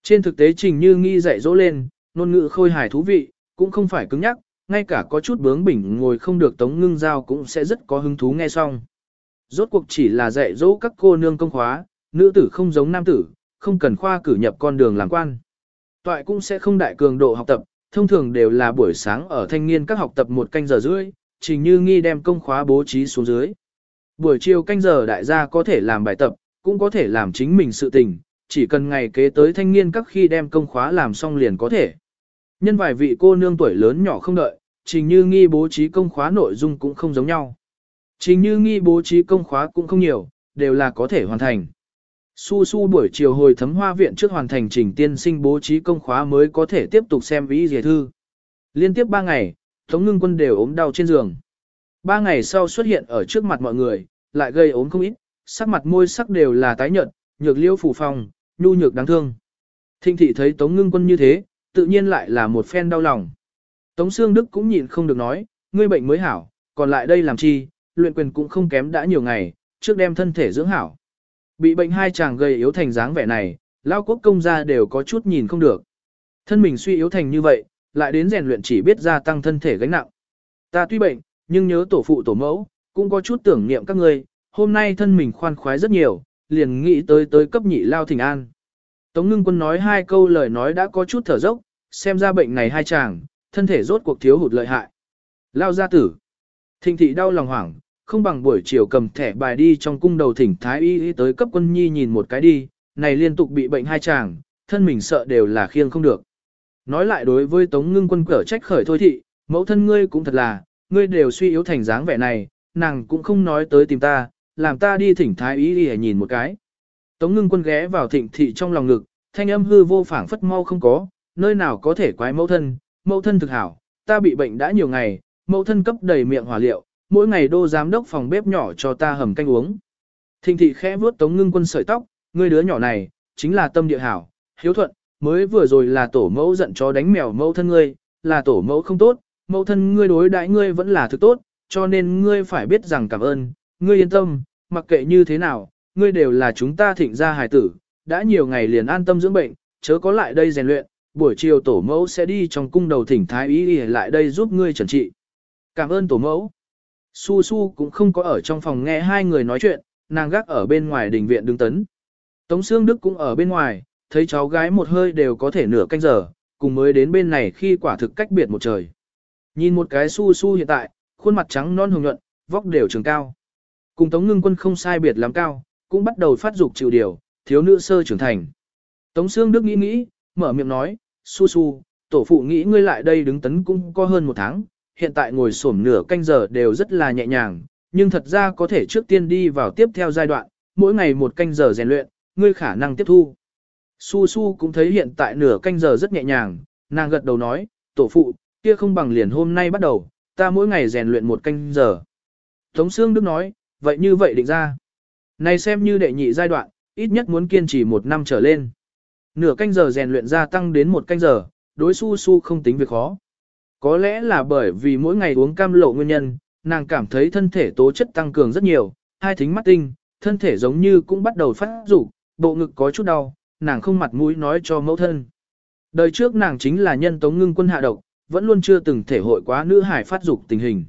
Trên thực tế Trình Như Nghi dạy dỗ lên, ngôn ngữ khôi hài thú vị, cũng không phải cứng nhắc, ngay cả có chút bướng bỉnh ngồi không được tống ngưng giao cũng sẽ rất có hứng thú nghe xong. Rốt cuộc chỉ là dạy dỗ các cô nương công khóa, nữ tử không giống nam tử, không cần khoa cử nhập con đường làm quan. Toại cũng sẽ không đại cường độ học tập, thông thường đều là buổi sáng ở thanh niên các học tập một canh giờ rưỡi, trình như nghi đem công khóa bố trí xuống dưới. Buổi chiều canh giờ đại gia có thể làm bài tập, cũng có thể làm chính mình sự tình, chỉ cần ngày kế tới thanh niên các khi đem công khóa làm xong liền có thể. Nhân vài vị cô nương tuổi lớn nhỏ không đợi, trình như nghi bố trí công khóa nội dung cũng không giống nhau. Trình như nghi bố trí công khóa cũng không nhiều, đều là có thể hoàn thành. Su su buổi chiều hồi thấm hoa viện trước hoàn thành trình tiên sinh bố trí công khóa mới có thể tiếp tục xem ý dề thư. Liên tiếp 3 ngày, Tống ngưng quân đều ốm đau trên giường. 3 ngày sau xuất hiện ở trước mặt mọi người, lại gây ốm không ít, sắc mặt môi sắc đều là tái nhợt, nhược liêu phủ phòng, nhu nhược đáng thương. Thinh thị thấy Tống ngưng quân như thế, tự nhiên lại là một phen đau lòng. Tống Sương Đức cũng nhịn không được nói, ngươi bệnh mới hảo, còn lại đây làm chi, luyện quyền cũng không kém đã nhiều ngày, trước đem thân thể dưỡng hảo. Bị bệnh hai chàng gầy yếu thành dáng vẻ này, lao quốc công gia đều có chút nhìn không được. Thân mình suy yếu thành như vậy, lại đến rèn luyện chỉ biết gia tăng thân thể gánh nặng. Ta tuy bệnh, nhưng nhớ tổ phụ tổ mẫu, cũng có chút tưởng niệm các ngươi, hôm nay thân mình khoan khoái rất nhiều, liền nghĩ tới tới cấp nhị lao thỉnh an. Tống ngưng quân nói hai câu lời nói đã có chút thở dốc, xem ra bệnh này hai chàng, thân thể rốt cuộc thiếu hụt lợi hại. Lao gia tử. Thịnh thị đau lòng hoảng, không bằng buổi chiều cầm thẻ bài đi trong cung đầu thỉnh thái y tới cấp quân nhi nhìn một cái đi, này liên tục bị bệnh hai chàng, thân mình sợ đều là khiêng không được. Nói lại đối với tống ngưng quân cở trách khởi thôi thị, mẫu thân ngươi cũng thật là, ngươi đều suy yếu thành dáng vẻ này, nàng cũng không nói tới tìm ta, làm ta đi thỉnh thái y đi nhìn một cái. Tống ngưng quân ghé vào thịnh thị trong lòng ngực, thanh âm hư vô phảng phất mau không có, nơi nào có thể quái mẫu thân, mẫu thân thực hảo, ta bị bệnh đã nhiều ngày, mẫu thân cấp đầy miệng hỏa liệu, mỗi ngày đô giám đốc phòng bếp nhỏ cho ta hầm canh uống. Thịnh thị khẽ vuốt tống ngưng quân sợi tóc, ngươi đứa nhỏ này, chính là tâm địa hảo, hiếu thuận, mới vừa rồi là tổ mẫu giận cho đánh mèo mẫu thân ngươi, là tổ mẫu không tốt, mẫu thân ngươi đối đãi ngươi vẫn là thứ tốt, cho nên ngươi phải biết rằng cảm ơn, ngươi yên tâm, mặc kệ như thế nào, ngươi đều là chúng ta thịnh gia hài tử, đã nhiều ngày liền an tâm dưỡng bệnh, chớ có lại đây rèn luyện, buổi chiều tổ mẫu sẽ đi trong cung đầu thỉnh thái y lại đây giúp ngươi trần trị. Cảm ơn tổ mẫu. Su Su cũng không có ở trong phòng nghe hai người nói chuyện, nàng gác ở bên ngoài đình viện đứng tấn. Tống Sương Đức cũng ở bên ngoài, thấy cháu gái một hơi đều có thể nửa canh giờ, cùng mới đến bên này khi quả thực cách biệt một trời. Nhìn một cái Su Su hiện tại, khuôn mặt trắng non hồng nhuận, vóc đều trường cao. Cùng Tống Ngưng Quân không sai biệt lắm cao, cũng bắt đầu phát dục chịu điều, thiếu nữ sơ trưởng thành. Tống Sương Đức nghĩ nghĩ, mở miệng nói, Su Su, tổ phụ nghĩ ngươi lại đây đứng tấn cũng có hơn một tháng, hiện tại ngồi xổm nửa canh giờ đều rất là nhẹ nhàng, nhưng thật ra có thể trước tiên đi vào tiếp theo giai đoạn, mỗi ngày một canh giờ rèn luyện, ngươi khả năng tiếp thu. Su Su cũng thấy hiện tại nửa canh giờ rất nhẹ nhàng, nàng gật đầu nói, tổ phụ, kia không bằng liền hôm nay bắt đầu, ta mỗi ngày rèn luyện một canh giờ. Tống Sương Đức nói, vậy như vậy định ra. Này xem như đệ nhị giai đoạn, ít nhất muốn kiên trì một năm trở lên. Nửa canh giờ rèn luyện gia tăng đến một canh giờ, đối su su không tính việc khó. Có lẽ là bởi vì mỗi ngày uống cam lộ nguyên nhân, nàng cảm thấy thân thể tố chất tăng cường rất nhiều, hai thính mắt tinh, thân thể giống như cũng bắt đầu phát rủ, bộ ngực có chút đau, nàng không mặt mũi nói cho mẫu thân. Đời trước nàng chính là nhân tống ngưng quân hạ độc, vẫn luôn chưa từng thể hội quá nữ hải phát dục tình hình.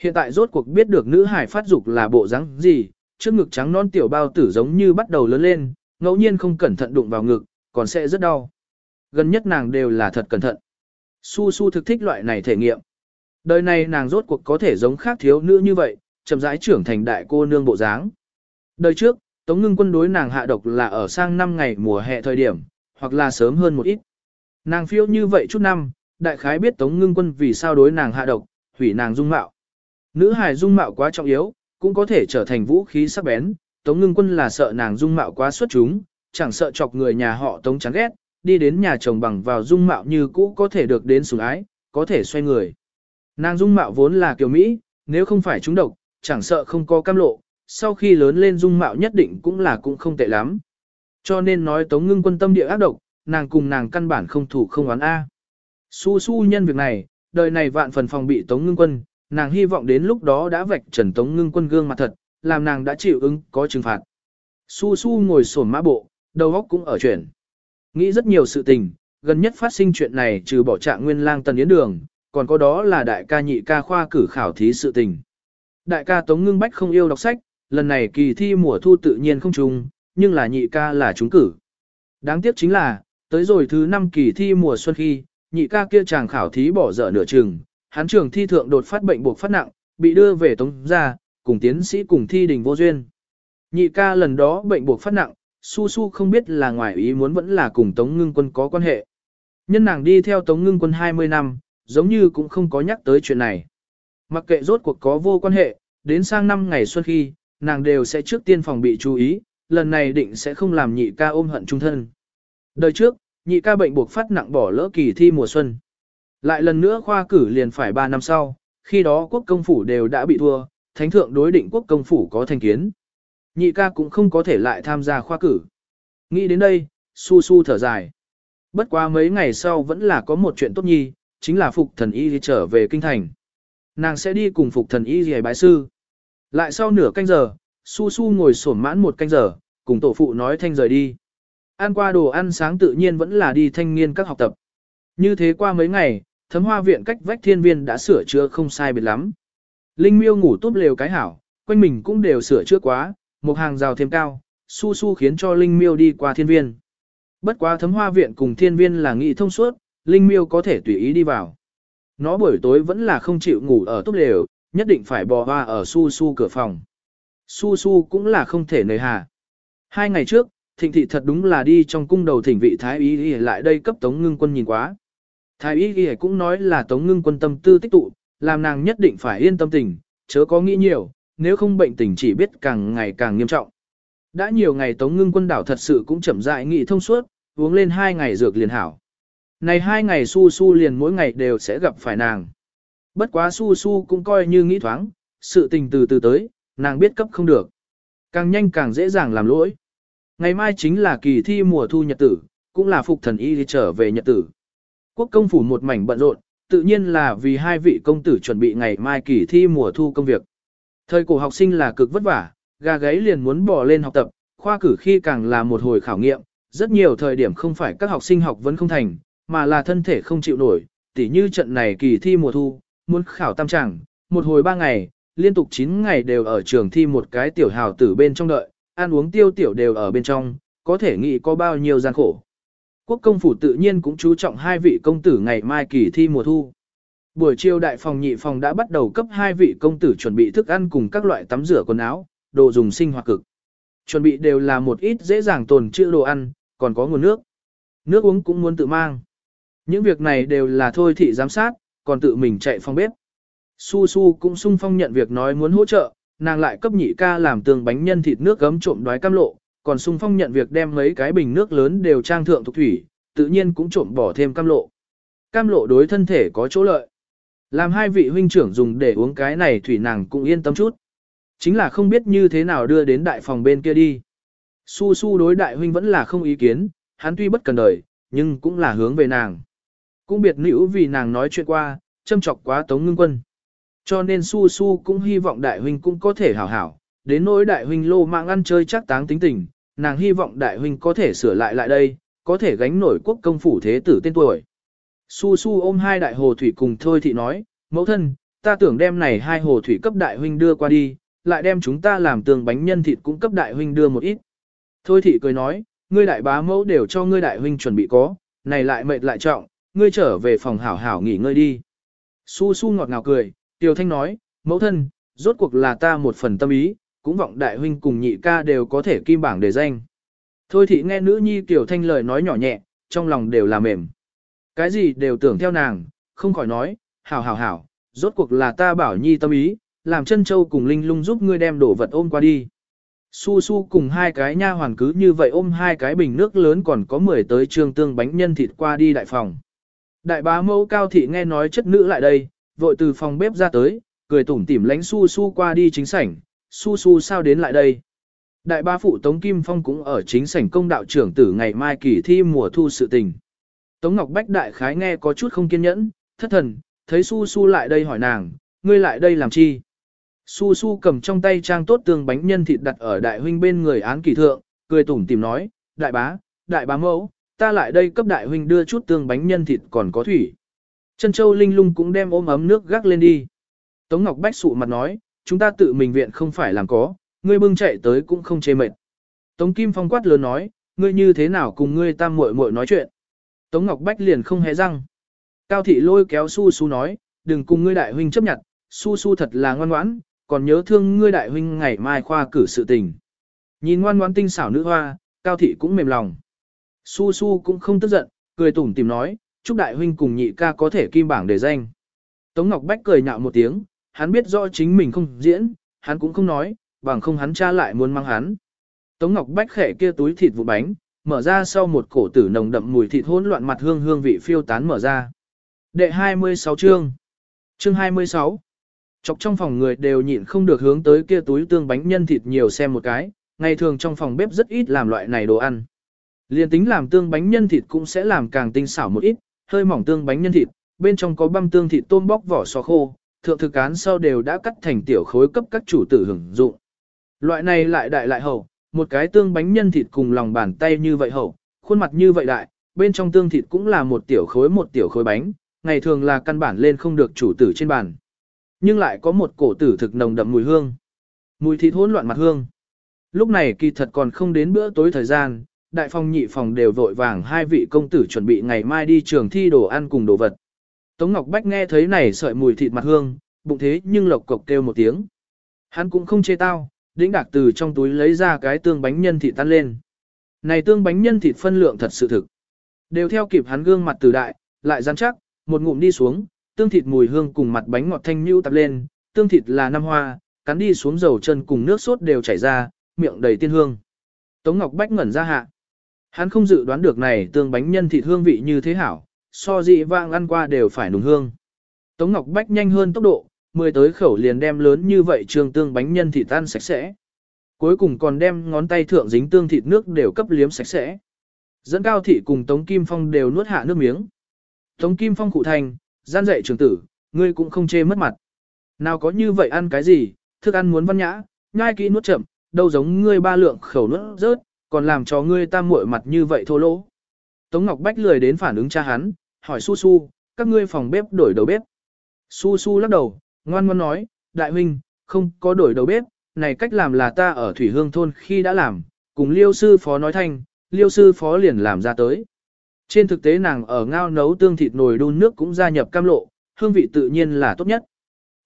Hiện tại rốt cuộc biết được nữ hải phát dục là bộ dáng gì, trước ngực trắng non tiểu bao tử giống như bắt đầu lớn lên, ngẫu nhiên không cẩn thận đụng vào ngực, còn sẽ rất đau. Gần nhất nàng đều là thật cẩn thận. Su Su thực thích loại này thể nghiệm. Đời này nàng rốt cuộc có thể giống khác thiếu nữ như vậy, chậm rãi trưởng thành đại cô nương bộ dáng. Đời trước, Tống Ngưng Quân đối nàng hạ độc là ở sang năm ngày mùa hè thời điểm, hoặc là sớm hơn một ít. Nàng phiêu như vậy chút năm, đại khái biết Tống Ngưng Quân vì sao đối nàng hạ độc, hủy nàng dung mạo. Nữ hài dung mạo quá trọng yếu, cũng có thể trở thành vũ khí sắc bén, Tống Ngưng Quân là sợ nàng dung mạo quá xuất chúng, chẳng sợ chọc người nhà họ Tống chán ghét, đi đến nhà chồng bằng vào dung mạo như cũ có thể được đến sủng ái, có thể xoay người. Nàng dung mạo vốn là kiều Mỹ, nếu không phải trúng độc, chẳng sợ không có cam lộ, sau khi lớn lên dung mạo nhất định cũng là cũng không tệ lắm. Cho nên nói Tống Ngưng Quân tâm địa ác độc, nàng cùng nàng căn bản không thủ không oán A. Su su nhân việc này, đời này vạn phần phòng bị Tống Ngưng Quân, nàng hy vọng đến lúc đó đã vạch trần Tống Ngưng Quân gương mặt thật, làm nàng đã chịu ứng có trừng phạt. Su su ngồi sổn mã bộ, đầu óc cũng ở chuyển. Nghĩ rất nhiều sự tình, gần nhất phát sinh chuyện này trừ bỏ trạng nguyên lang tần yến đường, còn có đó là đại ca nhị ca khoa cử khảo thí sự tình. Đại ca Tống Ngưng Bách không yêu đọc sách, lần này kỳ thi mùa thu tự nhiên không trùng, nhưng là nhị ca là trúng cử. Đáng tiếc chính là, tới rồi thứ năm kỳ thi mùa xuân khi, nhị ca kia chàng khảo thí bỏ dở nửa chừng, hắn trường thi thượng đột phát bệnh buộc phát nặng, bị đưa về tống ra, cùng tiến sĩ cùng thi đình vô duyên. Nhị ca lần đó bệnh buộc phát nặng, su su không biết là ngoài ý muốn vẫn là cùng tống ngưng quân có quan hệ. Nhân nàng đi theo tống ngưng quân 20 năm, giống như cũng không có nhắc tới chuyện này. Mặc kệ rốt cuộc có vô quan hệ, đến sang năm ngày xuân khi, nàng đều sẽ trước tiên phòng bị chú ý, lần này định sẽ không làm nhị ca ôm hận trung thân. Đời trước, nhị ca bệnh buộc phát nặng bỏ lỡ kỳ thi mùa xuân. Lại lần nữa khoa cử liền phải 3 năm sau, khi đó quốc công phủ đều đã bị thua, thánh thượng đối định quốc công phủ có thành kiến. Nhị ca cũng không có thể lại tham gia khoa cử. Nghĩ đến đây, su su thở dài. Bất quá mấy ngày sau vẫn là có một chuyện tốt nhi, chính là phục thần y trở về kinh thành. Nàng sẽ đi cùng phục thần y về bái sư. Lại sau nửa canh giờ, su su ngồi sổn mãn một canh giờ, cùng tổ phụ nói thanh rời đi. Ăn qua đồ ăn sáng tự nhiên vẫn là đi thanh niên các học tập. Như thế qua mấy ngày, thấm hoa viện cách vách thiên viên đã sửa chữa không sai biệt lắm. Linh miêu ngủ tốt lều cái hảo, quanh mình cũng đều sửa chữa quá, một hàng rào thêm cao, su su khiến cho Linh miêu đi qua thiên viên. Bất quá thấm hoa viện cùng thiên viên là nghị thông suốt, Linh miêu có thể tùy ý đi vào. Nó buổi tối vẫn là không chịu ngủ ở tốt lều, nhất định phải bò hoa ở su su cửa phòng. Su su cũng là không thể nời hà. Hai ngày trước, thịnh thị thật đúng là đi trong cung đầu thỉnh vị thái y y lại đây cấp tống ngưng quân nhìn quá. Thái y y cũng nói là tống ngưng quân tâm tư tích tụ, làm nàng nhất định phải yên tâm tình, chớ có nghĩ nhiều, nếu không bệnh tình chỉ biết càng ngày càng nghiêm trọng. Đã nhiều ngày tống ngưng quân đảo thật sự cũng chậm rãi nghị thông suốt, uống lên hai ngày dược liền hảo. Này hai ngày su su liền mỗi ngày đều sẽ gặp phải nàng. Bất quá su su cũng coi như nghĩ thoáng, sự tình từ từ tới, nàng biết cấp không được. Càng nhanh càng dễ dàng làm lỗi. Ngày mai chính là kỳ thi mùa thu nhật tử, cũng là phục thần y đi trở về nhật tử. Quốc công phủ một mảnh bận rộn, tự nhiên là vì hai vị công tử chuẩn bị ngày mai kỳ thi mùa thu công việc. Thời cổ học sinh là cực vất vả, gà gáy liền muốn bỏ lên học tập, khoa cử khi càng là một hồi khảo nghiệm, rất nhiều thời điểm không phải các học sinh học vẫn không thành, mà là thân thể không chịu nổi, tỉ như trận này kỳ thi mùa thu, muốn khảo tam tràng, một hồi ba ngày, liên tục 9 ngày đều ở trường thi một cái tiểu hào tử bên trong đợi, ăn uống tiêu tiểu đều ở bên trong, có thể nghĩ có bao nhiêu gian khổ. Quốc công phủ tự nhiên cũng chú trọng hai vị công tử ngày mai kỳ thi mùa thu. Buổi chiều đại phòng nhị phòng đã bắt đầu cấp hai vị công tử chuẩn bị thức ăn cùng các loại tắm rửa quần áo, đồ dùng sinh hoạt cực. Chuẩn bị đều là một ít dễ dàng tồn trữ đồ ăn, còn có nguồn nước. Nước uống cũng muốn tự mang. Những việc này đều là thôi thị giám sát, còn tự mình chạy phòng bếp. Su Su cũng sung phong nhận việc nói muốn hỗ trợ, nàng lại cấp nhị ca làm tường bánh nhân thịt nước gấm trộm đoái cam lộ, còn sung phong nhận việc đem mấy cái bình nước lớn đều trang thượng thuộc thủy, tự nhiên cũng trộm bỏ thêm cam lộ. Cam lộ đối thân thể có chỗ lợi. Làm hai vị huynh trưởng dùng để uống cái này thủy nàng cũng yên tâm chút. Chính là không biết như thế nào đưa đến đại phòng bên kia đi. Su su đối đại huynh vẫn là không ý kiến, hắn tuy bất cần đời, nhưng cũng là hướng về nàng. Cũng biệt nữ vì nàng nói chuyện qua, châm chọc quá tống ngưng quân. Cho nên su su cũng hy vọng đại huynh cũng có thể hảo hảo, đến nỗi đại huynh lô mạng ăn chơi chắc táng tính tình, nàng hy vọng đại huynh có thể sửa lại lại đây, có thể gánh nổi quốc công phủ thế tử tên tuổi. Su su ôm hai đại hồ thủy cùng thôi thị nói, mẫu thân, ta tưởng đem này hai hồ thủy cấp đại huynh đưa qua đi, lại đem chúng ta làm tường bánh nhân thịt cũng cấp đại huynh đưa một ít. Thôi thị cười nói, ngươi đại bá mẫu đều cho ngươi đại huynh chuẩn bị có, này lại mệt lại trọng, ngươi trở về phòng hảo hảo nghỉ ngơi đi. Su su ngọt ngào cười, Tiểu Thanh nói, mẫu thân, rốt cuộc là ta một phần tâm ý, cũng vọng đại huynh cùng nhị ca đều có thể kim bảng để danh. Thôi thị nghe nữ nhi Tiểu Thanh lời nói nhỏ nhẹ, trong lòng đều là mềm. Cái gì đều tưởng theo nàng, không khỏi nói, hảo hảo hảo, rốt cuộc là ta bảo nhi tâm ý, làm chân châu cùng linh lung giúp ngươi đem đổ vật ôm qua đi. Su su cùng hai cái nha hoàn cứ như vậy ôm hai cái bình nước lớn còn có 10 tới trương tương bánh nhân thịt qua đi đại phòng. Đại bá mẫu cao thị nghe nói chất nữ lại đây, vội từ phòng bếp ra tới, cười tủm tỉm lánh su su qua đi chính sảnh, su su sao đến lại đây. Đại bá phụ Tống Kim Phong cũng ở chính sảnh công đạo trưởng tử ngày mai kỳ thi mùa thu sự tình. Tống Ngọc Bách đại khái nghe có chút không kiên nhẫn, thất thần, thấy su su lại đây hỏi nàng, ngươi lại đây làm chi? Su su cầm trong tay trang tốt tương bánh nhân thịt đặt ở đại huynh bên người án kỳ thượng, cười tủm tìm nói, đại bá, đại bá mẫu, ta lại đây cấp đại huynh đưa chút tương bánh nhân thịt còn có thủy. Trân châu linh lung cũng đem ôm ấm nước gác lên đi. Tống Ngọc Bách sụ mặt nói, chúng ta tự mình viện không phải làm có, ngươi bưng chạy tới cũng không chê mệt. Tống Kim Phong quát lớn nói, ngươi như thế nào cùng ngươi tam muội muội nói chuyện. Tống Ngọc Bách liền không hé răng. Cao thị lôi kéo su su nói, đừng cùng ngươi đại huynh chấp nhận, su su thật là ngoan ngoãn, còn nhớ thương ngươi đại huynh ngày mai khoa cử sự tình. Nhìn ngoan ngoãn tinh xảo nữ hoa, cao thị cũng mềm lòng. Su su cũng không tức giận, cười tủm tìm nói, chúc đại huynh cùng nhị ca có thể kim bảng để danh. Tống Ngọc Bách cười nhạo một tiếng, hắn biết rõ chính mình không diễn, hắn cũng không nói, bằng không hắn cha lại muốn mang hắn. Tống Ngọc Bách khẽ kia túi thịt vụ bánh, mở ra sau một cổ tử nồng đậm mùi thịt hỗn loạn mặt hương hương vị phiêu tán mở ra. Đệ 26 chương. Chương 26. Chọc trong phòng người đều nhịn không được hướng tới kia túi tương bánh nhân thịt nhiều xem một cái, ngày thường trong phòng bếp rất ít làm loại này đồ ăn. Liên tính làm tương bánh nhân thịt cũng sẽ làm càng tinh xảo một ít, hơi mỏng tương bánh nhân thịt, bên trong có băm tương thịt tôm bóc vỏ sò khô, thượng thực án sau đều đã cắt thành tiểu khối cấp các chủ tử hưởng dụng. Loại này lại đại lại hậu, một cái tương bánh nhân thịt cùng lòng bàn tay như vậy hậu, khuôn mặt như vậy đại, bên trong tương thịt cũng là một tiểu khối một tiểu khối bánh, ngày thường là căn bản lên không được chủ tử trên bàn. Nhưng lại có một cổ tử thực nồng đậm mùi hương. Mùi thịt hỗn loạn mặt hương. Lúc này kỳ thật còn không đến bữa tối thời gian, đại phòng nhị phòng đều vội vàng hai vị công tử chuẩn bị ngày mai đi trường thi đồ ăn cùng đồ vật. Tống Ngọc Bách nghe thấy này sợi mùi thịt mặt hương, bụng thế nhưng lộc cộc kêu một tiếng. Hắn cũng không chê tao, đĩnh đạc từ trong túi lấy ra cái tương bánh nhân thịt tan lên. Này tương bánh nhân thịt phân lượng thật sự thực. Đều theo kịp hắn gương mặt từ đại, lại rắn chắc, một ngụm đi xuống, tương thịt mùi hương cùng mặt bánh ngọt thanh nhũ tập lên, tương thịt là năm hoa, cắn đi xuống dầu chân cùng nước sốt đều chảy ra, miệng đầy tiên hương. Tống Ngọc Bách ngẩn ra hạ. Hắn không dự đoán được này tương bánh nhân thịt hương vị như thế hảo, so dị vang ăn qua đều phải nùng hương. Tống Ngọc Bách nhanh hơn tốc độ, mười tới khẩu liền đem lớn như vậy trường tương bánh nhân thịt tan sạch sẽ. Cuối cùng còn đem ngón tay thượng dính tương thịt nước đều cấp liếm sạch sẽ. Dẫn cao thị cùng Tống Kim Phong đều nuốt hạ nước miếng. Tống Kim Phong cụ thành, gian dạy trường tử, ngươi cũng không chê mất mặt. Nào có như vậy ăn cái gì, thức ăn muốn văn nhã, nhai kỹ nuốt chậm, đâu giống ngươi ba lượng khẩu nuốt rớt, còn làm cho ngươi ta muội mặt như vậy thô lỗ. Tống Ngọc Bách lười đến phản ứng cha hắn, hỏi Su Su, các ngươi phòng bếp đổi đầu bếp. Su Su lắc đầu, ngoan ngoan nói, đại huynh, không có đổi đầu bếp, này cách làm là ta ở Thủy Hương Thôn khi đã làm, cùng liêu sư phó nói thanh, liêu sư phó liền làm ra tới. Trên thực tế nàng ở ngao nấu tương thịt nồi đun nước cũng gia nhập cam lộ, hương vị tự nhiên là tốt nhất.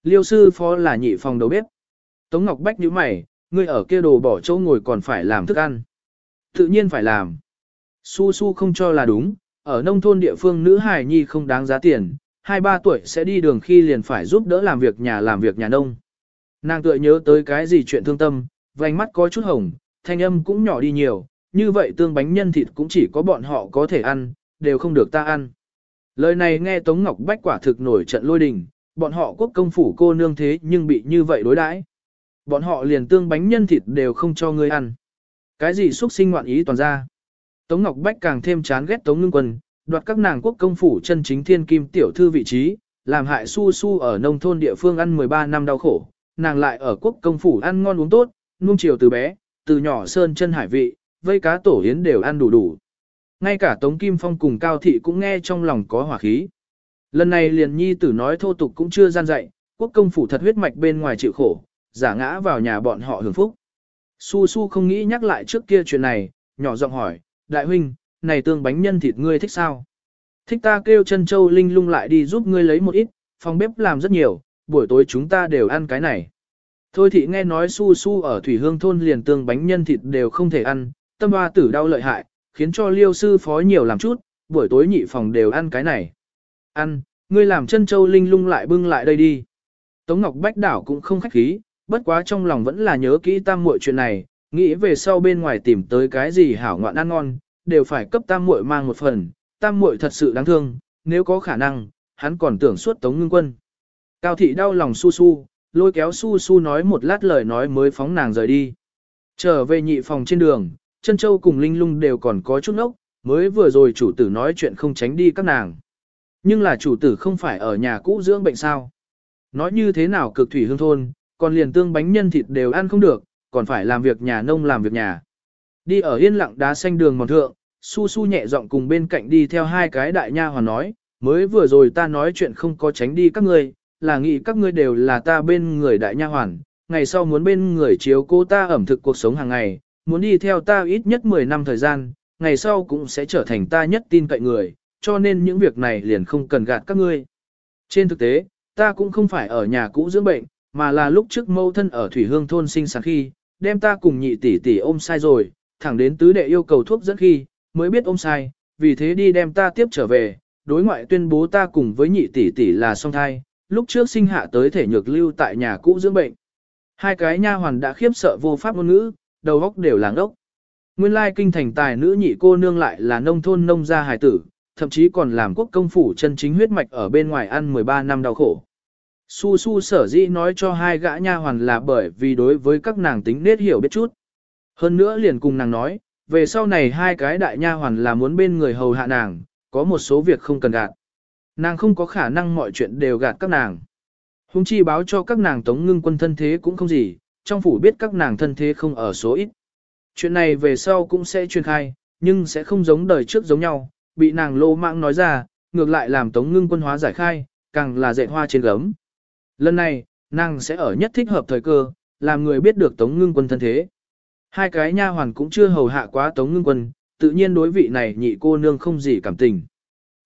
Liêu sư phó là nhị phòng đầu bếp. Tống Ngọc Bách nhíu mày, ngươi ở kia đồ bỏ chỗ ngồi còn phải làm thức ăn. Tự nhiên phải làm. Su su không cho là đúng, ở nông thôn địa phương nữ hài nhi không đáng giá tiền, hai ba tuổi sẽ đi đường khi liền phải giúp đỡ làm việc nhà làm việc nhà nông. Nàng tựa nhớ tới cái gì chuyện thương tâm, vành mắt có chút hồng, thanh âm cũng nhỏ đi nhiều, như vậy tương bánh nhân thịt cũng chỉ có bọn họ có thể ăn, đều không được ta ăn. Lời này nghe Tống Ngọc Bách quả thực nổi trận lôi đình, bọn họ quốc công phủ cô nương thế nhưng bị như vậy đối đãi. Bọn họ liền tương bánh nhân thịt đều không cho ngươi ăn. Cái gì xuất sinh ngoạn ý toàn ra. Tống Ngọc Bách càng thêm chán ghét Tống Ngưng Quân, đoạt các nàng quốc công phủ chân chính thiên kim tiểu thư vị trí, làm hại su su ở nông thôn địa phương ăn 13 năm đau khổ, nàng lại ở quốc công phủ ăn ngon uống tốt, nuông chiều từ bé, từ nhỏ sơn chân hải vị, vây cá tổ yến đều ăn đủ đủ. Ngay cả Tống Kim Phong cùng Cao Thị cũng nghe trong lòng có hỏa khí. Lần này liền nhi tử nói thô tục cũng chưa gian dạy, quốc công phủ thật huyết mạch bên ngoài chịu khổ, giả ngã vào nhà bọn họ hưởng phúc. Su Su không nghĩ nhắc lại trước kia chuyện này, nhỏ giọng hỏi, đại huynh, này tương bánh nhân thịt ngươi thích sao? Thích ta kêu chân châu linh lung lại đi giúp ngươi lấy một ít, phòng bếp làm rất nhiều, buổi tối chúng ta đều ăn cái này. Thôi thị nghe nói su su ở Thủy Hương thôn liền tương bánh nhân thịt đều không thể ăn, tâm hoa tử đau lợi hại, khiến cho liêu sư phó nhiều làm chút, buổi tối nhị phòng đều ăn cái này. Ăn, ngươi làm chân châu linh lung lại bưng lại đây đi. Tống Ngọc Bách đảo cũng không khách khí, bất quá trong lòng vẫn là nhớ kỹ tam muội chuyện này, nghĩ về sau bên ngoài tìm tới cái gì hảo ngoạn ăn ngon, đều phải cấp tam muội mang một phần, tam muội thật sự đáng thương, nếu có khả năng, hắn còn tưởng suốt tống ngưng quân. Cao thị đau lòng su su, lôi kéo su su nói một lát lời nói mới phóng nàng rời đi. Trở về nhị phòng trên đường, chân châu cùng linh lung đều còn có chút nốc, mới vừa rồi chủ tử nói chuyện không tránh đi các nàng. Nhưng là chủ tử không phải ở nhà cũ dưỡng bệnh sao. Nói như thế nào cực thủy hương thôn, còn liền tương bánh nhân thịt đều ăn không được, còn phải làm việc nhà nông làm việc nhà. Đi ở yên lặng đá xanh đường mòn thượng, su su nhẹ giọng cùng bên cạnh đi theo hai cái đại nha hoàn nói, mới vừa rồi ta nói chuyện không có tránh đi các ngươi, là nghĩ các ngươi đều là ta bên người đại nha hoàn, ngày sau muốn bên người chiếu cô ta ẩm thực cuộc sống hàng ngày, muốn đi theo ta ít nhất 10 năm thời gian, ngày sau cũng sẽ trở thành ta nhất tin cậy người, cho nên những việc này liền không cần gạt các ngươi. Trên thực tế, ta cũng không phải ở nhà cũ dưỡng bệnh, mà là lúc trước mâu thân ở Thủy Hương thôn sinh sản khi, đem ta cùng nhị tỷ tỷ ôm sai rồi, thẳng đến tứ đệ yêu cầu thuốc dẫn khi, mới biết ôm sai, vì thế đi đem ta tiếp trở về, đối ngoại tuyên bố ta cùng với nhị tỷ tỷ là song thai, lúc trước sinh hạ tới thể nhược lưu tại nhà cũ dưỡng bệnh. Hai cái nha hoàn đã khiếp sợ vô pháp ngôn ngữ, đầu óc đều làng ốc. Nguyên lai kinh thành tài nữ nhị cô nương lại là nông thôn nông gia hài tử, thậm chí còn làm quốc công phủ chân chính huyết mạch ở bên ngoài ăn 13 năm đau khổ. Su su sở dĩ nói cho hai gã nha hoàn là bởi vì đối với các nàng tính nết hiểu biết chút. Hơn nữa liền cùng nàng nói, về sau này hai cái đại nha hoàn là muốn bên người hầu hạ nàng, có một số việc không cần gạt. Nàng không có khả năng mọi chuyện đều gạt các nàng. Hùng chi báo cho các nàng tống ngưng quân thân thế cũng không gì, trong phủ biết các nàng thân thế không ở số ít. Chuyện này về sau cũng sẽ truyền khai, nhưng sẽ không giống đời trước giống nhau, bị nàng lô mạng nói ra, ngược lại làm tống ngưng quân hóa giải khai, càng là dạy hoa trên gấm. Lần này, nàng sẽ ở nhất thích hợp thời cơ, làm người biết được tống ngưng quân thân thế. Hai cái nha hoàn cũng chưa hầu hạ quá tống ngưng quân, tự nhiên đối vị này nhị cô nương không gì cảm tình.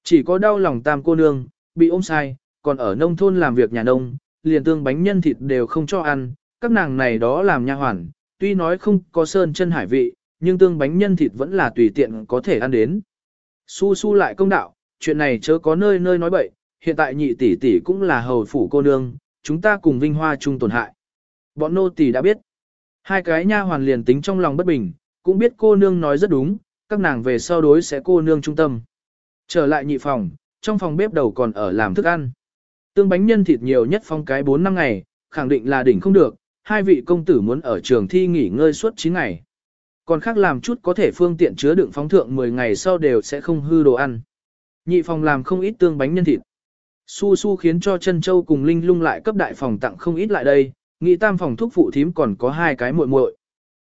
Chỉ có đau lòng tam cô nương, bị ôm sai, còn ở nông thôn làm việc nhà nông, liền tương bánh nhân thịt đều không cho ăn, các nàng này đó làm nha hoàn, tuy nói không có sơn chân hải vị, nhưng tương bánh nhân thịt vẫn là tùy tiện có thể ăn đến. Su su lại công đạo, chuyện này chớ có nơi nơi nói bậy, hiện tại nhị tỷ tỷ cũng là hầu phủ cô nương, chúng ta cùng vinh hoa chung tổn hại. Bọn nô tỷ đã biết. Hai cái nha hoàn liền tính trong lòng bất bình, cũng biết cô nương nói rất đúng, các nàng về sau đối sẽ cô nương trung tâm. Trở lại nhị phòng, trong phòng bếp đầu còn ở làm thức ăn. Tương bánh nhân thịt nhiều nhất phong cái 4 năm ngày, khẳng định là đỉnh không được, hai vị công tử muốn ở trường thi nghỉ ngơi suốt 9 ngày. Còn khác làm chút có thể phương tiện chứa đựng phóng thượng 10 ngày sau đều sẽ không hư đồ ăn. Nhị phòng làm không ít tương bánh nhân thịt. Su su khiến cho chân châu cùng linh lung lại cấp đại phòng tặng không ít lại đây, nghĩ tam phòng thuốc phụ thím còn có hai cái muội muội.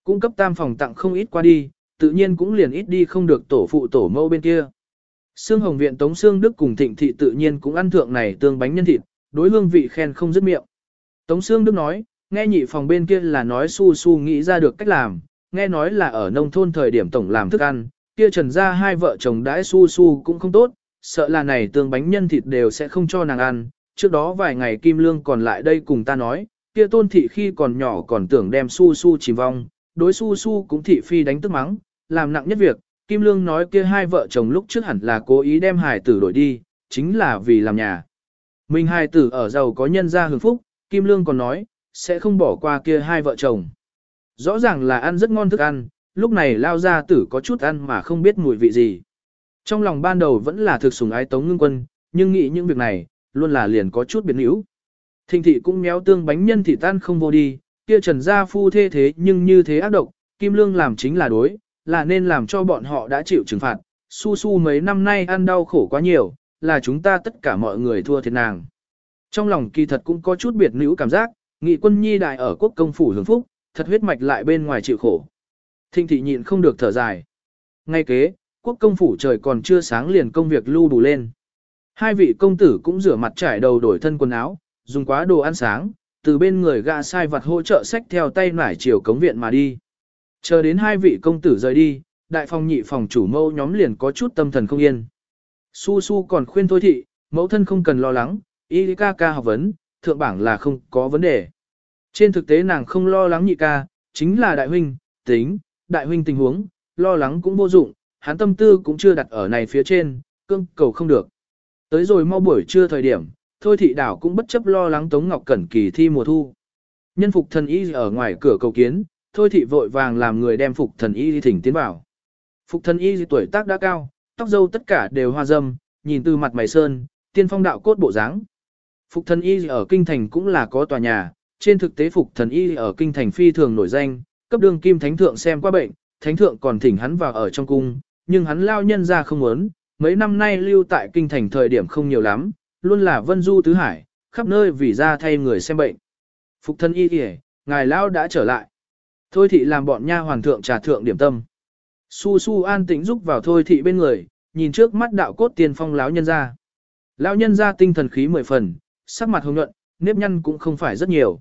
Cũng cấp tam phòng tặng không ít qua đi, tự nhiên cũng liền ít đi không được tổ phụ tổ mẫu bên kia. Sương Hồng Viện Tống Sương Đức cùng Thịnh Thị tự nhiên cũng ăn thượng này tương bánh nhân thịt, đối hương vị khen không dứt miệng. Tống Sương Đức nói, nghe nhị phòng bên kia là nói su su nghĩ ra được cách làm, nghe nói là ở nông thôn thời điểm tổng làm thức ăn, kia trần ra hai vợ chồng đãi su su cũng không tốt, sợ là này tương bánh nhân thịt đều sẽ không cho nàng ăn. Trước đó vài ngày Kim Lương còn lại đây cùng ta nói, kia tôn thị khi còn nhỏ còn tưởng đem su su chìm vong, đối su su cũng thị phi đánh tức mắng, làm nặng nhất việc, Kim Lương nói kia hai vợ chồng lúc trước hẳn là cố ý đem hài tử đổi đi, chính là vì làm nhà. Mình hài tử ở giàu có nhân gia hưởng phúc, Kim Lương còn nói, sẽ không bỏ qua kia hai vợ chồng. Rõ ràng là ăn rất ngon thức ăn, lúc này lao ra tử có chút ăn mà không biết mùi vị gì. Trong lòng ban đầu vẫn là thực sùng ái tống ngưng quân, nhưng nghĩ những việc này, luôn là liền có chút biến hữu. Thịnh thị cũng méo tương bánh nhân thị tan không vô đi, kia trần gia phu thê thế nhưng như thế ác độc, Kim Lương làm chính là đối, là nên làm cho bọn họ đã chịu trừng phạt. Su su mấy năm nay ăn đau khổ quá nhiều, là chúng ta tất cả mọi người thua thiệt nàng. Trong lòng kỳ thật cũng có chút biệt nữ cảm giác, nghị quân nhi đại ở quốc công phủ hưởng phúc, thật huyết mạch lại bên ngoài chịu khổ. Thinh thị nhịn không được thở dài. Ngay kế, quốc công phủ trời còn chưa sáng liền công việc lưu đủ lên. Hai vị công tử cũng rửa mặt trải đầu đổi thân quần áo, dùng quá đồ ăn sáng, từ bên người gã sai vật hỗ trợ sách theo tay nải chiều cống viện mà đi. Chờ đến hai vị công tử rời đi, đại phòng nhị phòng chủ mâu nhóm liền có chút tâm thần không yên. Su su còn khuyên thôi thị, mẫu thân không cần lo lắng, y ca ca học vấn, thượng bảng là không có vấn đề. Trên thực tế nàng không lo lắng nhị ca, chính là đại huynh, tính, đại huynh tình huống, lo lắng cũng vô dụng, hắn tâm tư cũng chưa đặt ở này phía trên, cương cầu không được. Tới rồi mau buổi trưa thời điểm, thôi thị đảo cũng bất chấp lo lắng Tống Ngọc Cẩn kỳ thi mùa thu. Nhân phục thần y ở ngoài cửa cầu kiến, thôi thị vội vàng làm người đem phục thần y đi thỉnh tiến vào. Phục thần y tuổi tác đã cao, tóc dâu tất cả đều hoa dâm, nhìn từ mặt mày sơn, tiên phong đạo cốt bộ dáng. Phục thần y ở kinh thành cũng là có tòa nhà, trên thực tế phục thần y ở kinh thành phi thường nổi danh, cấp đường kim thánh thượng xem qua bệnh, thánh thượng còn thỉnh hắn vào ở trong cung, nhưng hắn lao nhân ra không muốn, mấy năm nay lưu tại kinh thành thời điểm không nhiều lắm, luôn là vân du tứ hải, khắp nơi vì ra thay người xem bệnh. Phục thân y kìa, ngài lão đã trở lại. Thôi thị làm bọn nha hoàng thượng trà thượng điểm tâm. Su su an tĩnh giúp vào thôi thị bên người, nhìn trước mắt đạo cốt tiền phong lão nhân ra. Lão nhân ra tinh thần khí mười phần, sắc mặt hồng nhuận, nếp nhăn cũng không phải rất nhiều.